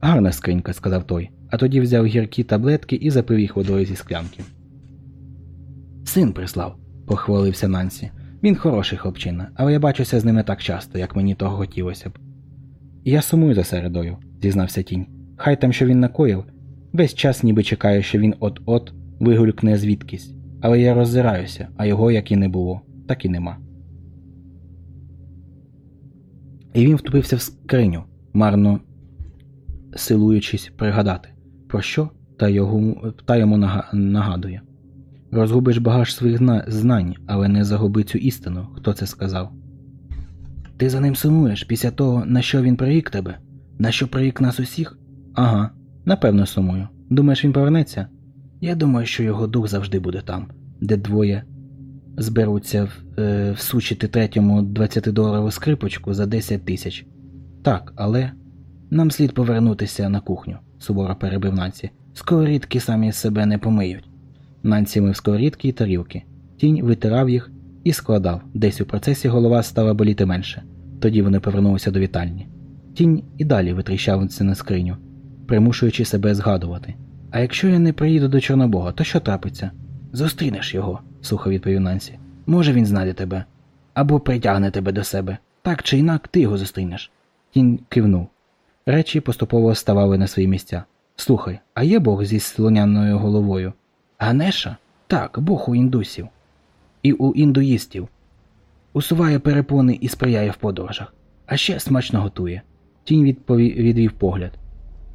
Гарна скринька, сказав той, а тоді взяв гіркі таблетки і запив їх водою зі склянки. Син прислав, похвалився Нансі. Він хороший хлопчина, але я бачуся з ним не так часто, як мені того хотілося б. Я сумую за середою, зізнався тінь. Хай там що він накоїв, весь час ніби чекаю, що він от-от вигулькне звідкись, але я роззираюся, а його як і не було, так і нема. І він втупився в скриню, марно силуючись пригадати, про що та, його, та йому нагадує. Розгубиш багаж своїх знань, але не загуби цю істину, хто це сказав. Ти за ним сумуєш після того, на що він прирік тебе, на що прирік нас усіх? Ага. Напевно, сумую. Думаєш, він повернеться? Я думаю, що його дух завжди буде там, де двоє зберуться е, всучити третьому 20-доларову скрипочку за 10 тисяч. Так, але нам слід повернутися на кухню, суворо перебив Нансі. Сковорідки самі себе не помиють. Нансі мив сковорідки і тарілки. Тінь витирав їх і складав. Десь у процесі голова стала боліти менше. Тоді вони повернулися до вітальні. Тінь і далі витріщався на скриню, примушуючи себе згадувати. А якщо я не приїду до Чорнобога, то що трапиться? Зустрінеш його, сухо відповів Нансі. Може він знайде тебе. Або притягне тебе до себе. Так чи інак ти його зустрінеш. Тінь кивнув. Речі поступово ставали на свої місця. Слухай, а є Бог зі слоняною головою? Ганеша? Так, Бог у індусів. І у індуїстів. Усуває перепони і сприяє в подорожах. А ще смачно готує. Тінь відпові... відвів погляд.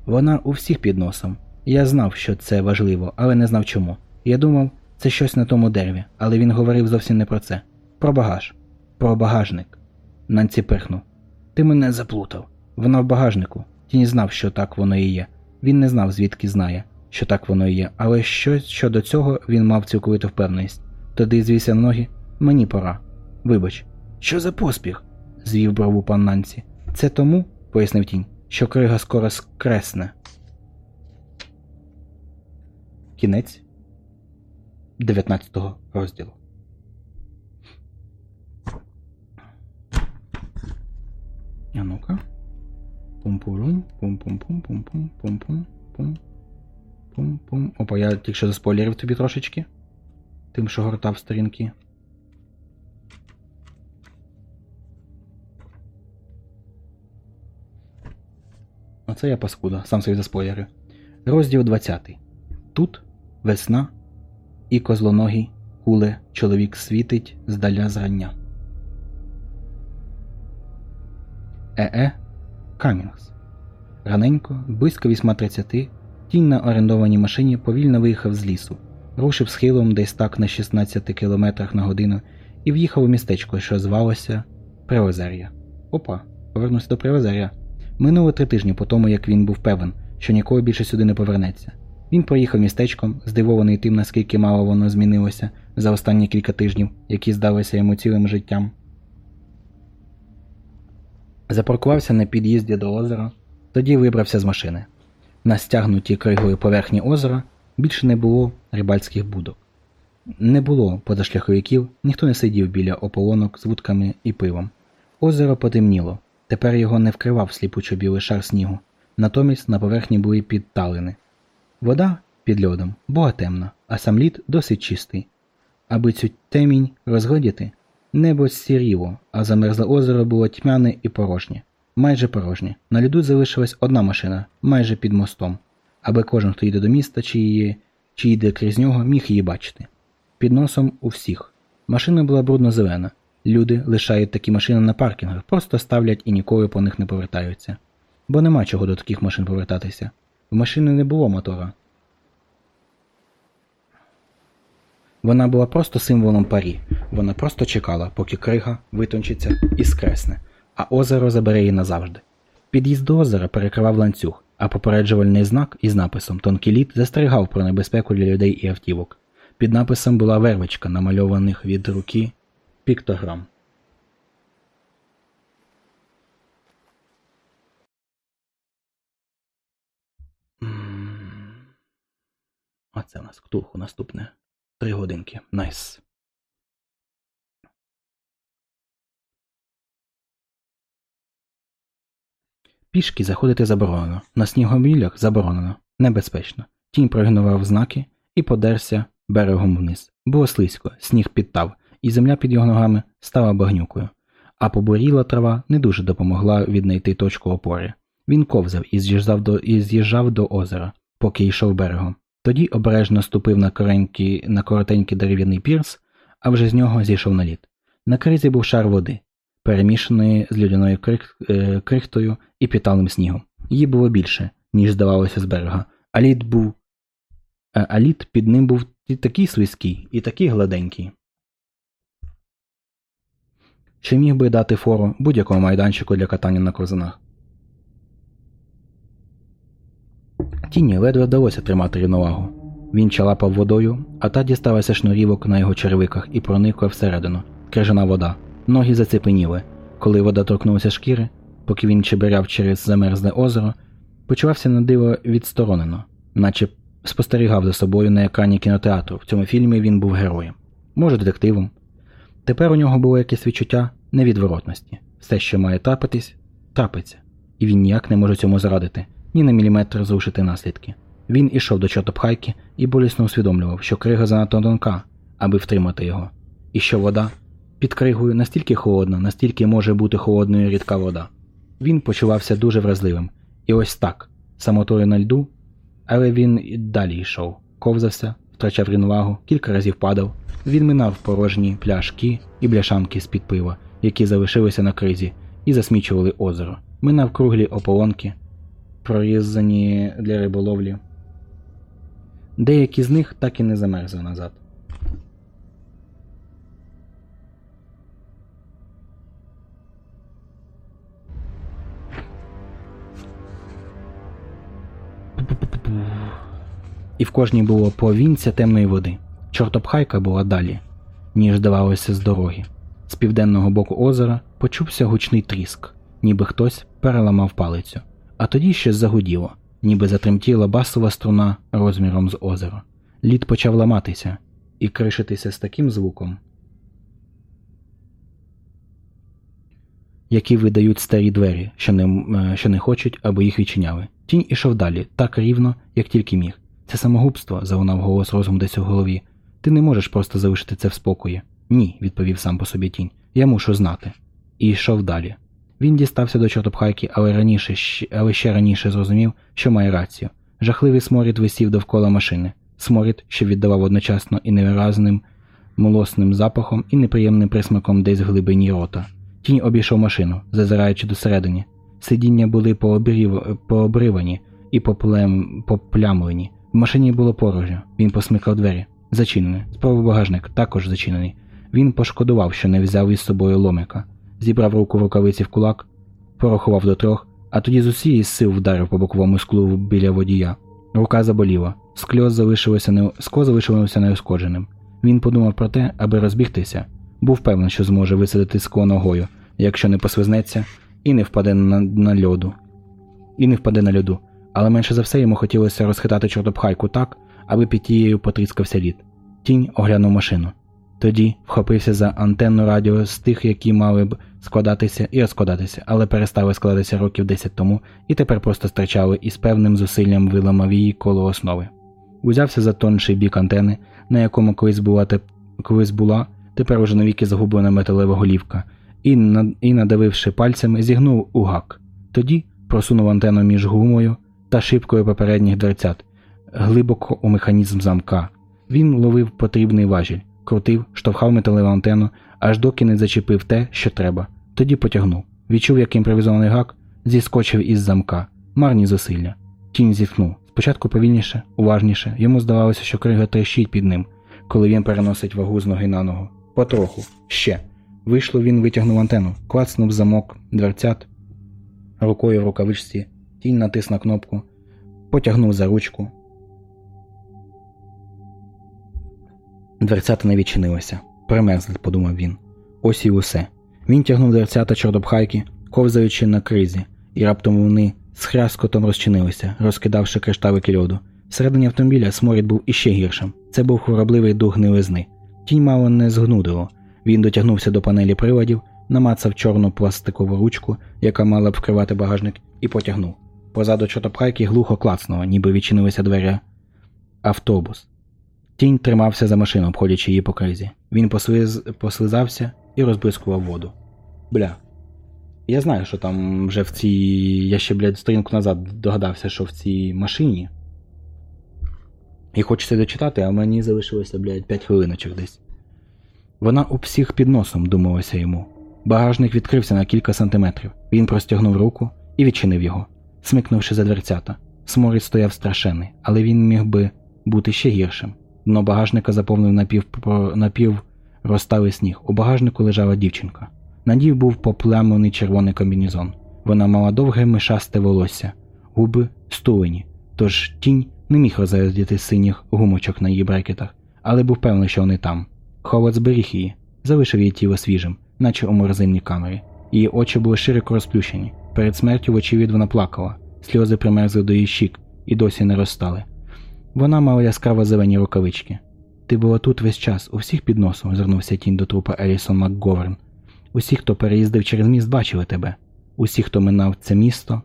Вона у всіх під носом. Я знав, що це важливо, але не знав чому. Я думав, це щось на тому дереві, але він говорив зовсім не про це. Про багаж. Про багажник. Нанці пирхнув. Ти мене заплутав. Вона в багажнику. Тінь знав, що так воно і є. Він не знав, звідки знає, що так воно і є, але що щодо цього він мав цілковиту впевненість. Тоді звівся на ноги. Мені пора. Вибач. Що за поспіх? звів брову пан Нанці. Це тому, пояснив тінь, що крига скоро скресне. Кінець 19 розділу. А ну-ка. Пум-пурум, пум-пум-пум, пум-пум, пум-пум, пум. Пум-пум. Опа, я тільки що заспойлерив тобі трошечки. Тим, що гортав сторінки. Оце я паскуда, сам собі заспойлерив. Розділ 20. Тут весна і козлоногий куле чоловік світить здаля зрання. Е-е Камінгс. Раненько, близько 8.30, тінь на орендованій машині повільно виїхав з лісу, рушив схилом десь так на 16 км на годину і в'їхав у містечко, що звалося Приозер'я. Опа, повернувся до Приозер'я. Минуло три тижні по тому, як він був певен, що ніколи більше сюди не повернеться. Він проїхав містечком, здивований тим, наскільки мало воно змінилося за останні кілька тижнів, які здалися йому цілим життям. Запаркувався на під'їзді до озера, тоді вибрався з машини. На стягнутій кригою поверхні озера більше не було рибальських будок. Не було позашляховиків, ніхто не сидів біля ополонок з вудками і пивом. Озеро потемніло, тепер його не вкривав сліпучо білий шар снігу, натомість на поверхні були підталини. Вода під льодом була темна, а сам лід досить чистий. Аби цю темінь розгледіти, небо сіріло, а замерзле озеро було тьмяне і порожнє. Майже порожнє. На льоду залишилась одна машина, майже під мостом, аби кожен, хто йде до міста чи, її, чи йде крізь нього, міг її бачити. Під носом у всіх. Машина була брудно-зелена. Люди лишають такі машини на паркінгах, просто ставлять і ніколи по них не повертаються. Бо нема чого до таких машин повертатися. В машини не було мотора. Вона була просто символом парі. Вона просто чекала, поки крига витончиться і скресне, а озеро забере її назавжди. Під'їзд до озера перекривав ланцюг, а попереджувальний знак із написом Тонкий лід застерігав про небезпеку для людей і автівок. Під написом була вервичка, намальованих від руки піктограм. А це у нас ктулху наступне. Три годинки. Nice. Пішки заходити заборонено. На снігомілях заборонено. Небезпечно. Тінь проігнорував знаки і подерся берегом вниз. Було слизько, сніг підтав, і земля під його ногами стала багнюкою. А побуріла трава не дуже допомогла віднайти точку опори. Він ковзав і з'їжджав до, і з'їжджав до озера, поки йшов берегом. Тоді обережно ступив на, на коротенький дерев'яний пірс, а вже з нього зійшов на лід. На кризі був шар води, перемішаної з людяною крих, е, крихтою і піталним снігом. Її було більше, ніж здавалося з берега, а лід був. е, А лід під ним був і такий слизький, і такий гладенький. Що міг би дати фору будь-якому майданчику для катання на ковзанах. Тіні ледве вдалося тримати рівновагу. Він чалапав водою, а та дісталася шнурівок на його червиках і проникла всередину. Крижана вода. Ноги зацепеніли. Коли вода торкнулася шкіри, поки він чеберяв через замерзле озеро, почувався на диво відсторонено, наче спостерігав за собою на екрані кінотеатру. В цьому фільмі він був героєм, може, детективом. Тепер у нього було якесь відчуття невідворотності. Все, що має трапитись, трапиться, і він ніяк не може цьому зарадити, ні на міліметр зрушити наслідки. Він ішов до чортопхайки і болісно усвідомлював, що крига занадто тонка, аби втримати його, і що вода? Під кригою настільки холодна, настільки може бути холодною рідка вода. Він почувався дуже вразливим, і ось так, самотою на льду, але він і далі йшов, ковзався, втрачав рівновагу, кілька разів падав, він минав порожні пляшки і бляшанки з-під пива, які залишилися на кризі, і засмічували озеро, минав круглі ополонки, прорізані для риболовлі. Деякі з них так і не замерзли назад. І в кожній було по вінця темної води. Чортопхайка була далі, ніж здавалося з дороги. З південного боку озера почувся гучний тріск, ніби хтось переламав палицю, а тоді щось загуділо, ніби затремтіла басова струна розміром з озеро. Лід почав ламатися і кришитися з таким звуком, які видають старі двері, що не, е, що не хочуть, аби їх відчиняли. Тінь ішов далі, так рівно, як тільки міг. Це самогубство, залунав голос розум десь у голові. Ти не можеш просто залишити це в спокої. Ні, відповів сам по собі тінь. Я мушу знати. І йшов далі. Він дістався до чортопхайки, але раніше, але ще раніше зрозумів, що має рацію. Жахливий сморід висів довкола машини. Сморід, що віддавав одночасно і невиразним молосним запахом, і неприємним присмаком десь в глибині рота. Тінь обійшов машину, зазираючи досередині. Сидіння були пообрів... пообривані і поплем... поплямлені. В машині було порожньо. Він посмикав двері. Зачинений. Справа багажник також зачинений. Він пошкодував, що не взяв із собою ломика. Зібрав руку рукавиці в кулак, порахував до трьох, а тоді з усієї сил вдарив по боковому склу біля водія. Рука заболіла. Скло залишилося не... Скло залишилося неушкодженим. Він подумав про те, аби розбігтися. Був певний, що зможе висадити скло ногою, якщо не посвизнеться, і не впаде на, на льоду. І не впаде на льоду. Але менше за все йому хотілося розхитати чортопхайку так, аби під тією потріскався лід. Тінь оглянув машину. Тоді вхопився за антенну радіо з тих, які мали б складатися і розкладатися, але перестали складатися років 10 тому і тепер просто стирчали і з певним зусиллям виламав її коло основи. Узявся за тонший бік антени, на якому колись була, теп... колись була тепер уже навіки загублена металева голівка, і, над... і надавивши пальцями, зігнув у гак. Тоді просунув антенну між гумою та шибкою попередніх дверцят, глибоко у механізм замка. Він ловив потрібний важіль, крутив, штовхав металеву антенну, аж доки не зачепив те, що треба. Тоді потягнув. Відчув, як імпровізований гак зіскочив із замка, марні зусилля. Тінь зітхнув. Спочатку повільніше, уважніше, йому здавалося, що крига трещить під ним, коли він переносить вагу з ноги на ногу. Потроху, ще. Вийшло, він витягнув антенну, клацнув замок дверцят рукою в рукавичці, тінь натис на кнопку, потягнув за ручку. Дверцята не відчинилися. Примерзли, подумав він. Ось і усе. Він тягнув дверцята чордопхайки, ковзаючи на кризі, і раптом вони з хряскотом розчинилися, розкидавши кришталики льоду. Всередині автомобіля сморід був іще гіршим. Це був хворобливий дух гнилизни. Тінь мало не згнудило. Він дотягнувся до панелі приладів, намацав чорну пластикову ручку, яка мала б вкривати багажник, і потягнув. Позаду чотопхайки глухо клацнуло, ніби відчинилися двері. Автобус. Тінь тримався за машину, обходячи її по кризі. Він послиз... послизався і розбризкував воду. Бля. Я знаю, що там вже в цій. Я ще, блядь, сторінку назад догадався, що в цій машині. І хочеться дочитати, а мені залишилося, блядь, 5 хвилиночок десь. Вона у всіх під носом, думалося йому. Багажник відкрився на кілька сантиметрів. Він простягнув руку і відчинив його, смикнувши за дверцята. Сморід стояв страшенний, але він міг би бути ще гіршим. Дно багажника заповнив напів, напів розсталий сніг. У багажнику лежала дівчинка. На ній був поплямлений червоний комбінезон. Вона мала довге мишасте волосся, губи стулені, тож тінь не міг розглядіти синіх гумочок на її брекетах, але був певний, що вони там. Ховат зберіг її, залишив її тіло свіжим, наче у морозильній камері. Її очі були широко розплющені. Перед смертю, вочевидь, вона плакала, сльози примерзли до її щік і досі не розстали. Вона мала яскраво зелені рукавички. Ти була тут весь час, у всіх під носом, звернувся тінь до трупа Елісон МакГоверн. Усі, хто переїздив через міст, бачили тебе. Усі, хто минав це місто,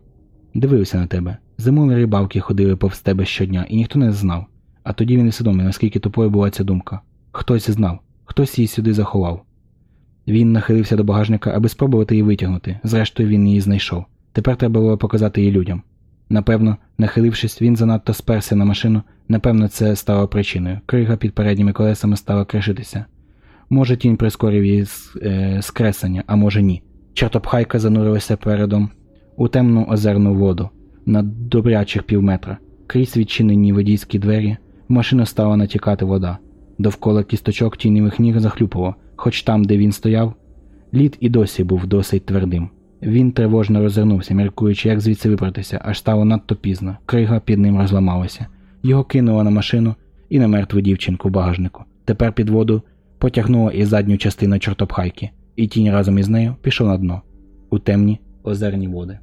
дивився на тебе. Зимові рибалки ходили повз тебе щодня, і ніхто не знав. А тоді він усвідомив, наскільки тупою була ця думка. Хтось знав, хтось її сюди заховав. Він нахилився до багажника, аби спробувати її витягнути. Зрештою, він її знайшов. Тепер треба було показати її людям. Напевно, нахилившись, він занадто сперся на машину, напевно, це стало причиною. Крига під передніми колесами стала кришитися. Може, тінь прискорив її е, скреслення, а може ні. Чортопхайка занурилася передом у темну озерну воду на добрячих півметра. Крізь відчинені водійські двері в машину стала натікати вода. Довкола кісточок тіньових ніг захлюпало, хоч там, де він стояв, лід і досі був досить твердим. Він тривожно розвернувся, міркуючи, як звідси вибратися, аж стало надто пізно. Крига під ним розламалася. Його кинуло на машину і на мертву дівчинку в багажнику. Тепер під воду потягнуло і задню частину чортопхайки, і тінь разом із нею пішов на дно у темні озерні води.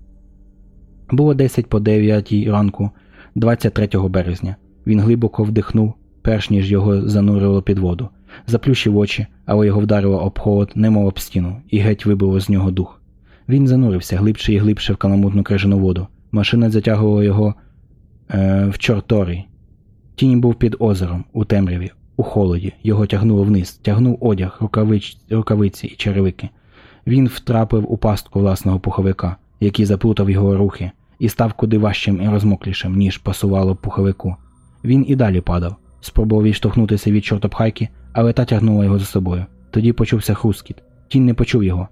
Було 10 по 9 ранку, 23 березня. Він глибоко вдихнув, перш ніж його занурило під воду. Заплющив очі, але його вдарило об холод, немов об стіну, і геть вибило з нього дух. Він занурився глибше і глибше в каламутну крижану воду. Машина затягувала його е, в чорторий. Тінь був під озером, у темряві, у холоді. Його тягнуло вниз, тягнув одяг, рукавич, рукавиці і черевики. Він втрапив у пастку власного пуховика, який заплутав його рухи, і став куди важчим і розмоклішим, ніж пасувало пуховику. Він і далі падав, спробував відштовхнутися від чортопхайки, але та тягнула його за собою. Тоді почувся хрускіт. Тінь не почув його,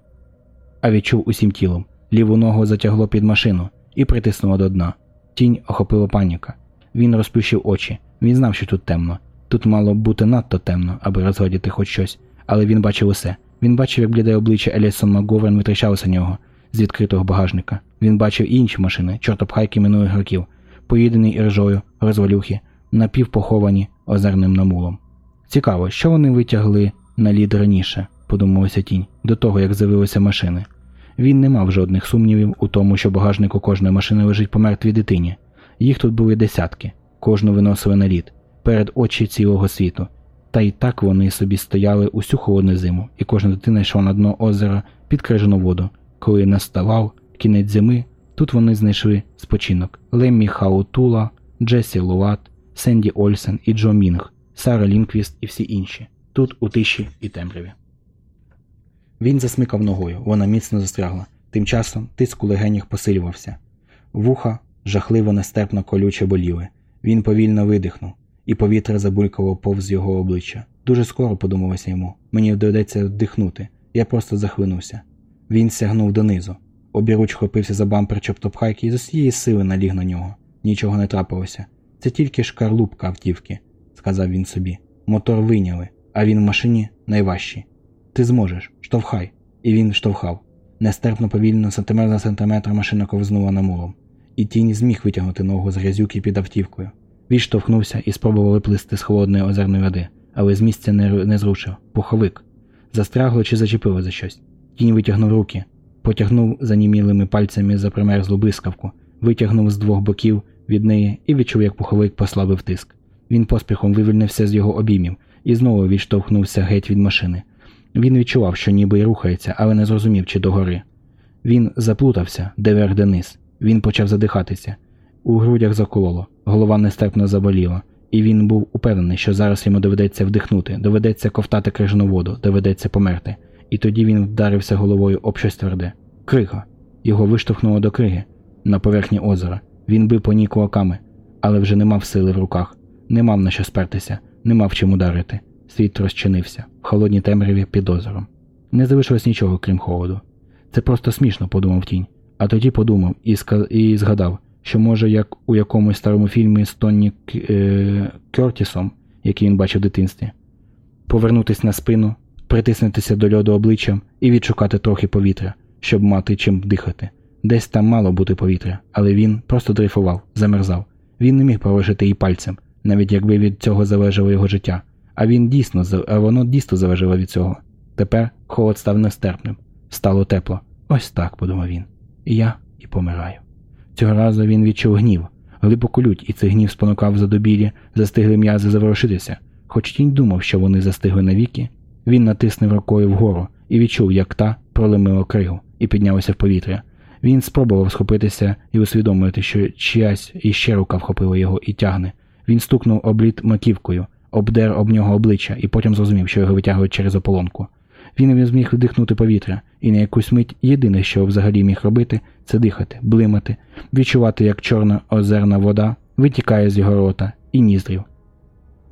а відчув усім тілом. Ліву ногу затягло під машину і притиснуло до дна. Тінь охопила паніка. Він розплющив очі. Він знав, що тут темно. Тут мало бути надто темно, аби розглядіти хоч щось, але він бачив усе. Він бачив, як бліде обличчя Елісон Макговерн витрачалося нього з відкритого багажника. Він бачив і інші машини, чортопхайки минулих років, поїдені іржою, розвалюхи, напівпоховані озерним намулом. Цікаво, що вони витягли на лід раніше, подумалася тінь, до того як з'явилися машини. Він не мав жодних сумнівів у тому, що багажник у кожної машини лежить по мертвій дитині. Їх тут були десятки, кожну виносили на лід, перед очі цілого світу. Та й так вони собі стояли усю холодну зиму, і кожна дитина йшла на дно озера під крижану воду. Коли наставав кінець зими, тут вони знайшли спочинок Леммі Хаутула, Джессі Ловат, Сенді Ольсен і Джо Мінг, Сара Лінквіст і всі інші. Тут у тиші і темряві. Він засмикав ногою, вона міцно застрягла. Тим часом тиск у легенях посилювався. Вуха жахливо нестерпно колюче боліли. Він повільно видихнув, і повітря забулькало повз його обличчя. Дуже скоро подумалося йому. Мені доведеться вдихнути. Я просто захлинувся. Він сягнув донизу. Обіруч хопився за бампер чоптопхайки і з усієї сили наліг на нього. Нічого не трапилося. Це тільки шкарлупка автівки, сказав він собі. Мотор вийняли, а він в машині найважчий. Ти зможеш, штовхай. І він штовхав. Нестерпно повільно, сантиметр за сантиметр машина ковзнула намулом. І тінь зміг витягнути ногу з грязюки під автівкою. Він штовхнувся і спробував виплисти з холодної озерної води, але з місця не, не зрушив. Пуховик. Застрягло чи зачепило за щось. Тінь витягнув руки, потягнув занімілими пальцями за примерзлу блискавку, витягнув з двох боків від неї і відчув, як пуховик послабив тиск. Він поспіхом вивільнився з його обіймів і знову відштовхнувся геть від машини. Він відчував, що ніби й рухається, але не зрозумів, чи догори. Він заплутався, де верх, де низ. Він почав задихатися. У грудях закололо, голова нестерпно заболіла, і він був упевнений, що зараз йому доведеться вдихнути, доведеться ковтати крижану воду, доведеться померти. І тоді він вдарився головою об щось тверде. Крига. Його виштовхнуло до криги на поверхні озера. Він бив по ній кулаками, але вже не мав сили в руках, не мав на що спертися, не мав чим ударити. Світ розчинився в холодній темряві під озером. Не залишилось нічого, крім холоду. Це просто смішно, подумав тінь, а тоді подумав і і згадав, що може, як у якомусь старому фільмі з Тонні е... Кертісом, який він бачив в дитинстві, повернутися на спину, притиснутися до льоду обличчям і відшукати трохи повітря, щоб мати чим дихати. Десь там мало бути повітря, але він просто дрейфував, замерзав. Він не міг порушити її пальцем, навіть якби від цього залежало його життя. А він дійсно а воно дійсно залежало від цього. Тепер холод став нестерпним. Стало тепло. Ось так, подумав він. Я і помираю. Цього разу він відчув гнів, глибоку лють, і цей гнів спонукав задобілі, застигли м'язи заворушитися. Хоч тінь думав, що вони застигли навіки, він натиснув рукою вгору і відчув, як та проломила кригу і піднялася в повітря. Він спробував схопитися і усвідомити, що чиясь іще рука вхопила його і тягне. Він стукнув обліт маківкою, обдер об нього обличчя і потім зрозумів, що його витягують через ополонку. Він не зміг вдихнути повітря, і на якусь мить єдине, що взагалі міг робити, це дихати, блимати, відчувати, як чорна озерна вода витікає з його рота і ніздрів.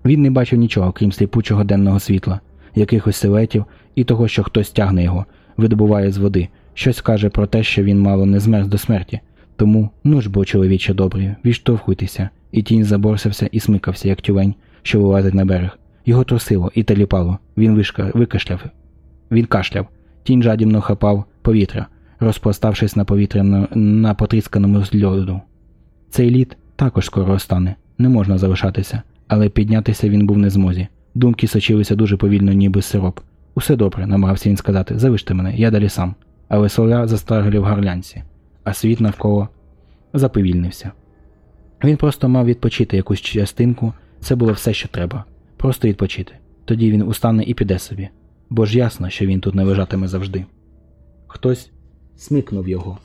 Він не бачив нічого, крім сліпучого денного світла, якихось силуетів і того, що хтось тягне його, видобуває з води, щось каже про те, що він мало не змерз до смерті. Тому, ну ж бо, чоловіче добрий, відштовхуйтеся, і тінь заборсився і смикався, як тюлень, що вилазить на берег. Його трусило і таліпало. Він викашляв. Він кашляв. Тінь жадібно хапав повітря, розпластавшись на повітряно на потрісканому льоду. Цей лід також скоро остане, не можна залишатися, але піднятися він був не змозі. Думки сочилися дуже повільно, ніби сироп. Усе добре, намагався він сказати, залиште мене, я далі сам. Але соля застрагли в гарлянці, а світ навколо заповільнився. Він просто мав відпочити якусь частинку, це було все, що треба. Просто відпочити. Тоді він устане і піде собі. Бо ж ясно, що він тут не лежатиме завжди. Хтось смикнув його,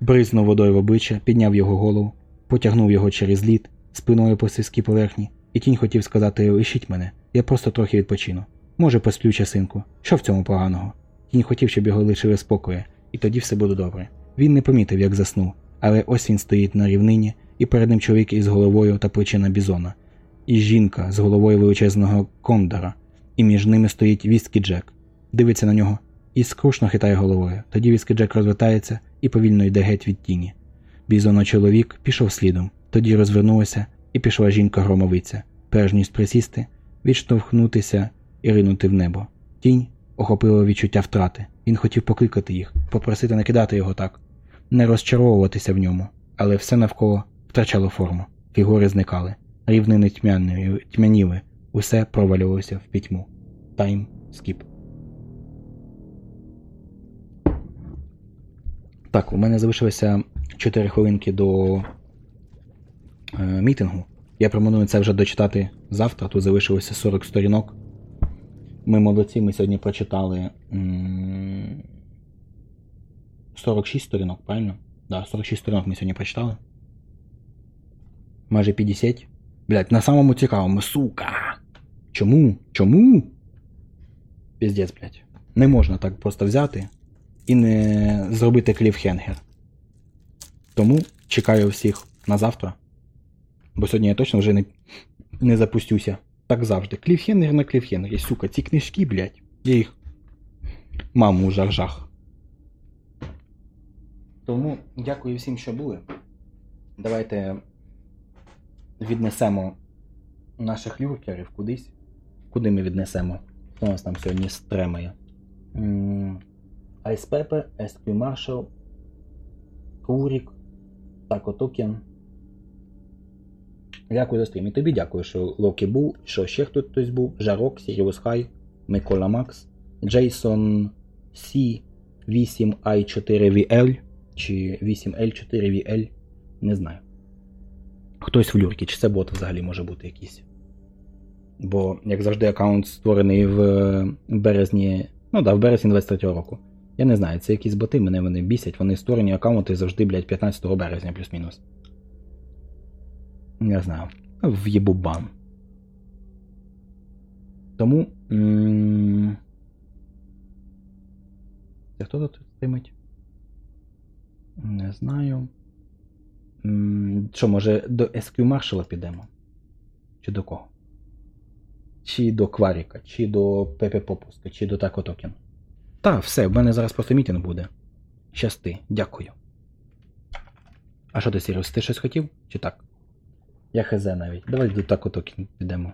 бризнув водою в обличчя, підняв його голову, потягнув його через лід, спиною по сільській поверхні, і тінь хотів сказати лишіть мене, я просто трохи відпочину. Може, посплю часинку. Що в цьому поганого? Тінь хотів, щоб його лишили спокою, і тоді все буде добре. Він не помітив, як заснув, але ось він стоїть на рівнині, і перед ним чоловік із головою та плечима бізона, і жінка з головою величезного кондора, і між ними стоїть Віскі Джек. Дивиться на нього і скрушно хитає головою. Тоді Віскі Джек розвертається і повільно йде геть від тіні. Бізоно чоловік пішов слідом, тоді розвернулася і пішла жінка-громовиця, перш ніж присісти, відштовхнутися і ринути в небо. Тінь охопило відчуття втрати. Він хотів покликати їх, попросити не кидати його так, не розчаровуватися в ньому, але все навколо втрачало форму, фігури зникали, рівнини тьмяні- тьмяніли, усе провалювалося в пітьму. Тайм скіп. Так, у мене залишилося 4 хвилинки до е, мітингу. Я пропоную це вже дочитати завтра. Тут залишилося 40 сторінок. Ми молодці, ми сьогодні прочитали м, 46 сторінок, правильно? Да, 46 сторінок ми сьогодні прочитали. Майже 50. Блять, на самому цікавому, сука. Чому? Чому? Піздець, блять. Не можна так просто взяти і не зробити кліфхенгер. Тому чекаю всіх на завтра. Бо сьогодні я точно вже не, не запустюся. Так завжди. Кліфхенгер на кліфхенгері. Сука, ці книжки, блядь. Я їх. Маму жах-жах. Тому дякую всім, що були. Давайте віднесемо наших юркерів кудись. Куди ми віднесемо? Хто нас там сьогодні стремає? Ice Pepper, SQ Marshall, Курік, Тако Токен. Дякую за стрім. І тобі дякую, що Локі був, що ще хтось хтось був. Жарок, Сіріус Хай, Микола Макс, Джейсон Сі 8i4VL чи 8L4VL. Не знаю. Хтось в lurk і, чи це бот взагалі може бути якийсь. Бо, як завжди, аккаунт створений в березні. Ну да, в березні 23-го року. Я не знаю, це якісь боти, мене вони бісять, вони створені аккаунти завжди, блядь, 15 березня плюс-мінус. Не знаю. В'єбу бан. Тому. Це хто тут стримить? Не знаю. М, Що, може, до SQ Маршала підемо? Чи до кого? Чи до Кваріка, чи до Пепе Попуска, чи до Тако Токен. Та, все, в мене зараз просто мітинг буде. Щасти, дякую. А що ти, Сіріус, ти щось хотів? Чи так? Я хз навіть. Давай до Тако Токен підемо.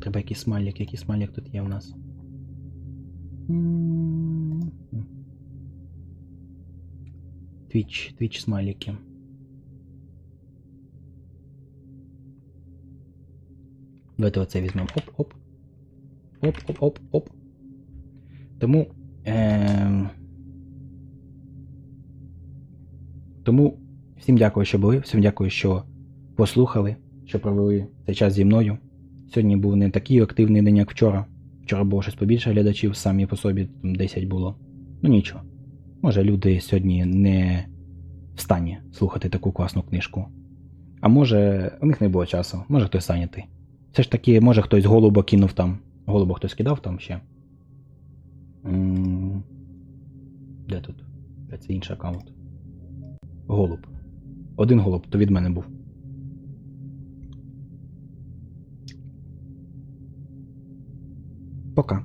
треба який смайлик тут є в нас. Твіч, твіч смайлики. Давайте оце візьмемо. Оп-оп. Оп-оп-оп-оп. Тому. Е- тому всім дякую, що були, всім дякую, що послухали, що провели цей час зі мною. Сьогодні був не такий активний день, як вчора. Вчора було щось побільше глядачів, самі по собі там 10 було. Ну нічого. Може, люди сьогодні не в стані слухати таку класну книжку. А може, у них не було часу, може хтось зайнятий. Все ж таки, може хтось голуба кинув там. Голуба хтось кидав там ще. Де тут? Це інший аккаунт? Голуб. Один голуб, то від мене був. Пока.